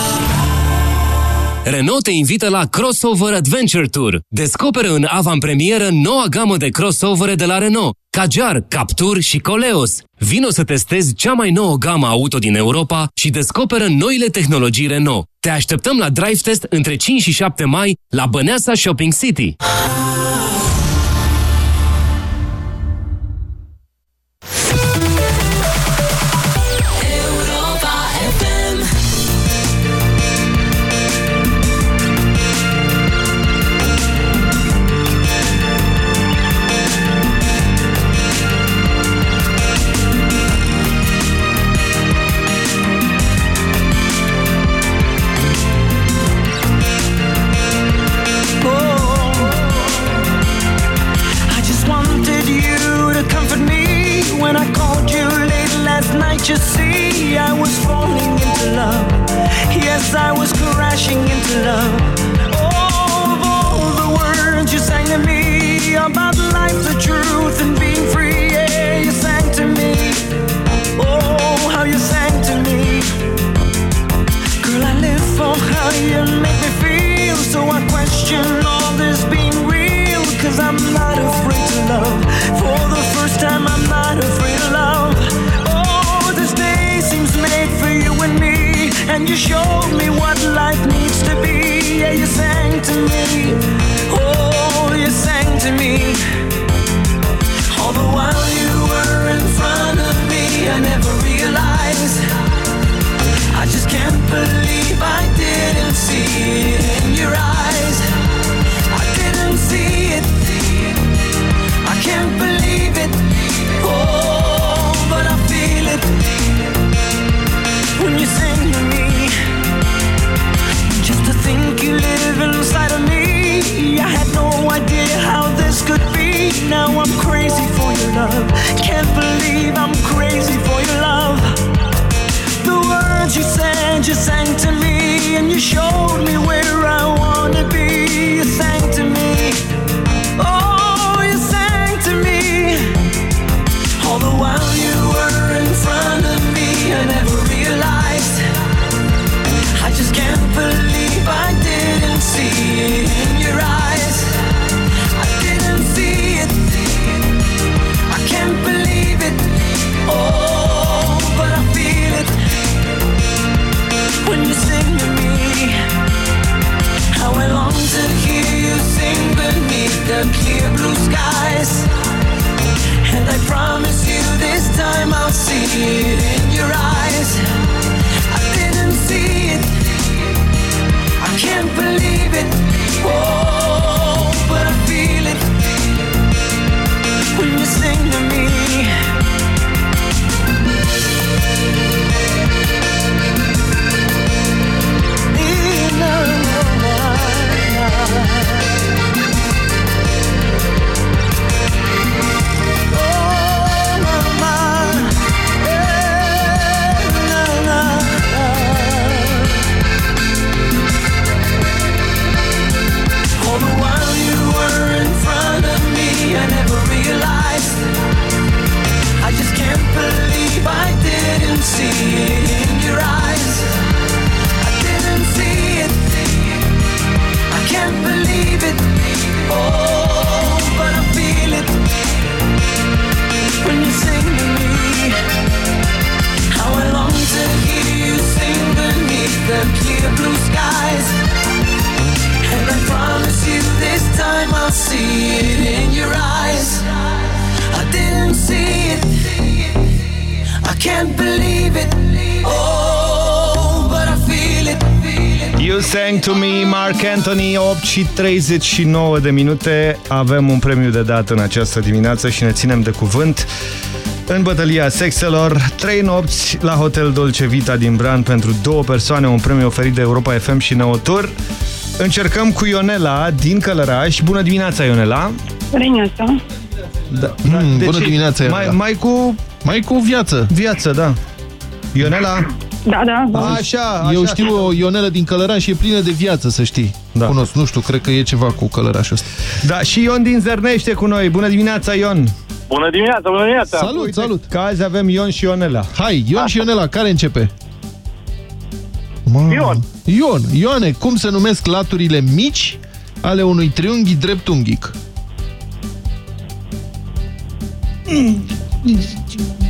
Renault te invită la Crossover Adventure Tour. Descoperă în avantpremieră noua gamă de crossovere de la Renault, Kadjar, Captur și Coleos. Vino să testezi cea mai nouă gamă auto din Europa și descoperă noile tehnologii Renault. Te așteptăm la Drive Test între 5 și 7 mai la Băneasa Shopping City. 39 de minute. Avem un premiu de dat în această dimineață și ne ținem de cuvânt. În bătălia sexelor, trei nopți la Hotel Dolce Vita din Bran pentru două persoane, un premiu oferit de Europa FM și Neotur. Încercăm cu Ionela din Călăraș. Bună dimineața, Ionela! Bună dimineața! Da, Mm, de bună ce? dimineața, mai, Ionela. mai cu... Mai cu viață. Viață, da. Ionela? Da, da, da. Așa, Eu așa. știu o Ionelă din Călăraș și e plină de viață, să știi. Da. Cunosc, nu știu, cred că e ceva cu Călărașul ăsta. Da, și Ion din Zărnește cu noi. Bună dimineața, Ion! Bună dimineața, bună dimineața! Salut, Uite, salut! Că azi avem Ion și Ionela. Hai, Ion și Ionela, care începe? Ma. Ion. Ion. Ioane, cum se numesc laturile mici ale unui triunghi dreptunghic?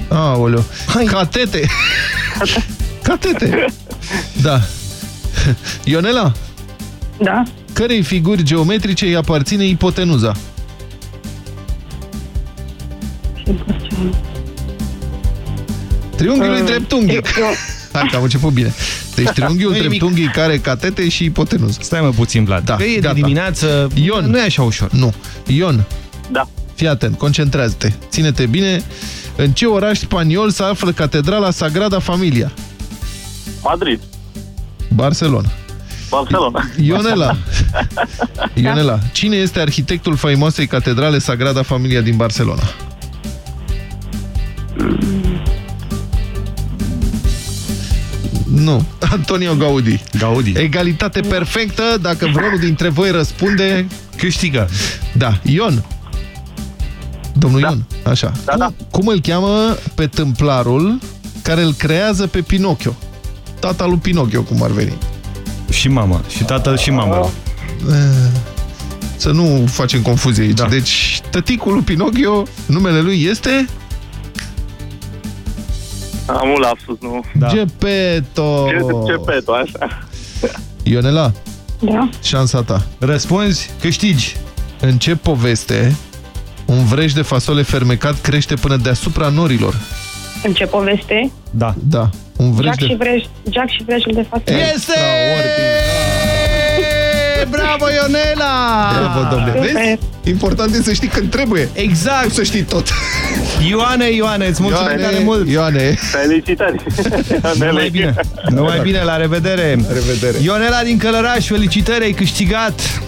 Aoleu. Hai. Catete. Catete. Da. Ionela, Da. cărei figuri geometrice îi aparține ipotenuza? Triunghiul Uh, dreptunghic. Hai că am început bine. Deci triunghiul Nu-i nimic. dreptunghic care catete și ipotenuză. Stai mă puțin, Vlad. Da, Că e gata. de dimineață, Ion. nu e așa ușor. Nu. Ion, Da. fii atent, concentrează-te. Ține-te bine. În ce oraș spaniol se află catedrala Sagrada Familia? Madrid, Barcelona. Barcelona. Ionela. Ionela, cine este arhitectul faimoasei catedrale Sagrada Familia din Barcelona? Nu. Antonio Gaudi. Gaudi. Egalitate perfectă. Dacă vreunul dintre voi răspunde, Câștigă. Da. Ion. Domnul da. Ion. Așa. Da, da. Cum îl cheamă pe tâmplarul care îl creează pe Pinocchio? Tata lui Pinocchio, cum ar veni. Și mama. Și tatăl și mama. Eh, Să nu facem confuzie aici. Da. Deci, tăticul lui Pinocchio, numele lui este... Am un lapsus, nu? Da. Gepetto. Ce, ce peto, așa. Ionela, Da. șansa ta. Răspunzi, câștigi. În ce poveste un vreș de fasole fermecat crește până deasupra norilor? În ce poveste? Da. Da. Un vreș Jack de... și, vrej, Jack și vrejul de față. Este! Bravo, Ionela! Bravo, domnule. Super. Vezi? Important e să știi când trebuie. Exact. Nu să știi tot. Ioane, Ioane, îți mulțumim tare mult. Ioane. Felicitări! Numai bine. Numai bine, la revedere. La revedere. Ionela din Călăraș, felicitări, ai câștigat.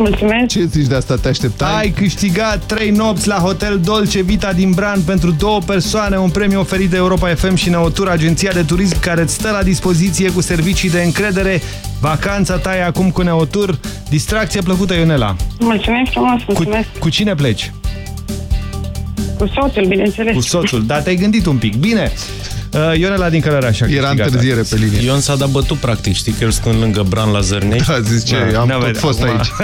Mulțumesc. Ce zici de asta? Te așteptai? Ai câștigat 3 nopți la Hotel Dolce Vita din Bran pentru două persoane, un premiu oferit de Europa FM și Neotur, agenția de turism care îți stă la dispoziție cu servicii de încredere. Vacanța ta e acum cu Neotur. Distracție plăcută, Ionela. Mulțumesc frumos, Cu, mulțumesc. cu cine pleci? Cu soțul, bineînțeles. Cu soțul. Dar te-ai gândit un pic. Bine. Uh, Ionela din Călăraș a Era câștigat întârziere pe linie. Ion s-a dat bătut, practic, știi că el stând lângă Bran la Zărnești. Da, zis ce, am n-a tot vedea fost acum. aici.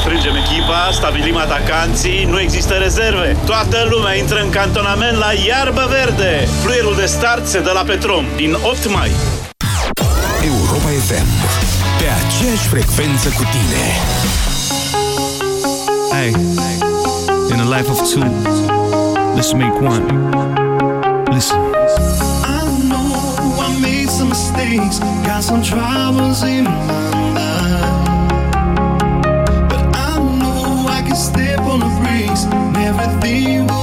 Strângem echipa, stabilim atacanții, nu există rezerve. Toată lumea intră în cantonament la iarbă verde. Fluierul de start se dă la Petrom din 8 mai. Europa FM. Pe aceeași frecvență cu tine. Hey, in a life of two, let's make one. Listen. I know I made some mistakes, got some troubles in my life. But I know I can step on the brakes and everything will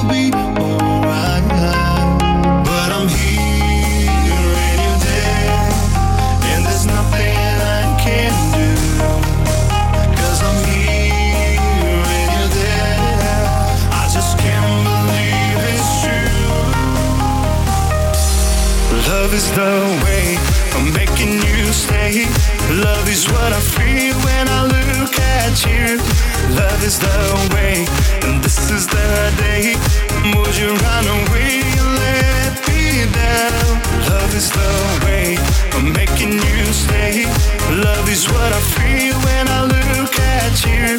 is the way I'm making you stay. Love is what I feel when I look at you. Love is the way, and this is the day. Would you run away and let me down? Love is the way I'm making you stay. Love is what I feel when I look at you.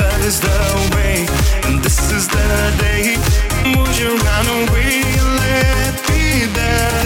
Love is the way, and this is the day. Would you run away and let me down?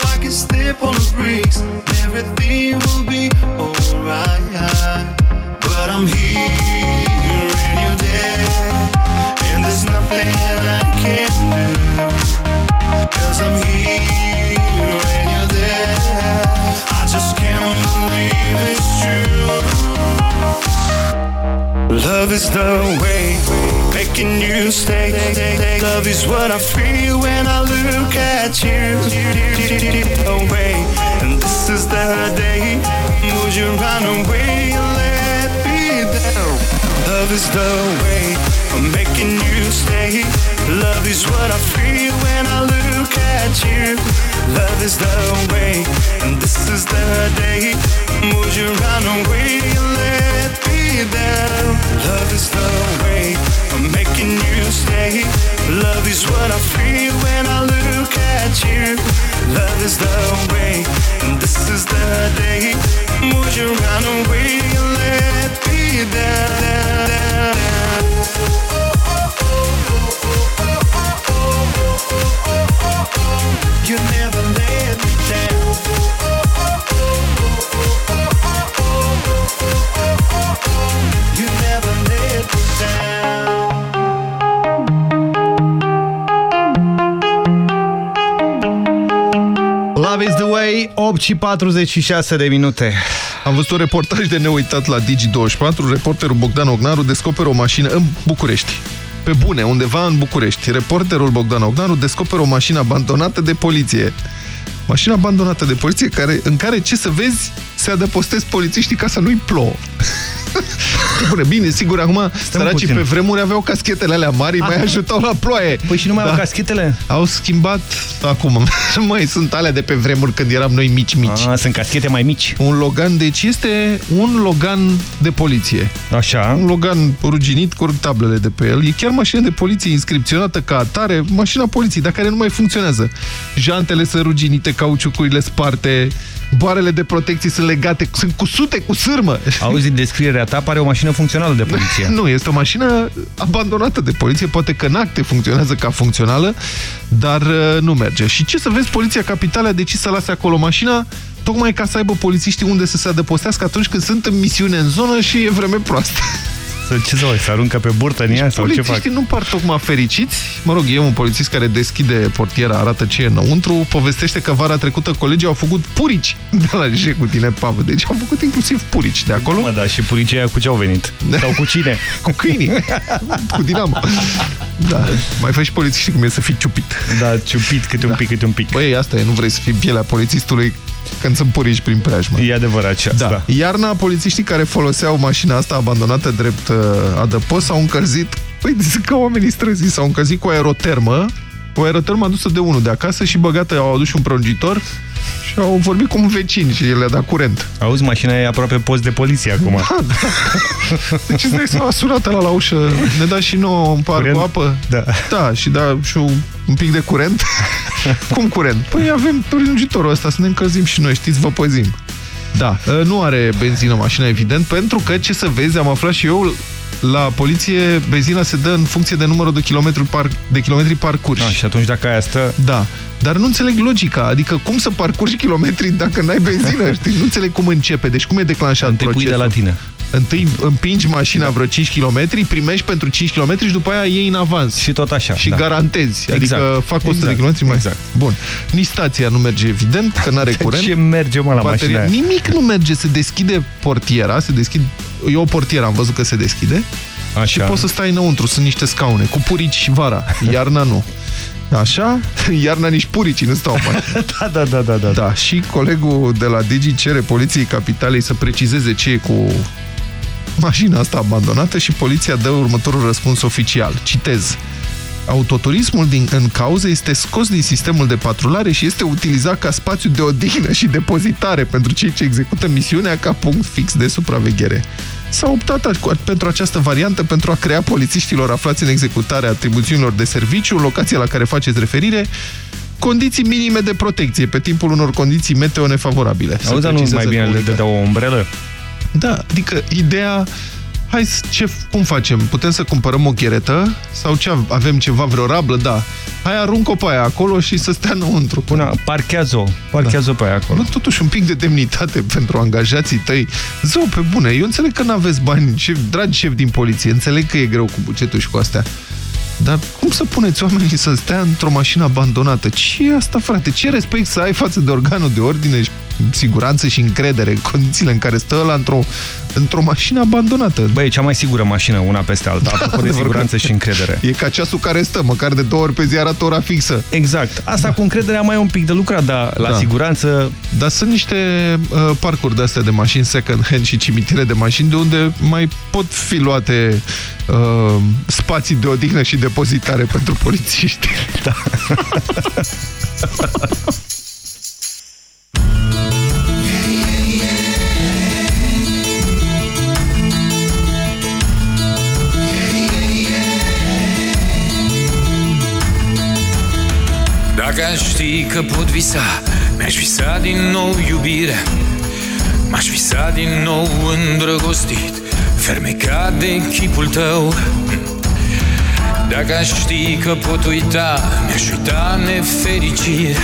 step on the brakes, everything will be alright. But I'm here and you're there, and there's nothing I can do. Cause I'm here and you're there, I just can't believe it's true. Love is the way, making you stay. Love is what I feel when I look at you. Away, and this is the day. Would you run away and let me down? Love is the way, I'm making you stay. Love is what I feel when I look at you. Love is the way, and this is the day. Would you run away and let me down? Love is the way I'm making you stay. Love is what I feel when I look at you. Love is the way, and this is the day. Would you run away and let me down? Down. Down. Way, 8 și 46 de minute. Am văzut un reportaj de neuitat la Digi24. Reporterul Bogdan Ognaru descoperă o mașină în București. Pe bune, undeva în București. Reporterul Bogdan Ognaru descoperă o mașină abandonată de poliție. Mașina abandonată de poliție care, în care, ce să vezi, se adăpostesc polițiștii ca să nu-i plouă. Bine, bine, sigur, acum săracii puțin. pe vremuri aveau caschetele alea mari, mai ajutau la ploaie. Păi și nu mai au caschetele? Au schimbat acum. Nu mai sunt alea de pe vremuri când eram noi mici-mici. A, sunt caschete mai mici. Un Logan, deci este un Logan de poliție. Așa. Un Logan ruginit cu tablele de pe el. E chiar mașină de poliție inscripționată ca atare, mașina poliției, dar care nu mai funcționează. Jantele sunt ruginite, cauciucurile sparte, boarele de protecție sunt legate, sunt cusute cu sârmă. Auzi, în descrierea ta pare o mașină funcțională de poliție. Nu, este o mașină abandonată de poliție, poate că în acte funcționează ca funcțională, dar uh, nu merge. Și ce să vezi, Poliția Capitală a decis să lase acolo mașina tocmai ca să aibă polițiștii unde să se adăpostească atunci când sunt în misiune în zonă și e vreme proastă. Să, ce să fac, să aruncă pe burtă în ea sau ce fac? Polițiștii nu par tocmai fericiți. Mă rog, e un polițist care deschide portiera, arată ce e înăuntru, povestește că vara trecută colegii au făcut purici de la ce cu tine, pavă. Deci au făcut inclusiv purici de acolo. Mă, da, și puricii aia cu ce au venit? Sau cu cine? cu câinii. cu dinamo. Da. Mai faci și polițiștii cum e să fii ciupit. Da, ciupit câte un pic, câte un pic. Băi, asta e, nu vrei să fii pielea polițistului când sunt purici prin preajmă. E adevărat și asta. Da. Iarna, polițiștii care foloseau mașina asta abandonată drept uh, adăpost s-au încălzit, păi zic că oamenii străzii s-au încălzit cu aerotermă, o aerotermă adusă de unul de acasă și băgată, au adus și un prelungitor și au vorbit cu un vecin și el le-a dat curent. Auzi, mașina e aproape post de poliție acum. Da, da. Deci îți dai seama, sunat la la ușă, ne da și nouă un par Curent? cu apă. Da. Da, și da și un, un pic de curent. Cum curent? Păi avem prelungitorul ăsta, să ne încălzim și noi, știți, vă păzim. Da, nu are benzină mașina, evident, pentru că, ce să vezi, am aflat și eu, la poliție benzina se dă în funcție de numărul de kilometri, par, de kilometri parcurși. Da, și atunci dacă aia stă... Da, dar nu înțeleg logica, adică cum să parcurgi kilometri dacă n-ai benzină, știi? Nu înțeleg cum începe, deci cum e declanșat Întâi pui procesul. de la tine. Întâi împingi mașina vreo 5 km, primești pentru 5 km și după aia iei în avans. Și tot așa. Și da. garantezi. Exact. Adică fac 100 Exact. de km mai Exact. Bun. Nici stația nu merge evident, că n-are curent. Ce merge, mă, la Baterie- mașina aia? Nimic nu merge. Se deschide portiera, se deschid... E o portieră, am văzut că se deschide. Așa. Și poți să stai înăuntru. Sunt niște scaune cu purici și vara. Iarna nu. Așa? Iarna nici puricii nu stau mai. da, da, da, da, da. Da, și colegul de la Digi cere Poliției Capitalei să precizeze ce e cu mașina asta abandonată și poliția dă următorul răspuns oficial. Citez. Autoturismul din, în cauză este scos din sistemul de patrulare și este utilizat ca spațiu de odihnă și depozitare pentru cei ce execută misiunea ca punct fix de supraveghere. S-a optat a- pentru această variantă pentru a crea polițiștilor aflați în executarea atribuțiunilor de serviciu, locația la care faceți referire, condiții minime de protecție pe timpul unor condiții meteo nefavorabile. Se Auzi, dar nu precizează mai bine le comunicarea. dădeau o umbrelă? Da, adică ideea... Hai, ce, cum facem? Putem să cumpărăm o cheretă? Sau ce, avem ceva, vreo rablă? Da. Hai, arunc-o pe aia acolo și să stea înăuntru. Una, parchează-o. Parchează-o da. pe aia acolo. Nu, totuși un pic de demnitate pentru angajații tăi. Zău, pe bune, eu înțeleg că nu aveți bani, șef, dragi șef din poliție, înțeleg că e greu cu bugetul și cu astea. Dar cum să puneți oamenii să stea într-o mașină abandonată? Ce e asta, frate? Ce respect să ai față de organul de ordine și siguranță și încredere, condițiile în care stă ăla într-o într, -o, mașină abandonată. Băi, e cea mai sigură mașină, una peste alta, da, apropo de siguranță și încredere. E ca ceasul care stă, măcar de două ori pe zi arată ora fixă. Exact. Asta da. cu încrederea mai e un pic de lucrat, dar la da. siguranță... Dar sunt niște uh, parcuri de-astea de mașini second hand și cimitire de mașini de unde mai pot fi luate uh, spații de odihnă și depozitare pentru polițiști. Da. Dacă aș ști că pot visa Mi-aș visa din nou iubire. M-aș visa din nou îndrăgostit Fermecat de chipul tău. Dacă aș ști că pot uita Mi-aș uita nefericire.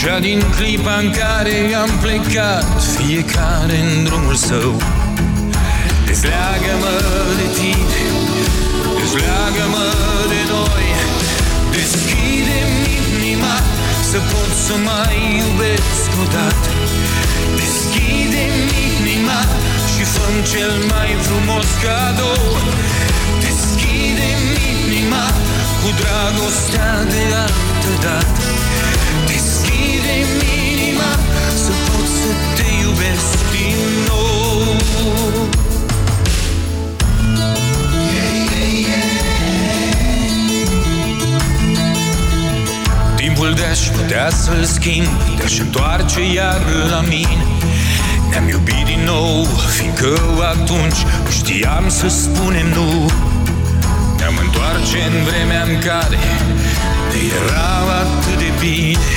Cea din clipa în care am plecat Fiecare în drumul său. Dezleagă-mă de tine Dezleagă-mă de noi Să pot să mai iubesc odată. Deschide-mi inima Și fă cel mai frumos cadou. Deschide-mi inima Cu dragostea de altă dată. Deschide-mi inima Să pot să te iubesc din nou Timpul de-aș putea să-l schimb Te-aș întoarce iar la mine. Ne-am iubit din nou Fiindcă atunci știam să spunem nu. Ne-am întoarce în vremea în care Ne era atât de bine.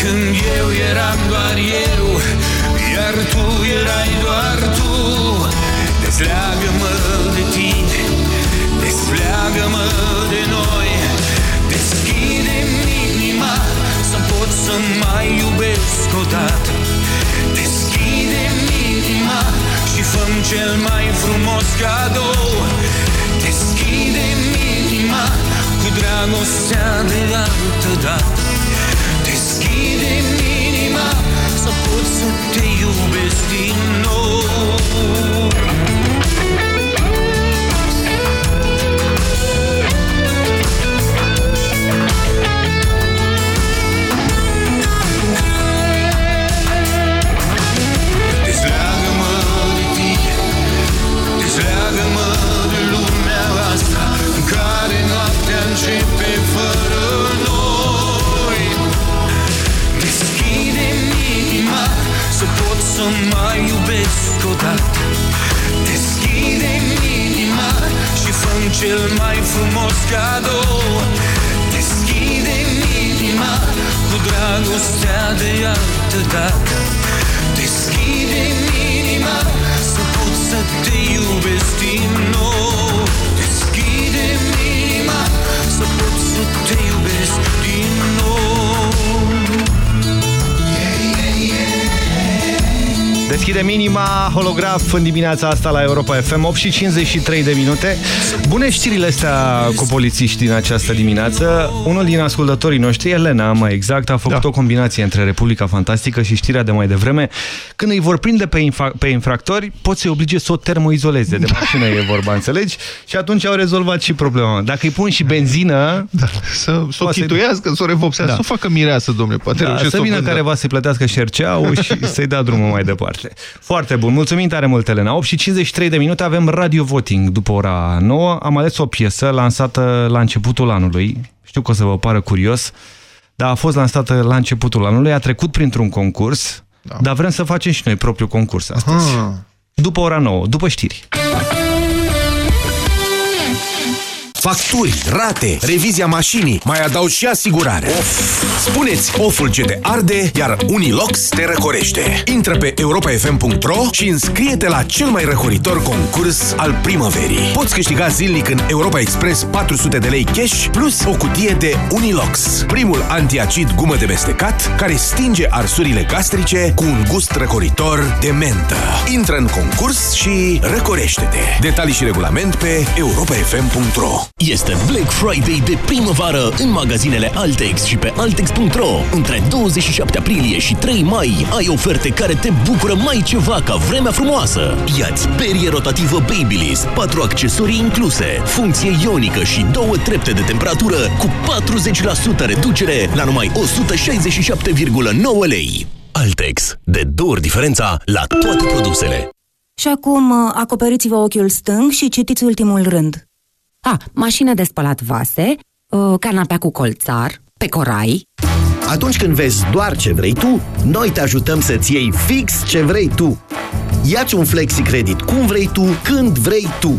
Când eu eram doar eu Iar tu erai doar tu. Dezleagă-mă de tine Dezleagă-mă de noi. Deschide-mi inima Să pot să mai iubesc odată. Deschide-mi inima Și fă cel mai frumos cadou. Deschide-mi inima Cu dragostea de altă dată. Deschide-mi inima Să pot să te iubesc din nou să mai iubesc odată. Deschide-mi inima Și fă cel mai frumos cadou. Deschide-mi inima Cu dragostea de altă dată. Deschide-mi inima Să pot să te iubesc din nou. Deschide-mi inima Să pot să te iubesc din nou Deschide minima holograf în dimineața asta la Europa FM, 8 și 53 de minute. Bune știrile astea cu polițiști din această dimineață. Unul din ascultătorii noștri, Elena, mai exact, a făcut da. o combinație între Republica Fantastică și știrea de mai devreme. Când îi vor prinde pe, pe infractori, pot să-i oblige să o termoizoleze. De mașină e vorba, înțelegi? Și atunci au rezolvat și problema. Dacă îi pun și benzină... Da, să, să o chituiască, să o revopsească, da. să o facă mireasă, domnule. Poate da, să vină careva să-i plătească șerceau și să-i dea drumul mai departe. Foarte bun. Mulțumim tare mult, Elena. 8 și 53 de minute avem radio voting după ora 9. Am ales o piesă lansată la începutul anului. Știu că o să vă pară curios, dar a fost lansată la începutul anului. A trecut printr-un concurs, da. dar vrem să facem și noi propriul concurs astăzi. Aha. După ora 9, după știri. Facturi, rate, revizia mașinii, mai adaug și asigurare. Of! Spuneți oful ce te arde, iar Unilox te răcorește. Intră pe europafm.ro și înscrie-te la cel mai răcoritor concurs al primăverii. Poți câștiga zilnic în Europa Express 400 de lei cash plus o cutie de Unilox, primul antiacid gumă de mestecat care stinge arsurile gastrice cu un gust răcoritor de mentă. Intră în concurs și răcorește-te. Detalii și regulament pe europafm.ro Este Black Friday de primăvară în magazinele Altex și pe Altex.ro. Între 27 aprilie și 3 mai ai oferte care te bucură mai ceva ca vremea frumoasă. Iați perie rotativă Babyliss, 4 accesorii incluse, funcție ionică și două trepte de temperatură cu 40% reducere la numai 167,9 lei. Altex. De două ori diferența la toate produsele. Și acum uh, acoperiți-vă ochiul stâng și citiți ultimul rând. A, mașină de spălat vase, uh, canapea cu colțar, pe corai. Atunci când vezi doar ce vrei tu, noi te ajutăm să-ți iei fix ce vrei tu. Iați un flexi credit cum vrei tu, când vrei tu.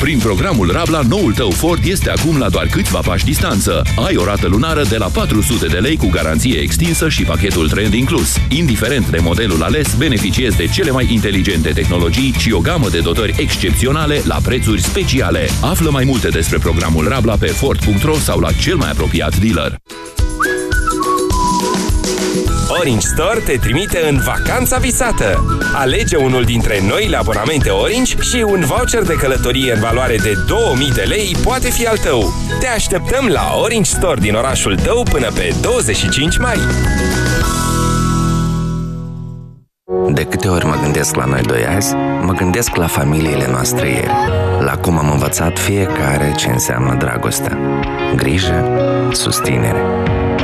Prin programul Rabla, noul tău Ford este acum la doar câțiva pași distanță. Ai o rată lunară de la 400 de lei cu garanție extinsă și pachetul trend inclus. Indiferent de modelul ales, beneficiezi de cele mai inteligente tehnologii și o gamă de dotări excepționale la prețuri speciale. Află mai multe despre programul Rabla pe Ford.ro sau la cel mai apropiat dealer. Orange Store te trimite în vacanța visată. Alege unul dintre noile abonamente Orange și un voucher de călătorie în valoare de 2000 de lei poate fi al tău. Te așteptăm la Orange Store din orașul tău până pe 25 mai. De câte ori mă gândesc la noi doi azi, mă gândesc la familiile noastre ieri, la cum am învățat fiecare ce înseamnă dragostea, grijă, susținere.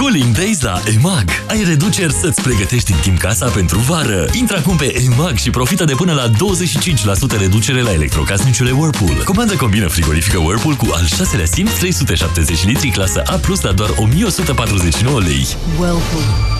Cooling Days la EMAG. Ai reduceri să-ți pregătești în timp casa pentru vară. Intră acum pe EMAG și profită de până la 25% reducere la electrocasnicele Whirlpool. Comandă combină frigorifică Whirlpool cu al șaselea simț 370 litri clasă A+, la doar 1149 lei. Whirlpool.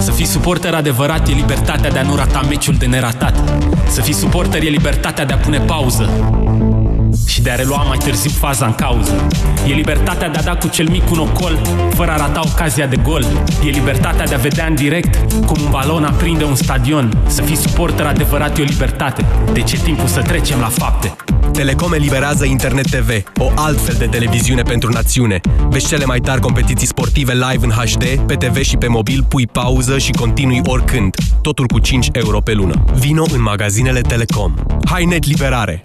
Să fii suporter adevărat e libertatea de a nu rata meciul de neratat. Să fii suporter e libertatea de a pune pauză și de a relua mai târziu faza în cauză. E libertatea de a da cu cel mic un ocol, fără a rata ocazia de gol. E libertatea de a vedea în direct cum un balon aprinde un stadion. Să fii suporter adevărat e o libertate. Deci e timpul să trecem la fapte. Telecom eliberează Internet TV, o altfel de televiziune pentru națiune. Vezi cele mai tari competiții sportive live în HD, pe TV și pe mobil, pui pauză și continui oricând. Totul cu 5 euro pe lună. Vino în magazinele Telecom. Hai net liberare!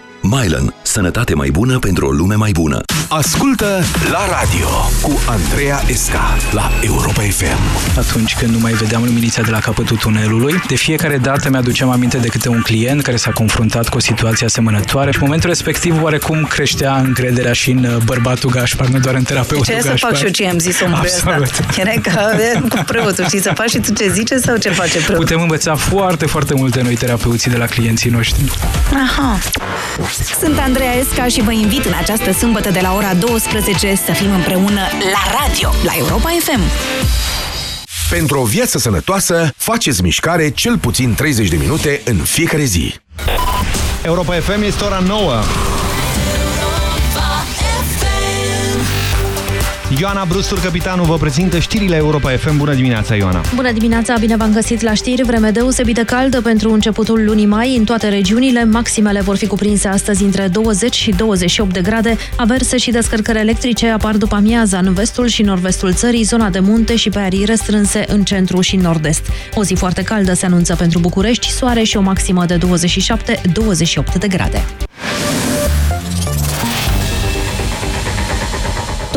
Mylan. Sănătate mai bună pentru o lume mai bună. Ascultă la radio cu Andreea Esca la Europa FM. Atunci când nu mai vedeam luminița de la capătul tunelului, de fiecare dată mi-aduceam aminte de câte un client care s-a confruntat cu o situație asemănătoare și în momentul respectiv oarecum creștea încrederea și în uh, bărbatul Gașpar, nu doar în terapeutul Ce Gașpar. să fac și eu ce am zis omului ăsta? Absolut. Era ca cu preotul, știi, să faci și tu ce zice sau ce face preotul? Putem învăța foarte, foarte multe noi terapeuții de la clienții noștri. Aha. Sunt Andreea Esca și vă invit în această sâmbătă de la ora 12 să fim împreună la radio, la Europa FM. Pentru o viață sănătoasă, faceți mișcare cel puțin 30 de minute în fiecare zi. Europa FM este ora 9. Ioana Brustur, capitanul, vă prezintă știrile Europa FM. Bună dimineața, Ioana! Bună dimineața, bine v-am găsit la știri. Vreme deosebit de caldă pentru începutul lunii mai în toate regiunile. Maximele vor fi cuprinse astăzi între 20 și 28 de grade. Averse și descărcări electrice apar după amiaza în vestul și nord-vestul țării, zona de munte și pe arii restrânse în centru și nord-est. O zi foarte caldă se anunță pentru București, soare și o maximă de 27-28 de grade.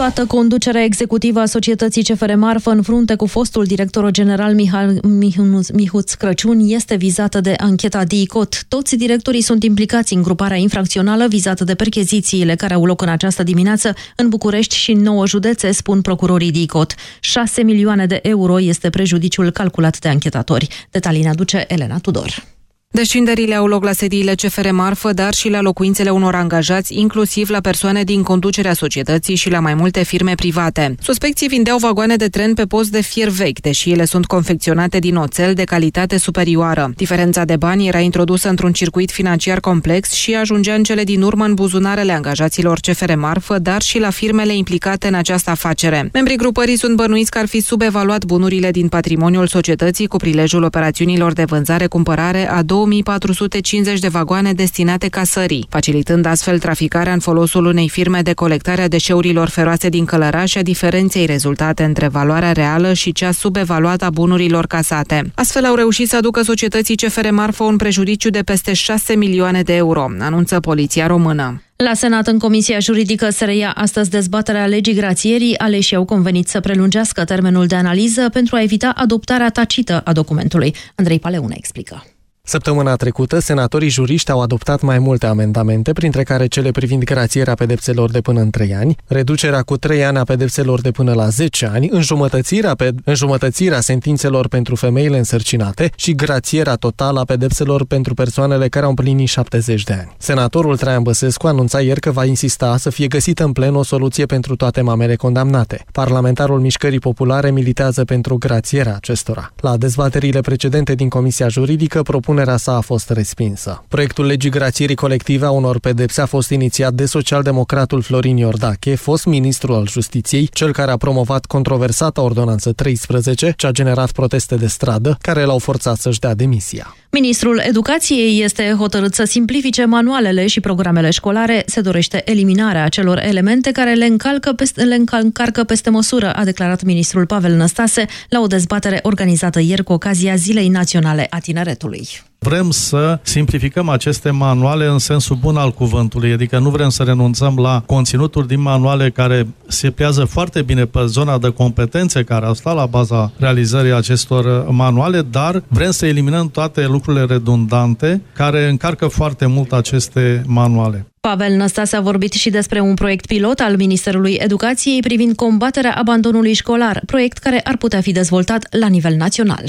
Toată conducerea executivă a societății CFR Marfă în frunte cu fostul director general Mihal, Mihuț, Mihuț Crăciun este vizată de ancheta DICOT. Toți directorii sunt implicați în gruparea infracțională vizată de perchezițiile care au loc în această dimineață în București și în nouă județe, spun procurorii DICOT. 6 milioane de euro este prejudiciul calculat de anchetatori. Detalii ne aduce Elena Tudor. Descinderile au loc la sediile CFR Marfă, dar și la locuințele unor angajați, inclusiv la persoane din conducerea societății și la mai multe firme private. Suspecții vindeau vagoane de tren pe post de fier vechi, deși ele sunt confecționate din oțel de calitate superioară. Diferența de bani era introdusă într-un circuit financiar complex și ajungea în cele din urmă în buzunarele angajaților CFR Marfă, dar și la firmele implicate în această afacere. Membrii grupării sunt bănuiți că ar fi subevaluat bunurile din patrimoniul societății cu prilejul operațiunilor de vânzare-cumpărare a 2450 de vagoane destinate casării, facilitând astfel traficarea în folosul unei firme de colectare a deșeurilor feroase din Călăraș și a diferenței rezultate între valoarea reală și cea subevaluată a bunurilor casate. Astfel au reușit să aducă societății CFR Marfă un prejudiciu de peste 6 milioane de euro, anunță poliția română. La Senat, în Comisia Juridică, se reia astăzi dezbaterea legii grațierii. Aleșii au convenit să prelungească termenul de analiză pentru a evita adoptarea tacită a documentului. Andrei Paleuna explică. Săptămâna trecută, senatorii juriști au adoptat mai multe amendamente, printre care cele privind grațierea pedepselor de până în 3 ani, reducerea cu 3 ani a pedepselor de până la 10 ani, înjumătățirea, pe, înjumătățirea sentințelor pentru femeile însărcinate și grațierea totală a pedepselor pentru persoanele care au împlinit 70 de ani. Senatorul Traian Băsescu anunța ieri că va insista să fie găsită în plen o soluție pentru toate mamele condamnate. Parlamentarul Mișcării Populare militează pentru grațierea acestora. La dezbaterile precedente din Comisia Juridică propun propunerea sa a fost respinsă. Proiectul legii grațierii colective a unor pedepse a fost inițiat de socialdemocratul Florin Iordache, fost ministru al justiției, cel care a promovat controversata ordonanță 13, ce a generat proteste de stradă, care l-au forțat să-și dea demisia. Ministrul Educației este hotărât să simplifice manualele și programele școlare. Se dorește eliminarea acelor elemente care le, încalcă peste, le încarcă peste măsură, a declarat ministrul Pavel Năstase la o dezbatere organizată ieri cu ocazia Zilei Naționale a Tineretului. Vrem să simplificăm aceste manuale în sensul bun al cuvântului, adică nu vrem să renunțăm la conținutul din manuale care se pliază foarte bine pe zona de competențe care au stat la baza realizării acestor manuale, dar vrem să eliminăm toate lucrurile redundante care încarcă foarte mult aceste manuale. Pavel Năstase a vorbit și despre un proiect pilot al Ministerului Educației privind combaterea abandonului școlar, proiect care ar putea fi dezvoltat la nivel național.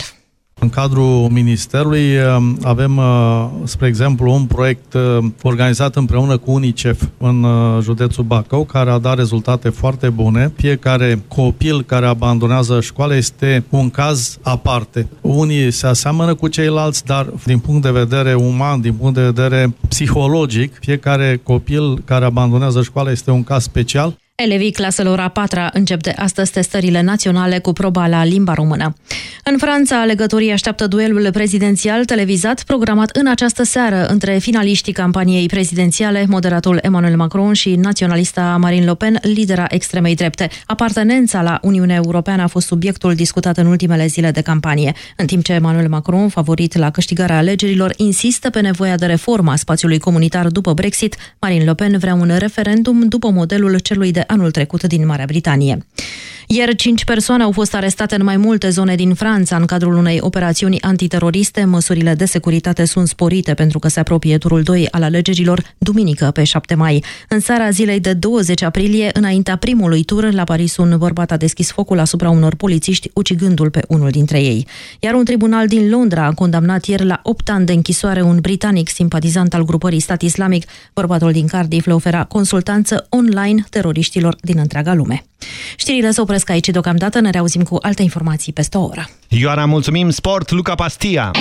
În cadrul Ministerului um, avem, uh, spre exemplu, un proiect uh, organizat împreună cu UNICEF în uh, județul Bacău, care a dat rezultate foarte bune. Fiecare copil care abandonează școala este un caz aparte. Unii se aseamănă cu ceilalți, dar din punct de vedere uman, din punct de vedere psihologic, fiecare copil care abandonează școala este un caz special. Elevii claselor a patra încep de astăzi testările naționale cu proba la limba română. În Franța, alegătorii așteaptă duelul prezidențial televizat programat în această seară între finaliștii campaniei prezidențiale, moderatul Emmanuel Macron și naționalista Marine Le Pen, lidera extremei drepte. Apartenența la Uniunea Europeană a fost subiectul discutat în ultimele zile de campanie, în timp ce Emmanuel Macron, favorit la câștigarea alegerilor, insistă pe nevoia de reformă a spațiului comunitar după Brexit, Marine Le Pen vrea un referendum după modelul celui de anul trecut din Marea Britanie. Ieri, cinci persoane au fost arestate în mai multe zone din Franța în cadrul unei operațiuni antiteroriste. Măsurile de securitate sunt sporite pentru că se apropie turul 2 al alegerilor, duminică, pe 7 mai. În seara zilei de 20 aprilie, înaintea primului tur, la Paris, un bărbat a deschis focul asupra unor polițiști, ucigându-l pe unul dintre ei. Iar un tribunal din Londra a condamnat ieri la 8 ani de închisoare un britanic simpatizant al grupării stat islamic. Bărbatul din Cardiff le ofera consultanță online teroriștilor din întreaga lume. Știrile se opresc aici deocamdată, ne reauzim cu alte informații peste o oră. Ioana, mulțumim! Sport, Luca Pastia!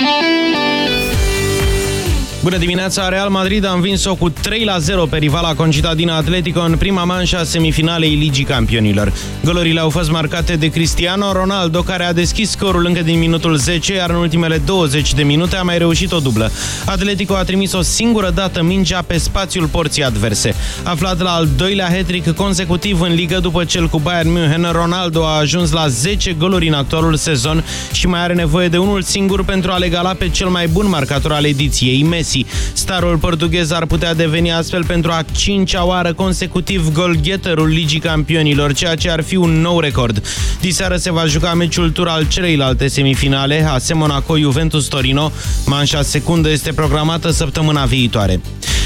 Bună dimineața! Real Madrid a învins-o cu 3 la 0 pe rivala Concitadina Atletico în prima manșă a semifinalei Ligii Campionilor. Golurile au fost marcate de Cristiano Ronaldo, care a deschis scorul încă din minutul 10, iar în ultimele 20 de minute a mai reușit o dublă. Atletico a trimis o singură dată mingea pe spațiul porții adverse. Aflat la al doilea hat consecutiv în ligă după cel cu Bayern München, Ronaldo a ajuns la 10 goluri în actualul sezon și mai are nevoie de unul singur pentru a legala pe cel mai bun marcator al ediției, Messi. Messi. Starul portughez ar putea deveni astfel pentru a cincea oară consecutiv golgheterul Ligii Campionilor, ceea ce ar fi un nou record. Diseară se va juca meciul tur al celeilalte semifinale, AS Monaco-Juventus-Torino. Manșa secundă este programată săptămâna viitoare.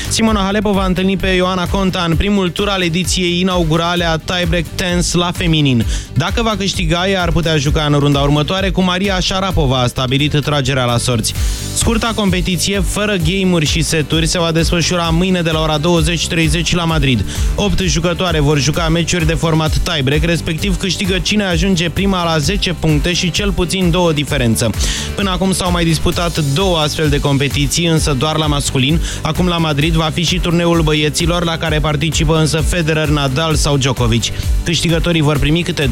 Simona Halepo va întâlni pe Ioana Conta în primul tur al ediției inaugurale a Tiebreak Tense la feminin. Dacă va câștiga, ea ar putea juca în runda următoare cu Maria Șarapova, a stabilit tragerea la sorți. Scurta competiție, fără game-uri și seturi, se va desfășura mâine de la ora 20.30 la Madrid. 8 jucătoare vor juca meciuri de format tiebreak, respectiv câștigă cine ajunge prima la 10 puncte și cel puțin două diferență. Până acum s-au mai disputat două astfel de competiții, însă doar la masculin. Acum la Madrid va fi și turneul băieților, la care participă însă Federer, Nadal sau Djokovic. Câștigătorii vor primi câte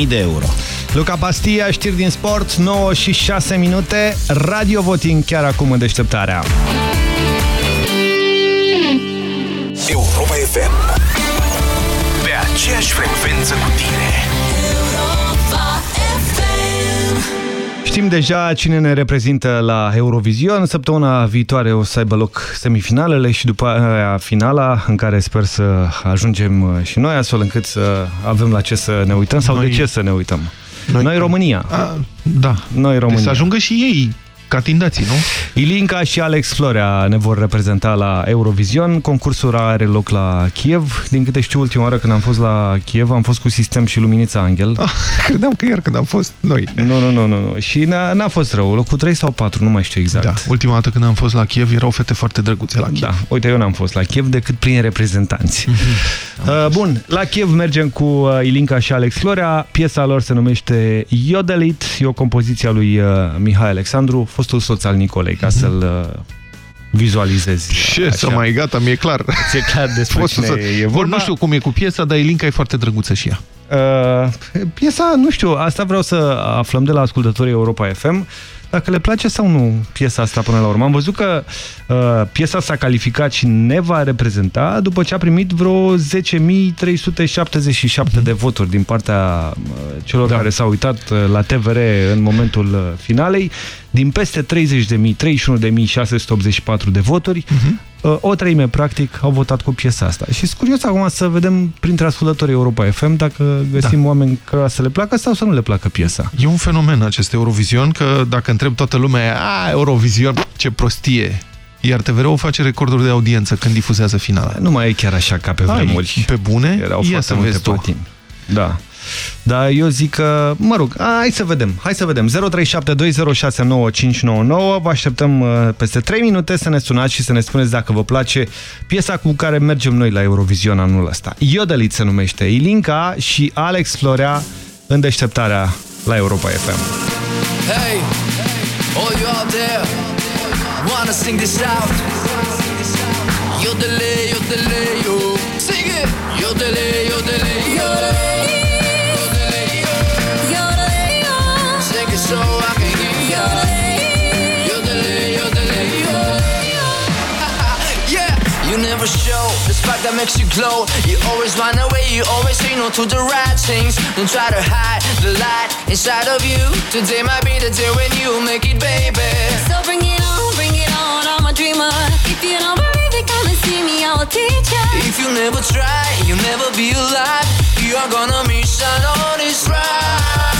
200.000 de euro. Luca Pastia, știri din sport, 9 și 6 minute, Radio Voting chiar acum în deșteptarea. Europa FM Pe aceeași frecvență cu tine Știm deja cine ne reprezintă la Eurovision. Săptămâna viitoare o să aibă loc semifinalele și după aia finala, în care sper să ajungem și noi, astfel încât să avem la ce să ne uităm sau noi... de ce să ne uităm. Noi, noi România. A, da. Noi România. Deci să ajungă și ei catindații, nu? Ilinca și Alex Florea ne vor reprezenta la Eurovision. Concursul are loc la Kiev. Din câte știu, ultima oară când am fost la Kiev, am fost cu sistem și luminița Angel. Ah, credeam că iar când am fost noi. Nu, nu, nu, nu. nu. Și n-a fost rău. Locul 3 sau 4, nu mai știu exact. Da, ultima dată când am fost la Kiev erau fete foarte drăguțe la Kiev. Da, uite, eu n-am fost la Kiev decât prin reprezentanți. Mm -hmm. uh, bun, la Kiev mergem cu uh, Ilinca și Alex Florea. Piesa lor se numește Yodelit. E o compoziție a lui uh, Mihai Alexandru, fostul soț al Nicolei, ca să-l uh, vizualizezi. Ce așa. să mai gata, mi-e clar. Ți-e clar despre cine să... e vorba. Nu știu cum e cu piesa, dar Elinca e foarte drăguță și ea. Uh, piesa, nu știu, asta vreau să aflăm de la ascultătorii Europa FM dacă le place sau nu piesa asta până la urmă. Am văzut că uh, piesa s-a calificat și ne va reprezenta după ce a primit vreo 10.377 de voturi din partea uh, celor da. care s-au uitat uh, la TVR în momentul uh, finalei. Din peste 30.000, 31.684 de voturi, uh mhm. -huh. o treime, practic, au votat cu piesa asta. Și sunt curios acum să vedem printre ascultătorii Europa FM dacă găsim da. oameni care să le placă sau să nu le placă piesa. E un fenomen acest Eurovision, că dacă întreb toată lumea, a, Eurovision, ce prostie, iar TVR-ul face recorduri de audiență când difuzează finala. Nu mai e chiar așa ca pe vremuri. Pe bune? Erau Ia foarte multe platini. Da. Dar eu zic că, mă rog, hai să vedem, hai să vedem. 0372069599, vă așteptăm uh, peste 3 minute să ne sunați și să ne spuneți dacă vă place piesa cu care mergem noi la Eurovision anul ăsta. Iodelit se numește Ilinca și Alex Florea în deșteptarea la Europa FM. Hey, all you out there, wanna sing this out? Yodele, yodele, yo, sing it! Yodele, that makes you glow. You always run away, you always say no to the right things. Don't try to hide the light inside of you. Today might be the day when you make it, baby. So bring it on, bring it on, I'm a dreamer. If you don't believe it, come and see me, I'll teach you. If you never try, you'll never be alive. You are gonna miss out on this ride.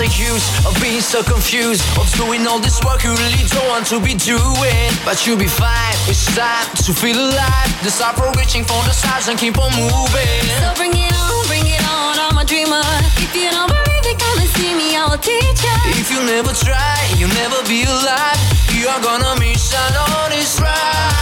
Now what's the use of being so confused? Of doing all this work you really don't want to be doing. But you'll be fine, it's time to feel alive. Decide for reaching for the stars and keep on moving. So bring it on, bring it on, I'm a dreamer. If you don't believe it, come and see me, I'll teach you. If you never try, you'll never be alive. You are gonna miss out on this ride.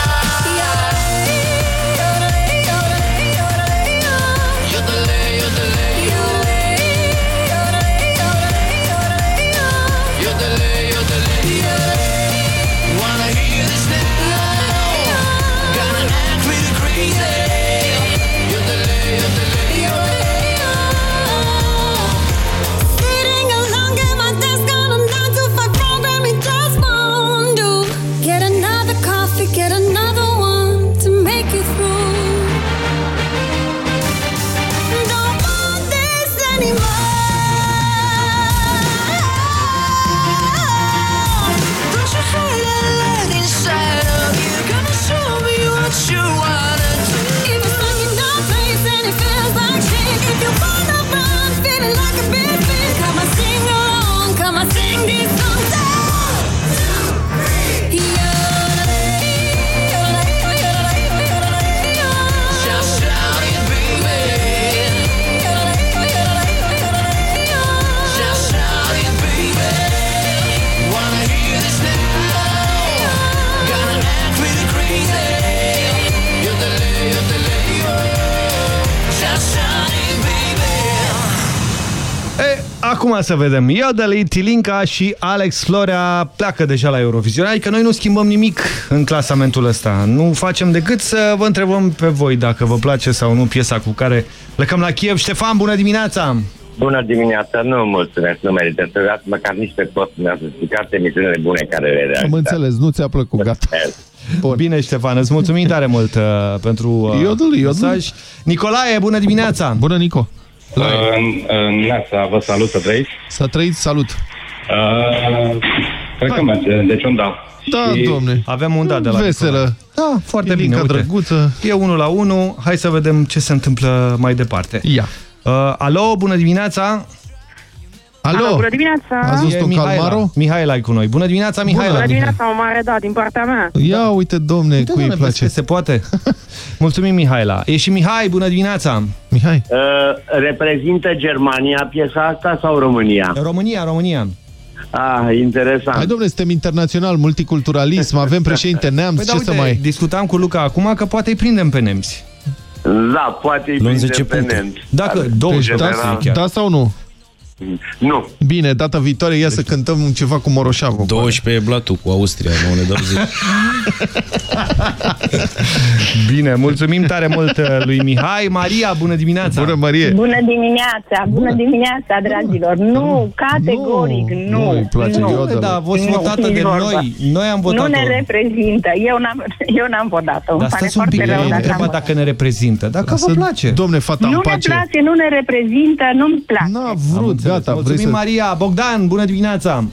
Acum să vedem. Iodeli, Tilinca și Alex Florea pleacă deja la Eurovision. Adică noi nu schimbăm nimic în clasamentul ăsta. Nu facem decât să vă întrebăm pe voi dacă vă place sau nu piesa cu care plecăm la Kiev. Ștefan, bună dimineața! Bună dimineața, nu mulțumesc, nu merită să dați măcar nici pe post mi-ați explicat emisiunile bune care le realizați. Am înțeles, nu ți-a plăcut, gata. Bun. Bine, Ștefan, îți mulțumim tare mult uh, pentru uh, Iodul, iodul. mesaj. Nicolae, bună dimineața! Bună, Nico! Neața, vă salut să trăiți. Să trăiți, salut! Uh, cred că merge, deci un da. Da, Și- domne. Avem un da de la Veselă. Nicolae. Da, foarte Ilinca bine, uite. drăguță. E unul la unul. Hai să vedem ce se întâmplă mai departe. Ia. Uh, alo, bună dimineața! Alo, bună dimineața! Ați văzut E un Mihaela. Calmaro? Mihaela e cu noi. Bună dimineața, Mihaela! Bună dimineața, o mare da din partea mea. Ia uite, domne, Uite, cui îi doamne, vezi place. că se poate. Mulțumim, Mihaela. E și Mihai, bună dimineața! Mihai. Uh, reprezintă Germania piesa asta sau România? România, România. Ah, interesant. Hai, domne, suntem internațional, multiculturalism, avem președinte neamț, Păi da, ce uite, să mai... discutam cu Luca acum că poate îi prindem pe nemți. Da, poate îi Luăm prinde 10 pe puncte. nemți. Dacă, Dar, 20 în Da, general, da sau nu? Nu. Bine, data viitoare ia să cântăm ceva cu Moroșavu. 12 e blatul cu Austria, nu ne dau zi. Bine, mulțumim tare mult uh, lui Mihai. Maria, bună dimineața! Bună, Marie! Bună dimineața, bună dimineața, dragilor. Nu, categoric, nu. nu îi place nu. Iodele. Da, a fost Nu, votată nici de vorba. noi. Noi am votat-o. Nu ne reprezintă. Eu n-am, eu n-am votat-o. Îmi Dar pare stați un foarte pic, rău eu dacă întreba am dacă ne reprezintă. Dacă vă place. Domne, fata Nu în ne pace. place, nu ne reprezintă, nu-mi place. N-a Am vrut, înțeles. Gata, vrei Mulțumim, să... Maria. Bogdan, bună dimineața!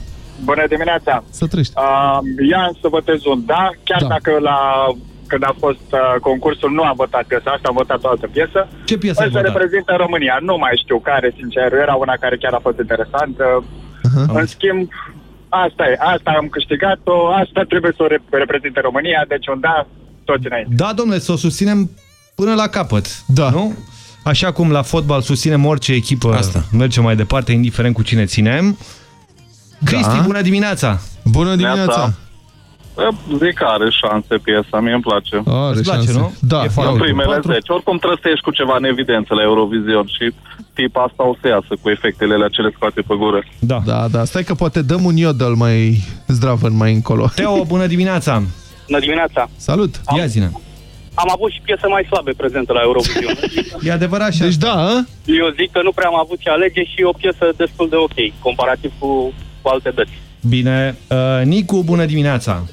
Bună dimineața! Să trăiești. Uh, ia să votez un da, chiar Da. dacă la când a fost uh, concursul nu am votat piesa asta, am votat o altă piesă. Ce piesă ai Însă votat? reprezintă România. Nu mai știu care, sincer, era una care chiar a fost interesantă. În schimb, asta e, asta am câștigat-o, asta trebuie să o rep- reprezinte România, deci un da, toți înainte. Da, domnule, să o susținem până la capăt. Da. Nu? Așa cum la fotbal susținem orice echipă, Asta. merge mai departe, indiferent cu cine ținem. Cristi, bună dimineața! Bună dimineața! Zic că are șanse piesa, mie îmi place. Are Îți place, șanse. nu? Da, e ia în uite, primele patru. 10. Oricum trebuie să ieși cu ceva în evidență la Eurovision și tipa asta o să iasă cu efectele la cele scoate pe gură. Da. Da, da, stai că poate dăm un iodel mai zdravăn mai încolo. Teo, bună dimineața! Bună dimineața! Salut! Ia zine! Am avut și piesă mai slabe prezentă la Eurovision. E adevărat și Deci da, a? Eu zic că nu prea am avut ce alege și o piesă destul de ok, comparativ cu, cu alte dăți. Bine. Uh, Nicu, bună dimineața!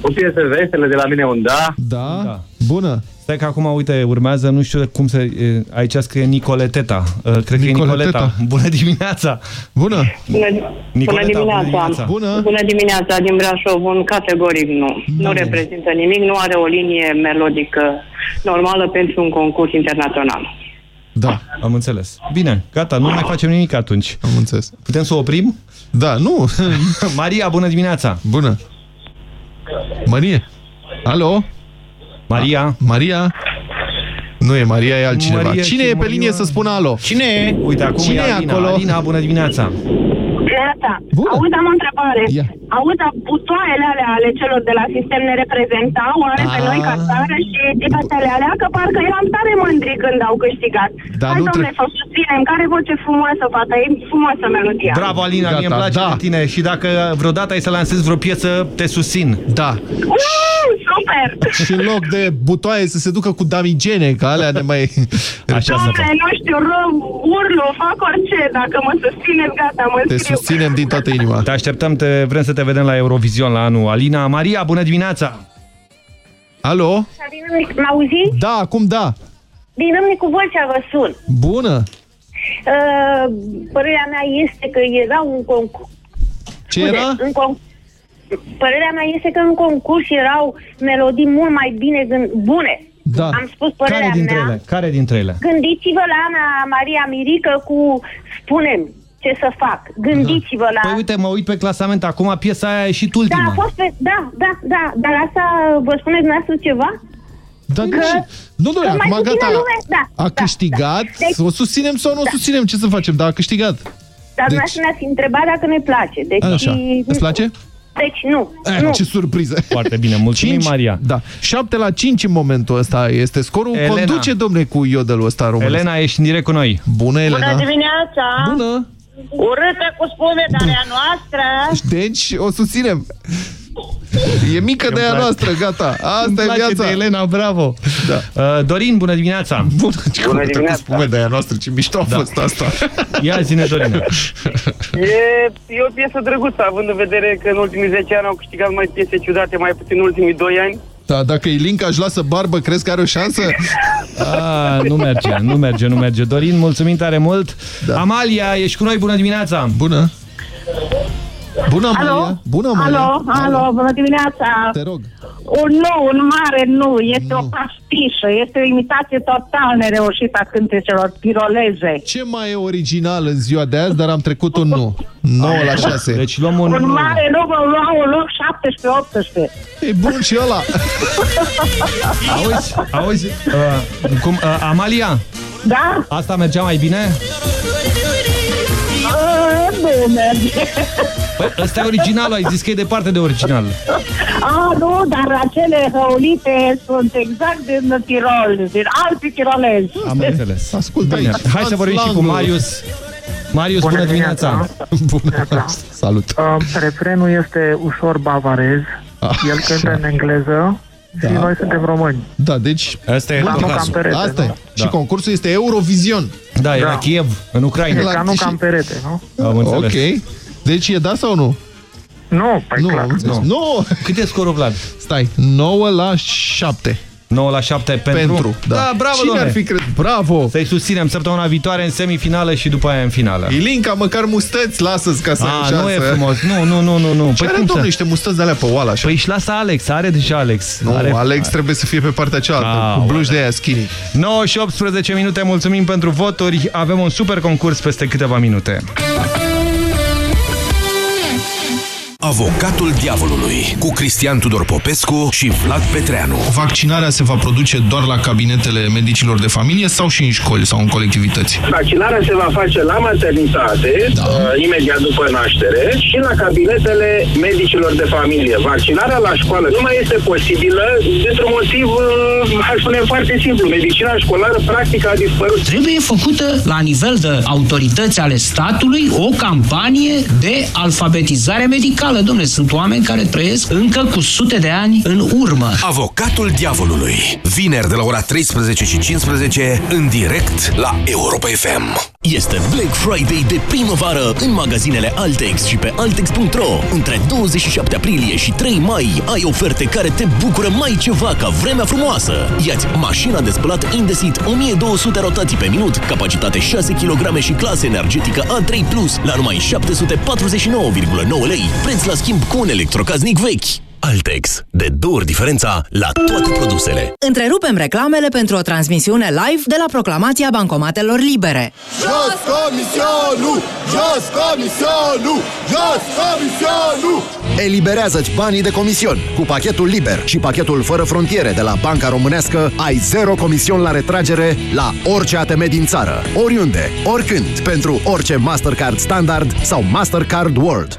O piesă vesele de la mine un da. Da? da. Bună! Stai că acum, uite, urmează, nu știu cum se... e, Aici scrie Nicoleteta. Uh, Cred că e Nicoleteta. Nicoleta. Bună dimineața! Bună! Bună, Nicoleta, bună bună dimineața. dimineața. Bună. Bună dimineața din Brașov. Un categoric nu. Nu reprezintă nimic, nu are o linie melodică normală pentru un concurs internațional. Da. Am înțeles. Bine, gata, nu mai facem nimic atunci. Am înțeles. Putem să o oprim? Da, nu. Maria, bună dimineața! Bună! Marie! Alo? Maria? Maria? Nu e Maria, e altcineva. Maria Cine și e pe Maria. linie să spună alo? Cine e? Uite, acum Cine e e Alina. acolo? Alina, bună dimineața! Neața, Bună. auzi, am o întrebare. Ia. Auzi, butoaiele alea ale celor de la sistem ne reprezentau, oare pe Ah. noi ca țară și tipetele alea, că parcă eram tare mândri când au câștigat. Dar Hai, nu domnule, tre- să o susținem. Care voce frumoasă, fata, e frumoasă melodia. Bravo, Alina, mie îmi Gata, place da. de tine și dacă vreodată ai să lansezi vreo piesă, te susțin. Da. Uh, super! Și în loc de butoaie să se ducă cu damigene, că alea ne mai... Așa să Domnule, nu știu, rog, urlu, fac orice. Dacă mă susțineți, gata, mă Te scriu. susținem din toată inima. Te așteptăm, te, vrem să te vedem la Eurovision la anul. Alina, Maria, bună dimineața! Alo? Mă auzi? Da, acum da. Din cu vocea vă sun. Bună! Uh, părerea mea este că era un concurs. Ce era? În con- Părerea mea este că în concurs erau melodii mult mai bine gând- bune. Da. Am spus părerea Care dintre mea. ele? Care dintre ele? Gândiți-vă la Ana Maria Mirică cu Spunem ce să fac. Gândiți-vă la... Păi uite, mă uit pe clasament, acum piesa aia a ieșit Da, ultima. a fost pe... Da, da, da. Dar asta vă spuneți dumneavoastră ceva? Da, Că- nu, nu, nu, că mai acum puțină gata. lume- da, a da, câștigat, da. Deci- să o susținem sau nu o susținem, ce să facem? Dar a câștigat. Dar Deci- dumneavoastră ne-ați întrebat dacă ne place. Deci, Așa. Îți place? Deci nu. Eh, nu. ce surpriză! Foarte bine, mulțumim, Cinci- Maria. Da, 7 la 5 în momentul ăsta este scorul. Elena. Conduce, domne, cu iodelul ăsta român. Elena, ești în direct cu noi. Bună, Elena! Bună dimineața! Bună! Urâtă cu spumedarea noastră! Deci, o susținem. E mică de Îmi aia place. noastră, gata. Asta Îmi e place viața. de Elena, bravo. Da. Uh, Dorin, bună dimineața. Bună, ce Bună cu dimineața. spume de aia noastră, ce mișto a Da. fost asta. Ia zine, Dorina. E, e o piesă drăguță, având în vedere că în ultimii 10 ani au câștigat mai piese ciudate, mai puțin în ultimii 2 ani. Da, dacă Ilinca își lasă barbă, crezi că are o șansă? A, nu merge, nu merge, nu merge. Dorin, mulțumim tare mult. Da. Amalia, ești cu noi, bună dimineața. Bună. Bună, Alo? Maria. Bună, Maria. Alo, alo, bună dimineața! Te rog. Un nu, un mare nu, este o pastișă, este o imitație total nereușită a cântecelor piroleze. Ce mai e original în ziua de azi, dar am trecut un nu. 9 la 6. Deci luăm un... Un mare nu vă luau un loc 17-18. E bun și ăla. Auzi, auzi, uh, cum, uh, Amalia, Da? asta mergea mai bine? A, nu merge. Păi, ăsta e original, ai zis că e departe de original. A, nu, dar acele hăulite sunt exact din Tirol, din alții tirolezi. Am înțeles. Ascultă Bine, aici. hai să vorbim și cu Marius. Marius, bună, Bună dimineața. Bună. Salut. Uh, refrenul este ușor bavarez, el cântă în engleză și Da. noi suntem români. Da, deci... Asta e Ca nu cam perete, Asta e. nu? Și Da. concursul este Eurovision. Da, e Da. la Kiev, în E Ucraina. ca nu și- cam perete, nu? Am înțeles. Ok. Deci e da sau nu? Nu, păi Nu, clar. am înțeles. Nu! Cât e scorul, Vlad? Stai, 9 la 7. 9 la 7 pentru... Pentru, da. da bravo, Cine domne. ar fi crezut? Bravo! Să-i susținem săptămâna viitoare în semifinală și după aia în finală. Ilinca, măcar mustăți, lasă-ți ca să ai A, șansă. nu e frumos. Nu, nu, nu, nu. nu. Ce are, cum domnule, să- niște mustăți de alea pe oală, așa? Păi și lasă Alex, are deja Alex. Nu, are... Alex trebuie să fie pe partea cealaltă, Ah, cu bluși de aia skinny. 9 și 18 minute, mulțumim pentru voturi. Avem un super concurs peste câteva minute. Avocatul diavolului cu Cristian Tudor Popescu și Vlad Petreanu. Vaccinarea se va produce doar la cabinetele medicilor de familie sau și în școli sau în colectivități? Vaccinarea se va face la maternitate, da. uh, imediat după naștere, și la cabinetele medicilor de familie. Vaccinarea la școală nu mai este posibilă dintr-un motiv, uh, aș spune foarte simplu. Medicina școlară practic a dispărut. Trebuie făcută la nivel de autorități ale statului o campanie de alfabetizare medicală. Dom'le, sunt oameni care trăiesc încă cu sute de ani în urmă. Avocatul diavolului. Vineri de la ora 13 și 15 în direct la Europa FM. Este Black Friday de primăvară în magazinele Altex și pe Altex.ro. Între 27 aprilie și 3 mai ai oferte care te bucură mai ceva ca vremea frumoasă. Iați mașina de spălat Indesit 1200 rotații pe minut, capacitate 6 kg și clasă energetică A3+, la numai 749,9 lei, preț la schimb cu un electrocaznic vechi. Altex. De două ori diferența la toate produsele. Întrerupem reclamele pentru o transmisiune live de la proclamația Bancomatelor Libere. Jos comisionul! Jos comisionul! Jos comisionul! Eliberează-ți banii de comision. Cu pachetul liber și pachetul fără frontiere de la Banca Românească ai zero comision la retragere la orice ATM din țară, oriunde, oricând, pentru orice Mastercard Standard sau Mastercard World.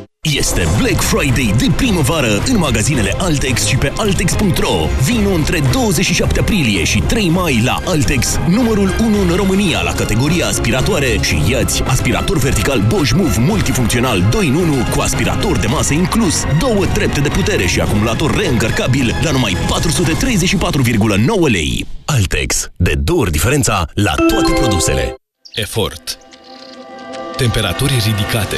Este Black Friday de primăvară în magazinele Altex și pe Altex.ro. Vino între 27 aprilie și 3 mai la Altex, numărul 1 în România la categoria aspiratoare și iați aspirator vertical Bosch Move multifuncțional 2 în 1 cu aspirator de masă inclus, două trepte de putere și acumulator reîncărcabil la numai 434,9 lei. Altex. De două ori diferența la toate produsele. Efort. Temperaturi ridicate.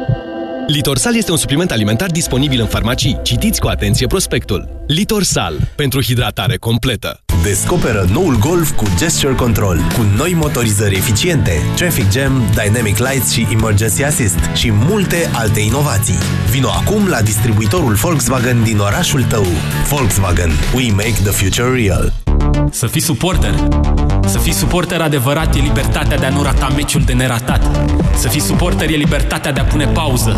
Litorsal este un supliment alimentar disponibil în farmacii. Citiți cu atenție prospectul. Litorsal. Pentru hidratare completă. Descoperă noul Golf cu Gesture Control, cu noi motorizări eficiente, Traffic Jam, Dynamic Lights și Emergency Assist și multe alte inovații. Vino acum la distribuitorul Volkswagen din orașul tău. Volkswagen. We make the future real. Să fii suporter. Să fii suporter adevărat e libertatea de a nu rata meciul de neratat. Să fii suporter e libertatea de a pune pauză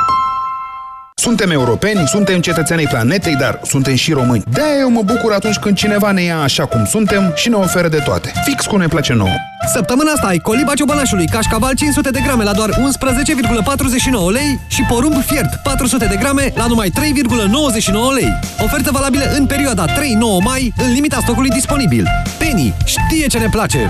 Suntem europeni, suntem cetățenii planetei, dar suntem și români. de eu mă bucur atunci când cineva ne ia așa cum suntem și ne oferă de toate. Fix cum ne place nouă. Săptămâna asta ai coliba ciobănașului, cașcaval 500 de grame la doar 11,49 lei și porumb fiert 400 de grame la numai 3,99 lei. Ofertă valabilă în perioada 3-9 mai, în limita stocului disponibil. Penny știe ce ne place!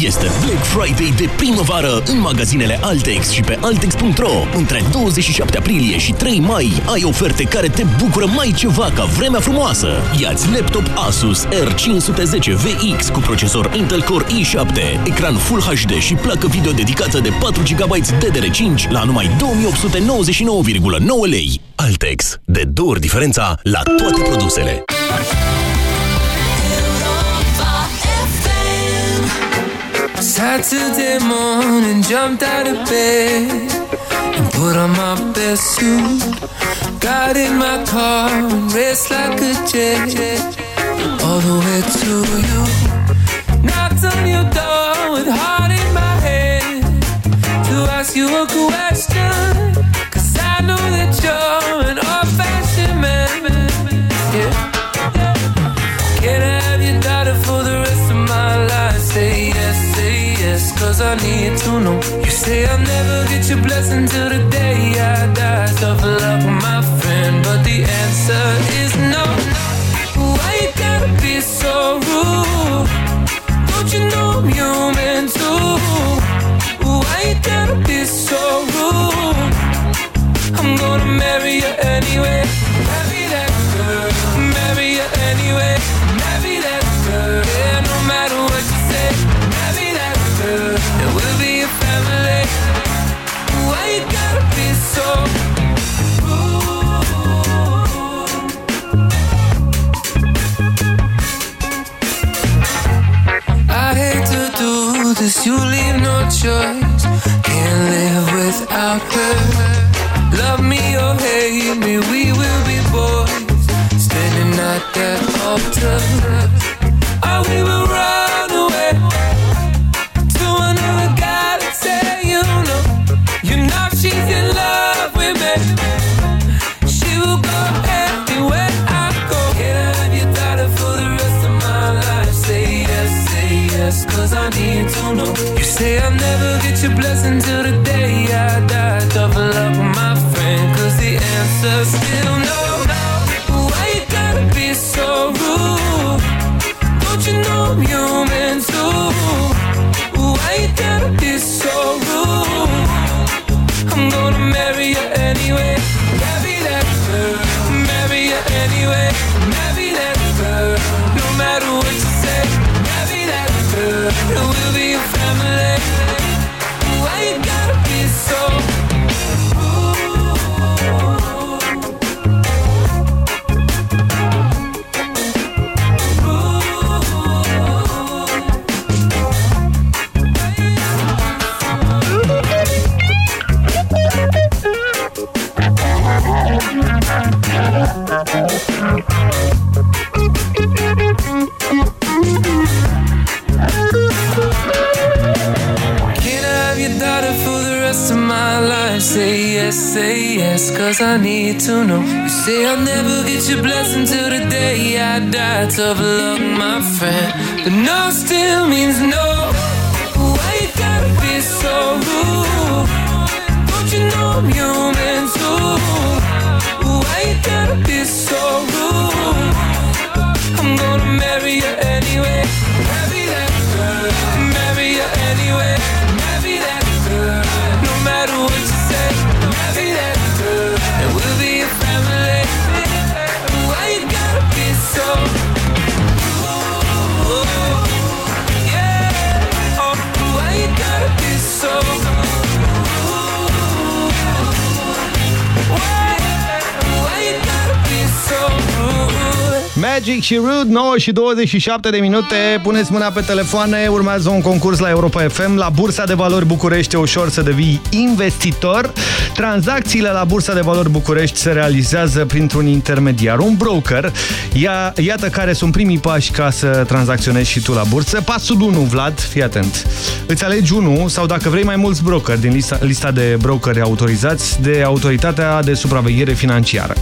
Este Black Friday de primăvară în magazinele Altex și pe Altex.ro. Între 27 aprilie și 3 mai ai oferte care te bucură mai ceva ca vremea frumoasă. Iați laptop Asus R510 VX cu procesor Intel Core i7, ecran Full HD și placă video dedicată de 4 GB DDR5 la numai 2899,9 lei. Altex. De două ori diferența la toate produsele. Saturday morning, jumped out of bed and put on my best suit. Got in my car and raced like a jet all the way to you. Knocked on your door with heart in my head to ask you a question. Cause I need to know. You say I'll never get your blessing till the day I die. Tough love with my friend, but the answer is no. Why you gotta be so rude? Don't you know I'm human too? Why you gotta be so rude? I'm gonna marry you anyway. You leave no choice. Can't live without her. Love me or hate me, we will be boys. Standing at that altar. Or we will run need to know. You say I'll never get your blessing till the day I die. Double up with my friend, cause the answer's still no. Say yes, cause I need to know. You say I'll never get your blessing till the day I die. Tough luck, my friend. But no still means no. Why you gotta be so rude? Don't you know I'm human too? Why you gotta be so rude? I'm gonna marry you Magic și Rude, 9 și 27 de minute. Puneți mâna pe telefoane, urmează un concurs la Europa FM. La Bursa de Valori București e ușor să devii investitor. Tranzacțiile la Bursa de Valori București se realizează printr-un intermediar, un broker. Ia, iată care sunt primii pași ca să tranzacționezi și tu la bursă. Pasul 1, Vlad, fii atent. Îți alegi unul sau dacă vrei mai mulți brokeri din lista, lista de brokeri autorizați de Autoritatea de Supraveghere Financiară.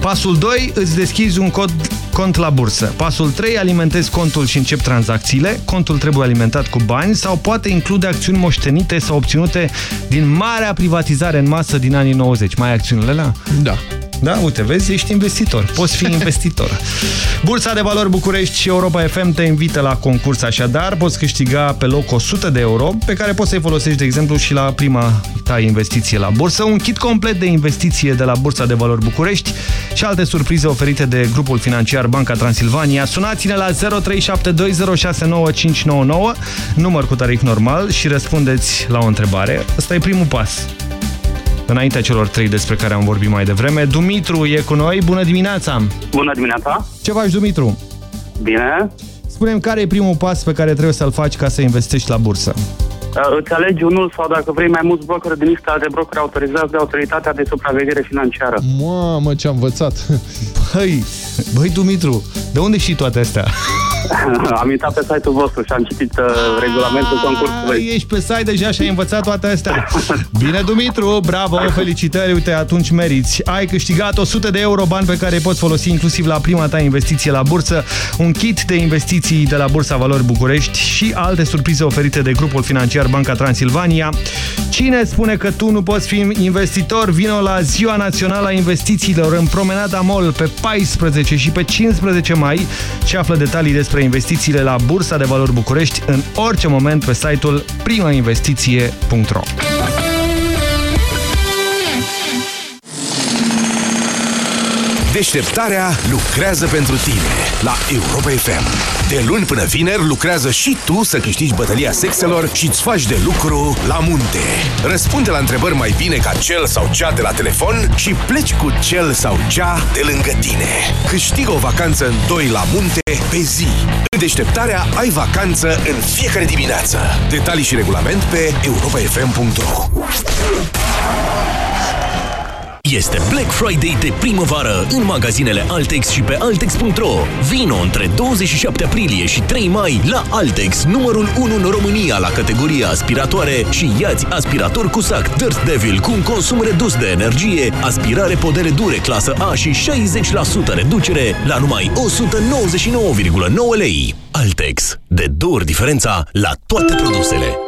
Pasul 2, îți deschizi un cod cont la bursă. Pasul 3, alimentezi contul și încep tranzacțiile. Contul trebuie alimentat cu bani sau poate include acțiuni moștenite sau obținute din marea privatizare în masă din anii 90. Mai ai acțiunile alea? Da. Da? Uite, vezi, ești investitor. Poți fi investitor. Bursa de valori București și Europa FM te invită la concurs așadar. Poți câștiga pe loc 100 de euro, pe care poți să-i folosești, de exemplu, și la prima ta investiție la bursă. Un kit complet de investiție de la Bursa de valori București și alte surprize oferite de grupul financiar Banca Transilvania. Sunați-ne la 0372069599, număr cu tarif normal și răspundeți la o întrebare. Ăsta e primul pas înaintea celor trei despre care am vorbit mai devreme. Dumitru e cu noi. Bună dimineața! Bună dimineața! Ce faci, Dumitru? Bine! Spunem care e primul pas pe care trebuie să-l faci ca să investești la bursă? Uh, îți alegi unul sau dacă vrei mai mulți brokeri din lista de brokeri autorizați de Autoritatea de Supraveghere Financiară. Mamă, ce-am învățat! Băi, băi Dumitru, de unde știi toate astea? am intrat pe site-ul vostru și am citit uh, regulamentul concursului. Ești pe site deja și ai învățat toate astea. Bine, Dumitru, bravo, felicitări, uite, atunci meriți. Ai câștigat 100 de euro bani pe care îi poți folosi inclusiv la prima ta investiție la bursă, un kit de investiții de la Bursa Valori București și alte surprize oferite de grupul financiar Banca Transilvania. Cine spune că tu nu poți fi investitor, vino la Ziua Națională a Investițiilor în Promenada Mall pe 14 și pe 15 mai și află detalii despre despre investițiile la Bursa de Valori București în orice moment pe site-ul primainvestiție.ro Deșteptarea lucrează pentru tine la Europa FM. De luni până vineri lucrează și tu să câștigi bătălia sexelor și îți faci de lucru la munte. Răspunde la întrebări mai bine ca cel sau cea de la telefon și pleci cu cel sau cea de lângă tine. Câștigă o vacanță în doi la munte pe zi. În deșteptarea ai vacanță în fiecare dimineață. Detalii și regulament pe europafm.ro este Black Friday de primăvară în magazinele Altex și pe Altex.ro. Vino între 27 aprilie și 3 mai la Altex, numărul 1 în România la categoria aspiratoare și iați aspirator cu sac Dirt Devil cu un consum redus de energie, aspirare podere dure clasă A și 60% reducere la numai 199,9 lei. Altex. De două ori diferența la toate produsele.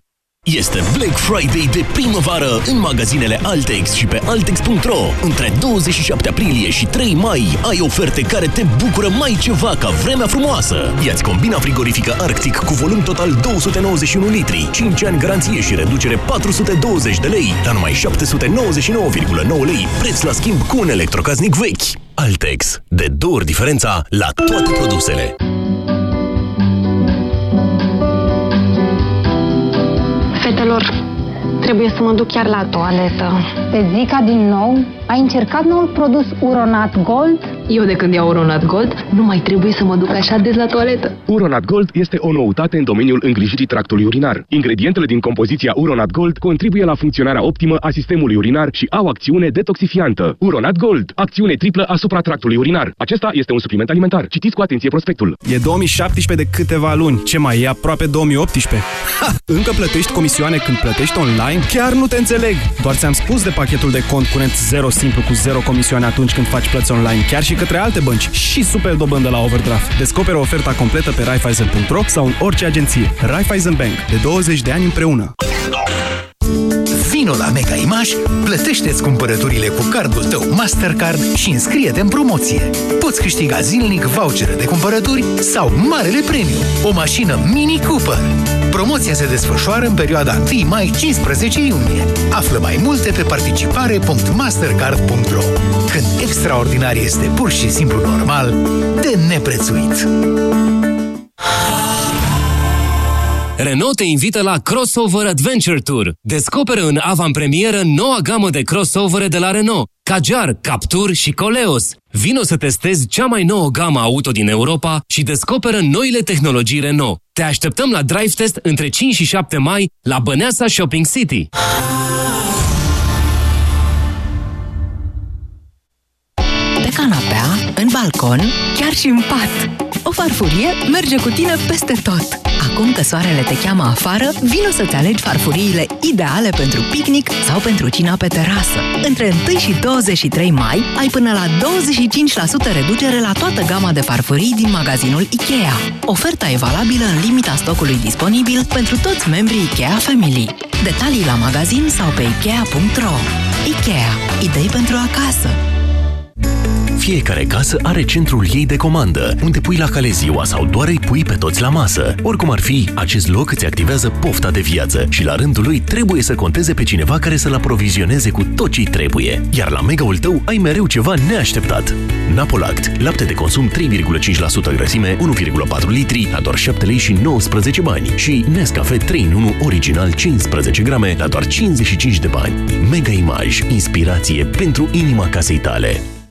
Este Black Friday de primăvară în magazinele Altex și pe Altex.ro. Între 27 aprilie și 3 mai ai oferte care te bucură mai ceva ca vremea frumoasă. Iați combina frigorifică Arctic cu volum total 291 litri, 5 ani garanție și reducere 420 de lei, la numai 799,9 lei, preț la schimb cu un electrocaznic vechi. Altex. De două ori diferența la toate produsele. Fetelor, trebuie să mă duc chiar la toaletă. Pe Zica din nou? Ai încercat noul produs Uronat Gold? Eu de când iau Uronat Gold, nu mai trebuie să mă duc așa des la toaletă. Uronat Gold este o noutate în domeniul îngrijirii tractului urinar. Ingredientele din compoziția Uronat Gold contribuie la funcționarea optimă a sistemului urinar și au acțiune detoxifiantă. Uronat Gold, acțiune triplă asupra tractului urinar. Acesta este un supliment alimentar. Citiți cu atenție prospectul. E 2017 de câteva luni. Ce mai e aproape 2018? Ha! Încă plătești comisioane când plătești online? Chiar nu te înțeleg! Doar ți-am spus de pachetul de cont curent 0 simplu cu 0 comisioane atunci când faci plăți online, chiar și către alte bănci și super dobândă la overdraft. Descoperă oferta completă pe Raiffeisen.ro sau în orice agenție. Raiffeisen Bank. De 20 de ani împreună. Vino la Mega Image, plătește-ți cumpărăturile cu cardul tău Mastercard și înscrie-te în promoție. Poți câștiga zilnic vouchere de cumpărături sau marele premiu, o mașină Mini Cooper. Promoția se desfășoară în perioada 1 mai-15 iunie. Află mai multe pe participare.mastercard.ro Când extraordinar este pur și simplu normal, de neprețuit. Renault te invită la Crossover Adventure Tour. Descoperă în avantpremieră noua gamă de crossovere de la Renault, Kadjar, Captur și Coleos. Vino să testezi cea mai nouă gamă auto din Europa și descoperă noile tehnologii Renault. Te așteptăm la drive test între 5 și 7 mai la Băneasa Shopping City. Pe canapea, în balcon, chiar și în pat. O farfurie merge cu tine peste tot. Acum că soarele te cheamă afară, vino să-ți alegi farfuriile ideale pentru picnic sau pentru cina pe terasă. Între 1 și 23 mai ai până la 25% reducere la toată gama de farfurii din magazinul IKEA. Oferta e valabilă în limita stocului disponibil pentru toți membrii IKEA Family. Detalii la magazin sau pe Ikea.ro IKEA. Idei pentru acasă. Fiecare casă are centrul ei de comandă, unde pui la cale ziua sau doar îi pui pe toți la masă. Oricum ar fi, acest loc îți activează pofta de viață și la rândul lui trebuie să conteze pe cineva care să-l aprovizioneze cu tot ce trebuie. Iar la megaul tău ai mereu ceva neașteptat. Napolact, lapte de consum 3,5% grăsime, 1,4 litri, la doar 7 lei și 19 bani și Nescafe 3 în 1 original 15 grame la doar 55 de bani. Mega Image, inspirație pentru inima casei tale.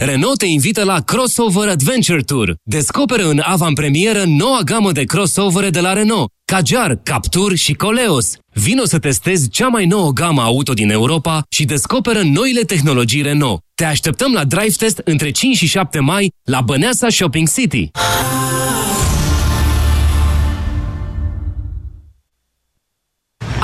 Renault te invită la Crossover Adventure Tour. Descoperă în avantpremieră noua gamă de crossovere de la Renault, Kadjar, Captur și Coleos. Vino să testezi cea mai nouă gamă auto din Europa și descoperă noile tehnologii Renault. Te așteptăm la drive test între 5 și 7 mai la Băneasa Shopping City.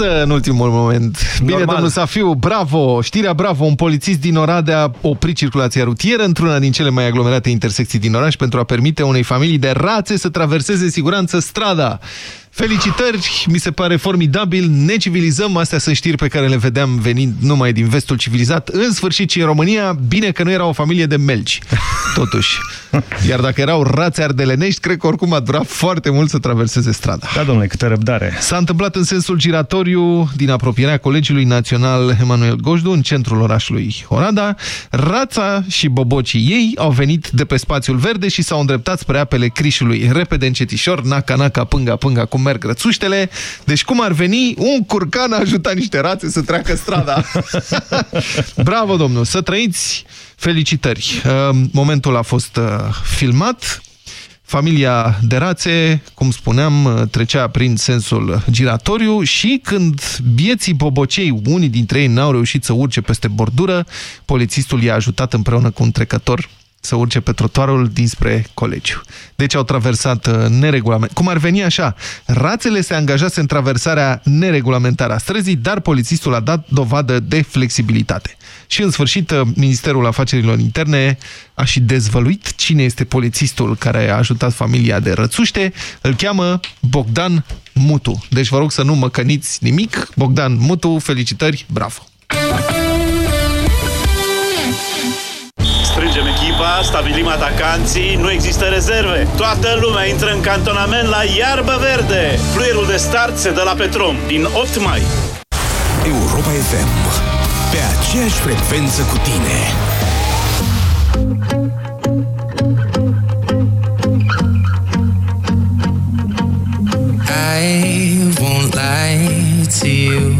Pasă în ultimul moment. Bine, Normal. domnul Safiu, bravo! Știrea bravo! Un polițist din Oradea a oprit circulația rutieră într-una din cele mai aglomerate intersecții din oraș pentru a permite unei familii de rațe să traverseze în siguranță strada. Felicitări, mi se pare formidabil, ne civilizăm, astea sunt știri pe care le vedeam venind numai din vestul civilizat, în sfârșit și în România, bine că nu era o familie de melci, totuși. Iar dacă erau rațe ardelenești, cred că oricum a durat foarte mult să traverseze strada. Da, domnule, câtă răbdare. S-a întâmplat în sensul giratoriu din apropierea Colegiului Național Emanuel Gojdu, în centrul orașului Orada. Rața și bobocii ei au venit de pe spațiul verde și s-au îndreptat spre apele Crișului. Repede, încetișor, naca, naca, pânga, pânga, cum merg rățuștele. Deci cum ar veni, un curcan a ajutat niște rațe să treacă strada. Bravo, domnul, să trăiți felicitări. Uh, Momentul a fost uh, filmat. Familia de rațe, cum spuneam, trecea prin sensul giratoriu și când bieții bobocei, unii dintre ei n-au reușit să urce peste bordură, polițistul i-a ajutat împreună cu un trecător să urce pe trotuarul dinspre colegiu. Deci au traversat uh, neregulament. Cum ar veni așa, rațele se angajase în traversarea neregulamentară a străzii, dar polițistul a dat dovadă de flexibilitate. Și în sfârșit, uh, Ministerul Afacerilor Interne a și dezvăluit cine este polițistul care a ajutat familia de rățuște. Îl cheamă Bogdan Mutu. Deci vă rog să nu măcăniți nimic. Bogdan Mutu, felicitări, bravo! Strângem echipa, stabilim atacanții, nu există rezerve. Toată lumea intră în cantonament la iarbă verde. Fluierul de start se dă la Petrom din 8 mai. Europa FM. Pe aceeași frecvență cu tine. I won't lie to you.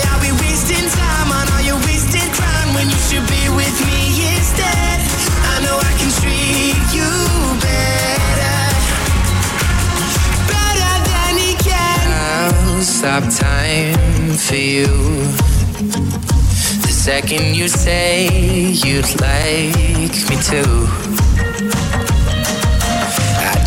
you be with me instead. I know I can treat you better, better than he can. I'll stop time for you. The second you say you'd like me to.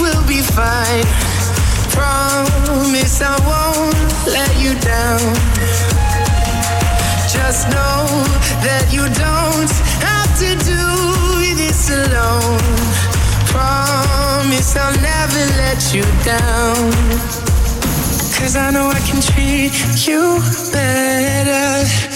will be fine. Promise I won't let you down. Just know that you don't have to do this alone. Promise I'll never let you down. Cause I know I can treat you better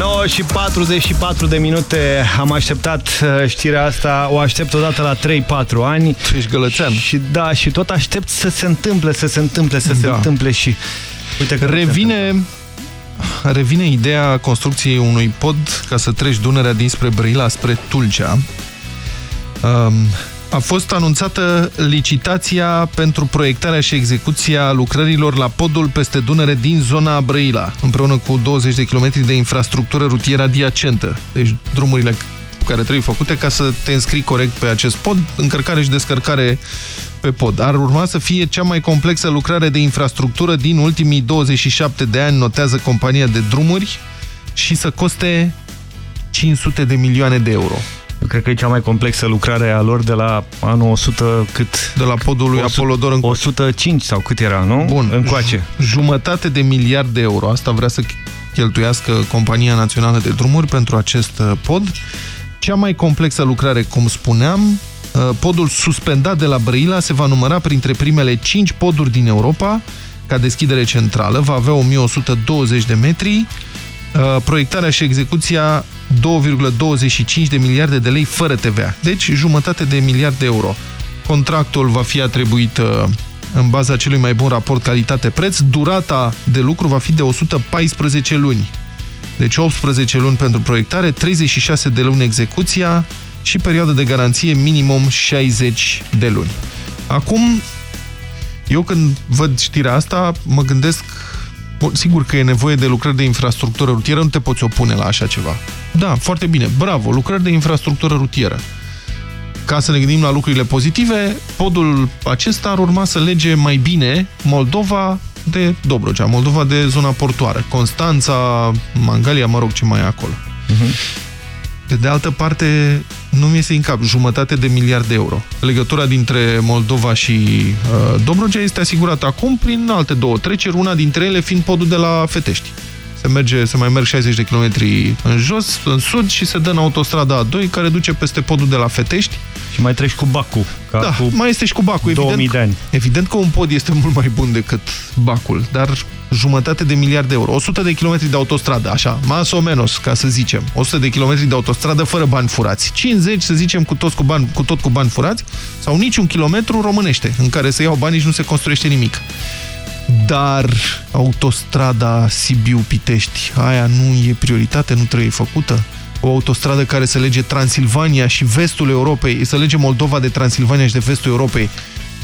9 și 44 de minute am așteptat uh, știrea asta, o aștept odată la 3-4 ani. Tu ești gălățean. Și da, și tot aștept să se întâmple, să se întâmple, să se Da. întâmple și uite că nu se Revine, revine ideea construcției unui pod ca să treci Dunărea dinspre Brăila spre Tulcea. Um, a fost anunțată licitația pentru proiectarea și execuția lucrărilor la podul peste Dunăre din zona Brăila, împreună cu 20 de kilometri de infrastructură rutieră adiacentă. Deci drumurile care trebuie făcute ca să te înscrii corect pe acest pod, încărcare și descărcare pe pod. Ar urma să fie cea mai complexă lucrare de infrastructură din ultimii 27 de ani, notează compania de drumuri, și să coste 500 de milioane de euro. Eu cred că e cea mai complexă lucrare a lor de la anul 100 cât... De la podul lui Apolodor în 105 sau cât era, nu? Bun. Încoace. Jumătate de miliard de euro. Asta vrea să cheltuiască Compania Națională de Drumuri pentru acest uh, pod. Cea mai complexă lucrare, cum spuneam, uh, podul suspendat de la Brăila se va număra printre primele 5 poduri din Europa, ca deschidere centrală, va avea 1120 de metri, uh, proiectarea și execuția 2,25 de miliarde de lei fără TVA, deci jumătate de miliard de euro. Contractul va fi atribuit uh, în baza celui mai bun raport calitate-preț. Durata de lucru va fi de 114 luni. Deci 18 luni pentru proiectare, 36 de luni execuția și perioadă de garanție minimum 60 de luni. Acum, eu când văd știrea asta, mă gândesc, bun, sigur că e nevoie de lucrări de infrastructură rutieră, nu te poți opune la așa ceva. Da, foarte bine, bravo, lucrări de infrastructură rutieră. Ca să ne gândim la lucrurile pozitive, podul acesta ar urma să lege mai bine Moldova de Dobrogea, Moldova de zona portoară, Constanța, Mangalia, mă rog, ce mai e acolo. Pe de altă parte, nu mi este în cap jumătate de miliard de euro. Legătura dintre Moldova și uh, Dobrogea este asigurată acum prin alte două treceri, una dintre ele fiind podul de la Fetești. Se, merge, se mai merg 60 de kilometri în jos, în sud și se dă în autostrada A2 care duce peste podul de la Fetești. Și mai treci cu Bacu. Ca da, cu mai este și cu Bacul. 2000 Evident, de ani. evident că un pod este mult mai bun decât Bacul, dar jumătate de miliard de euro. 100 de kilometri de autostradă, așa, mas o menos, ca să zicem. 100 de kilometri de autostradă fără bani furați. 50, să zicem, cu, toți cu, bani, cu tot cu bani furați, sau niciun kilometru românește, în care se iau banii și nu se construiește nimic. Dar autostrada Sibiu-Pitești, aia nu e prioritate, nu trebuie făcută? O autostradă care să lege Transilvania și vestul Europei, să lege Moldova de Transilvania și de vestul Europei,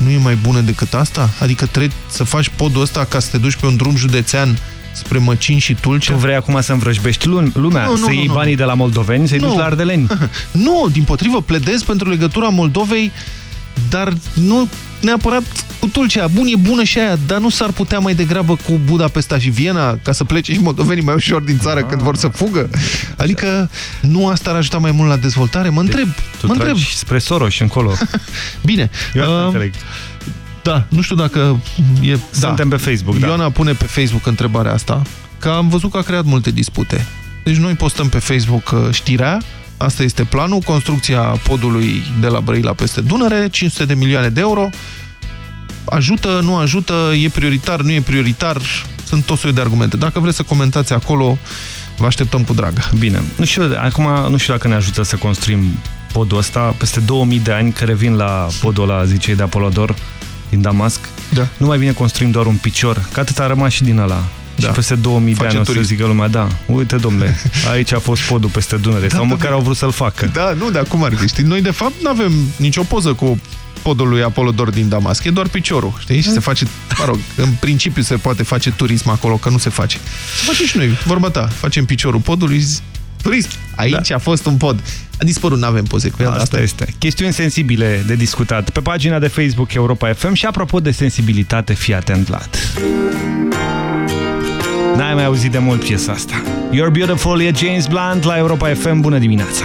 nu e mai bună decât asta? Adică trebuie să faci podul ăsta ca să te duci pe un drum județean spre Măcin și Tulcea? Tu vrei acum să învrăjbești lumea, Nu, nu, să nu, iei nu. banii de la moldoveni, să-i Nu. duci la ardeleni. Nu, din potrivă, pledez pentru legătura Moldovei, dar nu neapărat cu Tulcea. Bun, e bună și aia, dar nu s-ar putea mai degrabă cu Budapesta și Viena ca să plece și moldovenii mai ușor din țară când vor să fugă? Adică nu asta ar ajuta mai mult la dezvoltare? Mă întreb, Tu mă întreb. tragi spre Soros încolo. Bine. Eu asta uh, înțeleg. Da, nu știu dacă e... Suntem da. pe Facebook, da. Ioana pune pe Facebook întrebarea asta, că am văzut că a creat multe dispute. Deci noi postăm pe Facebook uh, știrea, asta este planul, construcția podului de la Brăila peste Dunăre, 500 de milioane de euro. Ajută, nu ajută, e prioritar, nu e prioritar, sunt tot soiul de argumente. Dacă vreți să comentați acolo, vă așteptăm cu drag. Bine. Nu știu, acum nu știu dacă ne ajută să construim podul ăsta. Peste 2000 de ani care vin la podul ăla, zicei, de Apolodor din Damasc. Da. Nu mai bine construim doar un picior, că atât a rămas și din ăla. Da. Și peste 2000 Face de ani turism. o să zică lumea, da, uite domnule, aici a fost podul peste Dunăre, da, sau da, măcar da. au vrut să-l facă. Da, nu, dar cum ar fi? Știi, noi de fapt nu avem nicio poză cu podul lui Apolodor din Damasc, e doar piciorul, știi? Și se face, mă rog, în principiu se poate face turism acolo, că nu se face. Se face și noi, vorba ta, facem piciorul podului, turism. Aici da. a fost un pod. A dispărut, nu avem poze cu el. Asta, asta este. Chestiuni sensibile de discutat. Pe pagina de Facebook Europa FM și apropo de sensibilitate, fii atent, Vlad. N-ai mai auzit de mult piesa asta. You're Beautiful e James Blunt la Europa FM. Bună dimineața!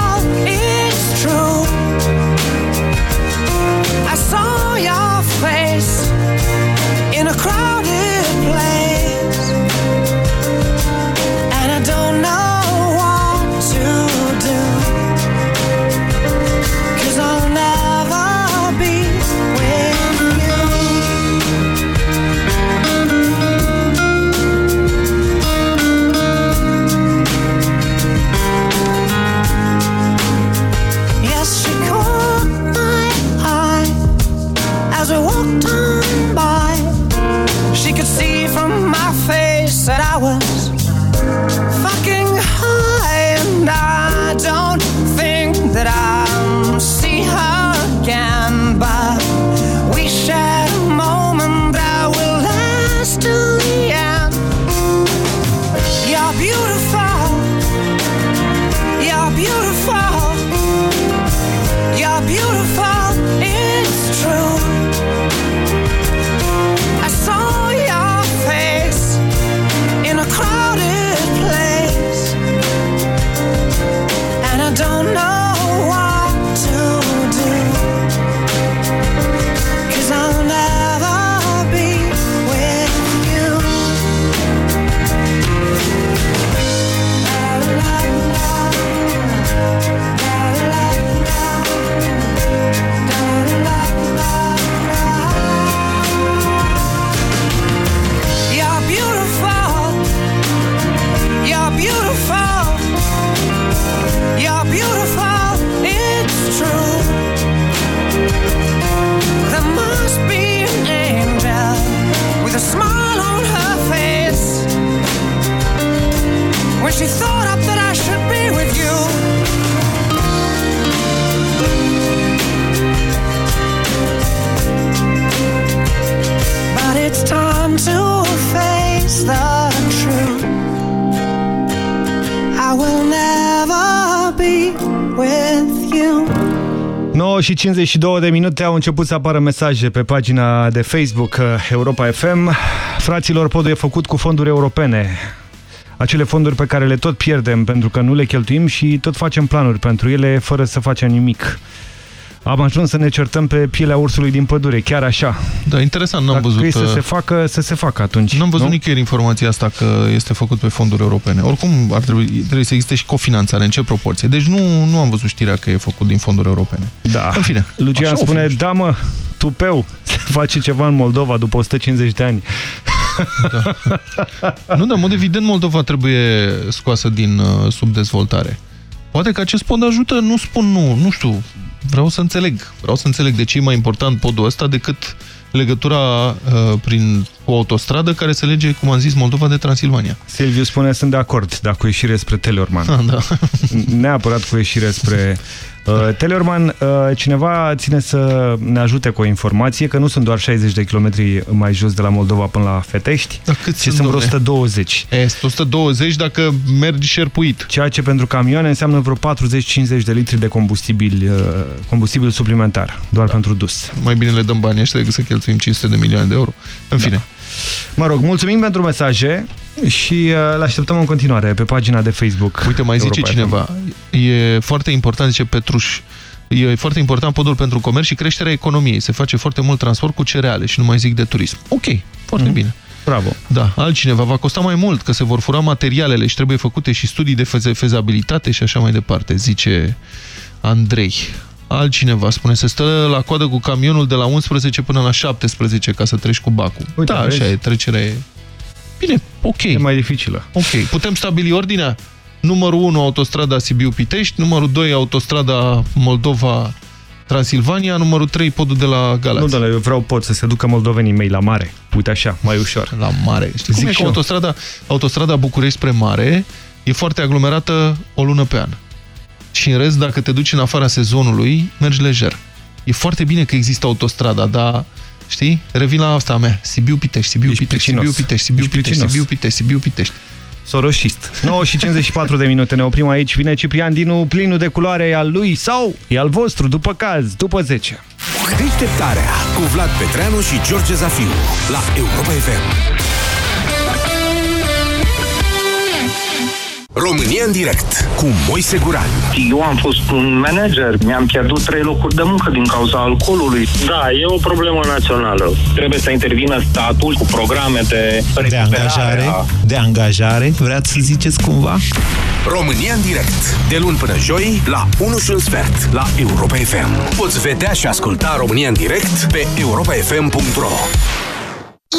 Your face in a crowded și 52 de minute au început să apară mesaje pe pagina de Facebook uh, Europa FM. Fraților, podul e făcut cu fonduri europene acele fonduri pe care le tot pierdem pentru că nu le cheltuim și tot facem planuri pentru ele fără să facem nimic. Am ajuns să ne certăm pe pielea ursului din pădure, chiar așa. Da, interesant, n-am văzut... să uh, se facă, să se facă atunci. N-am văzut nu? nicăieri informația asta că este făcut pe fonduri europene. Oricum, ar trebui, trebuie să existe și cofinanțare, în ce proporție. Deci nu, nu am văzut știrea că e făcut din fonduri europene. Da. În fine. Lucian spune, da mă, tupeu, se face ceva în Moldova după 150 de ani. Da. nu, dar, în mod evident, Moldova trebuie scoasă din uh, subdezvoltare. Poate că acest pod ajută, nu spun nu, nu știu, vreau să înțeleg. Vreau să înțeleg de ce e mai important podul ăsta decât legătura uh, prin o autostradă care se lege, cum am zis, Moldova de Transilvania. Silviu spune, sunt de acord, dar cu ieșire spre Teleorman. Ah, da. Neapărat cu ieșire spre Uh, Teleorman, uh, cineva ține să ne ajute cu o informație că nu sunt doar 60 de kilometri mai jos de la Moldova până la Fetești, da, cât ci sunt vreo 120. Este 120 dacă mergi șerpuit. Ceea ce pentru camioane înseamnă vreo 40-50 de litri de combustibil, uh, combustibil suplimentar, doar da. pentru dus. Mai bine le dăm banii ăștia decât să cheltuim 500 de milioane de euro. În da. fine. Mă rog, mulțumim pentru mesaje și uh, le așteptăm în continuare pe pagina de Facebook. Uite, mai zice Europa cineva, FM. e foarte important, zice Petruș, e foarte important podul pentru comerț și creșterea economiei. Se face foarte mult transport cu cereale și nu mai zic de turism. Ok, foarte mm. bine. Bravo. Da, altcineva va costa mai mult, că se vor fura materialele și trebuie făcute și studii de fezabilitate și așa mai departe, zice Andrei. Altcineva spune, se stă la coadă cu camionul de la 11 până la 17 ca să treci cu bacul. Uite, da, așa e, trecerea e... Bine, ok. E mai dificilă. Ok. Putem stabili ordinea? Numărul 1, autostrada Sibiu-Pitești, numărul 2, autostrada Moldova Transilvania, numărul 3, podul de la Galați. Nu, doamne, eu vreau pod să se ducă moldovenii mei la mare. Uite așa, mai ușor. La mare. Știi cum e că autostrada, autostrada București spre mare e foarte aglomerată o lună pe an. Și în rest, dacă te duci în afara sezonului, mergi lejer. E foarte bine că există autostrada, dar știi? Revin la asta a mea. Sibiu-Pitești, Sibiu-Pitești, Sibiu-Pitești, Sibiu-Pitești, Sibiu-Pitești, Sibiu-Pitești. Soroșist. 9 și 54 de minute, ne oprim aici. Vine Ciprian Dinu, plinul de culoare e al lui sau e al vostru, după caz, după 10. Deșteptarea cu Vlad Petreanu și George Zafiu la Europa FM. România în direct cu Moise Guran. Eu am fost un manager, mi-am pierdut trei locuri de muncă din cauza alcoolului. Da, e o problemă națională. Trebuie să intervină statul cu programe de de angajare, de angajare, vreați să ziceți cumva? România în direct, de luni până joi, la 1 și un sfert, la Europa FM. Poți vedea și asculta România în direct pe europafm.ro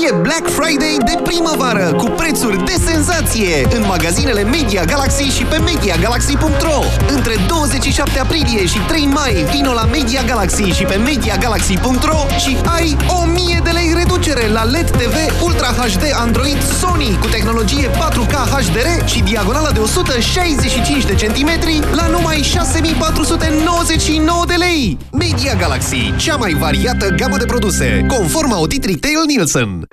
E Black Friday de primăvară cu prețuri de senzație în magazinele Media Galaxy și pe MediaGalaxy.ro Între 27 aprilie și 3 mai vino la Media Galaxy și pe MediaGalaxy.ro și ai 1000 de lei reducere la LED TV Ultra HD Android Sony cu tehnologie 4K HDR și diagonala de 165 de centimetri la numai 6499 de lei. Media Galaxy, cea mai variată gamă de produse, conform audit Retail Nielsen.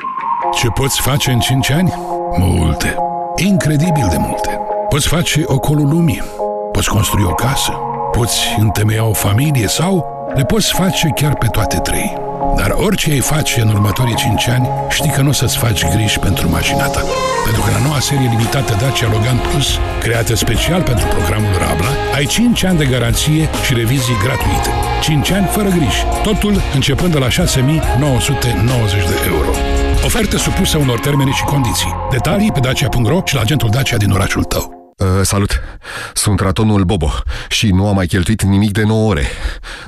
Ce poți face în 5 ani? Multe. Incredibil de multe. Poți face ocolul lumii. Poți construi o casă. Poți întemeia o familie sau le poți face chiar pe toate trei. Dar orice ai face în următorii 5 ani, știi că nu o să-ți faci griji pentru mașina ta. Pentru că la noua serie limitată Dacia Logan Plus, creată special pentru programul Rabla, ai 5 ani de garanție și revizii gratuite. 5 ani fără griji. Totul începând de la 6990 de euro. Ofertă supusă unor termene și condiții. Detalii pe dacia.ro și la agentul Dacia din orașul tău. Uh, salut! Sunt ratonul Bobo și nu am mai cheltuit nimic de 9 ore.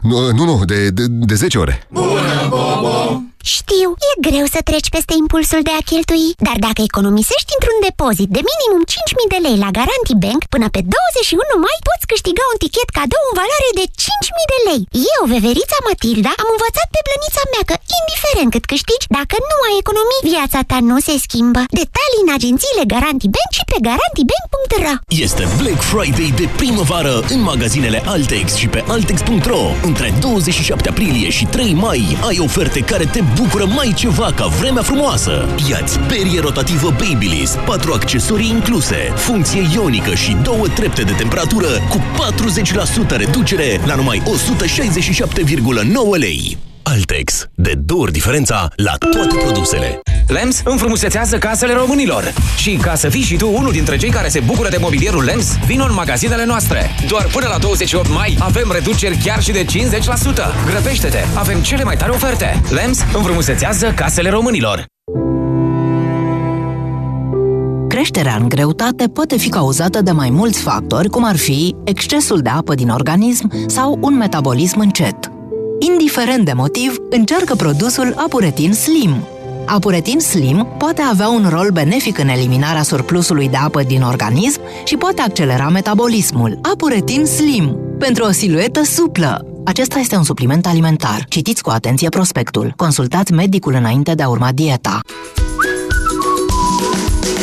Nu, nu, nu de, de, de 10 ore. Bună, Bobo! Știu, e greu să treci peste impulsul de a cheltui, dar dacă economisești într-un depozit de minimum 5.000 de lei la Garanti Bank, până pe 21 mai poți câștiga un tichet cadou în valoare de 5.000 de lei. Eu, veverița Matilda, am învățat pe blănița mea că, indiferent cât câștigi, dacă nu ai economii, viața ta nu se schimbă. Detalii în agențiile Garanti Bank și pe garantibank.ro Este Black Friday de primăvară în magazinele Altex și pe altex.ro. Între 27 aprilie și 3 mai ai oferte care te bucură mai ceva ca vremea frumoasă. Iați perie rotativă Babyliss, patru accesorii incluse, funcție ionică și două trepte de temperatură cu 40% reducere la numai 167,9 lei. Altex. De două ori diferența la toate produsele. LEMS înfrumusețează casele românilor. Și ca să fii și tu unul dintre cei care se bucură de mobilierul LEMS, vino în magazinele noastre. Doar până la 28 mai avem reduceri chiar și de 50%. Grăbește-te! Avem cele mai tare oferte. LEMS înfrumusețează casele românilor. Creșterea în greutate poate fi cauzată de mai mulți factori, cum ar fi excesul de apă din organism sau un metabolism încet. Indiferent de motiv, încearcă produsul Apuretin Slim. Apuretin Slim poate avea un rol benefic în eliminarea surplusului de apă din organism și poate accelera metabolismul. Apuretin Slim. Pentru o siluetă suplă. Acesta este un supliment alimentar. Citiți cu atenție prospectul. Consultați medicul înainte de a urma dieta.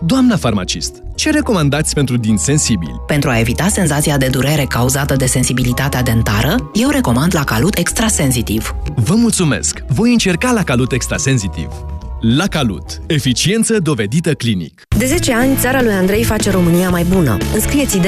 Doamna farmacist, ce recomandați pentru din sensibil? Pentru a evita senzația de durere cauzată de sensibilitatea dentară, eu recomand la Calut Extrasensitiv. Vă mulțumesc! Voi încerca la Calut Extrasensitiv. La Calut. Eficiență dovedită clinic. De 10 ani, țara lui Andrei face România mai bună. Înscrieți ideea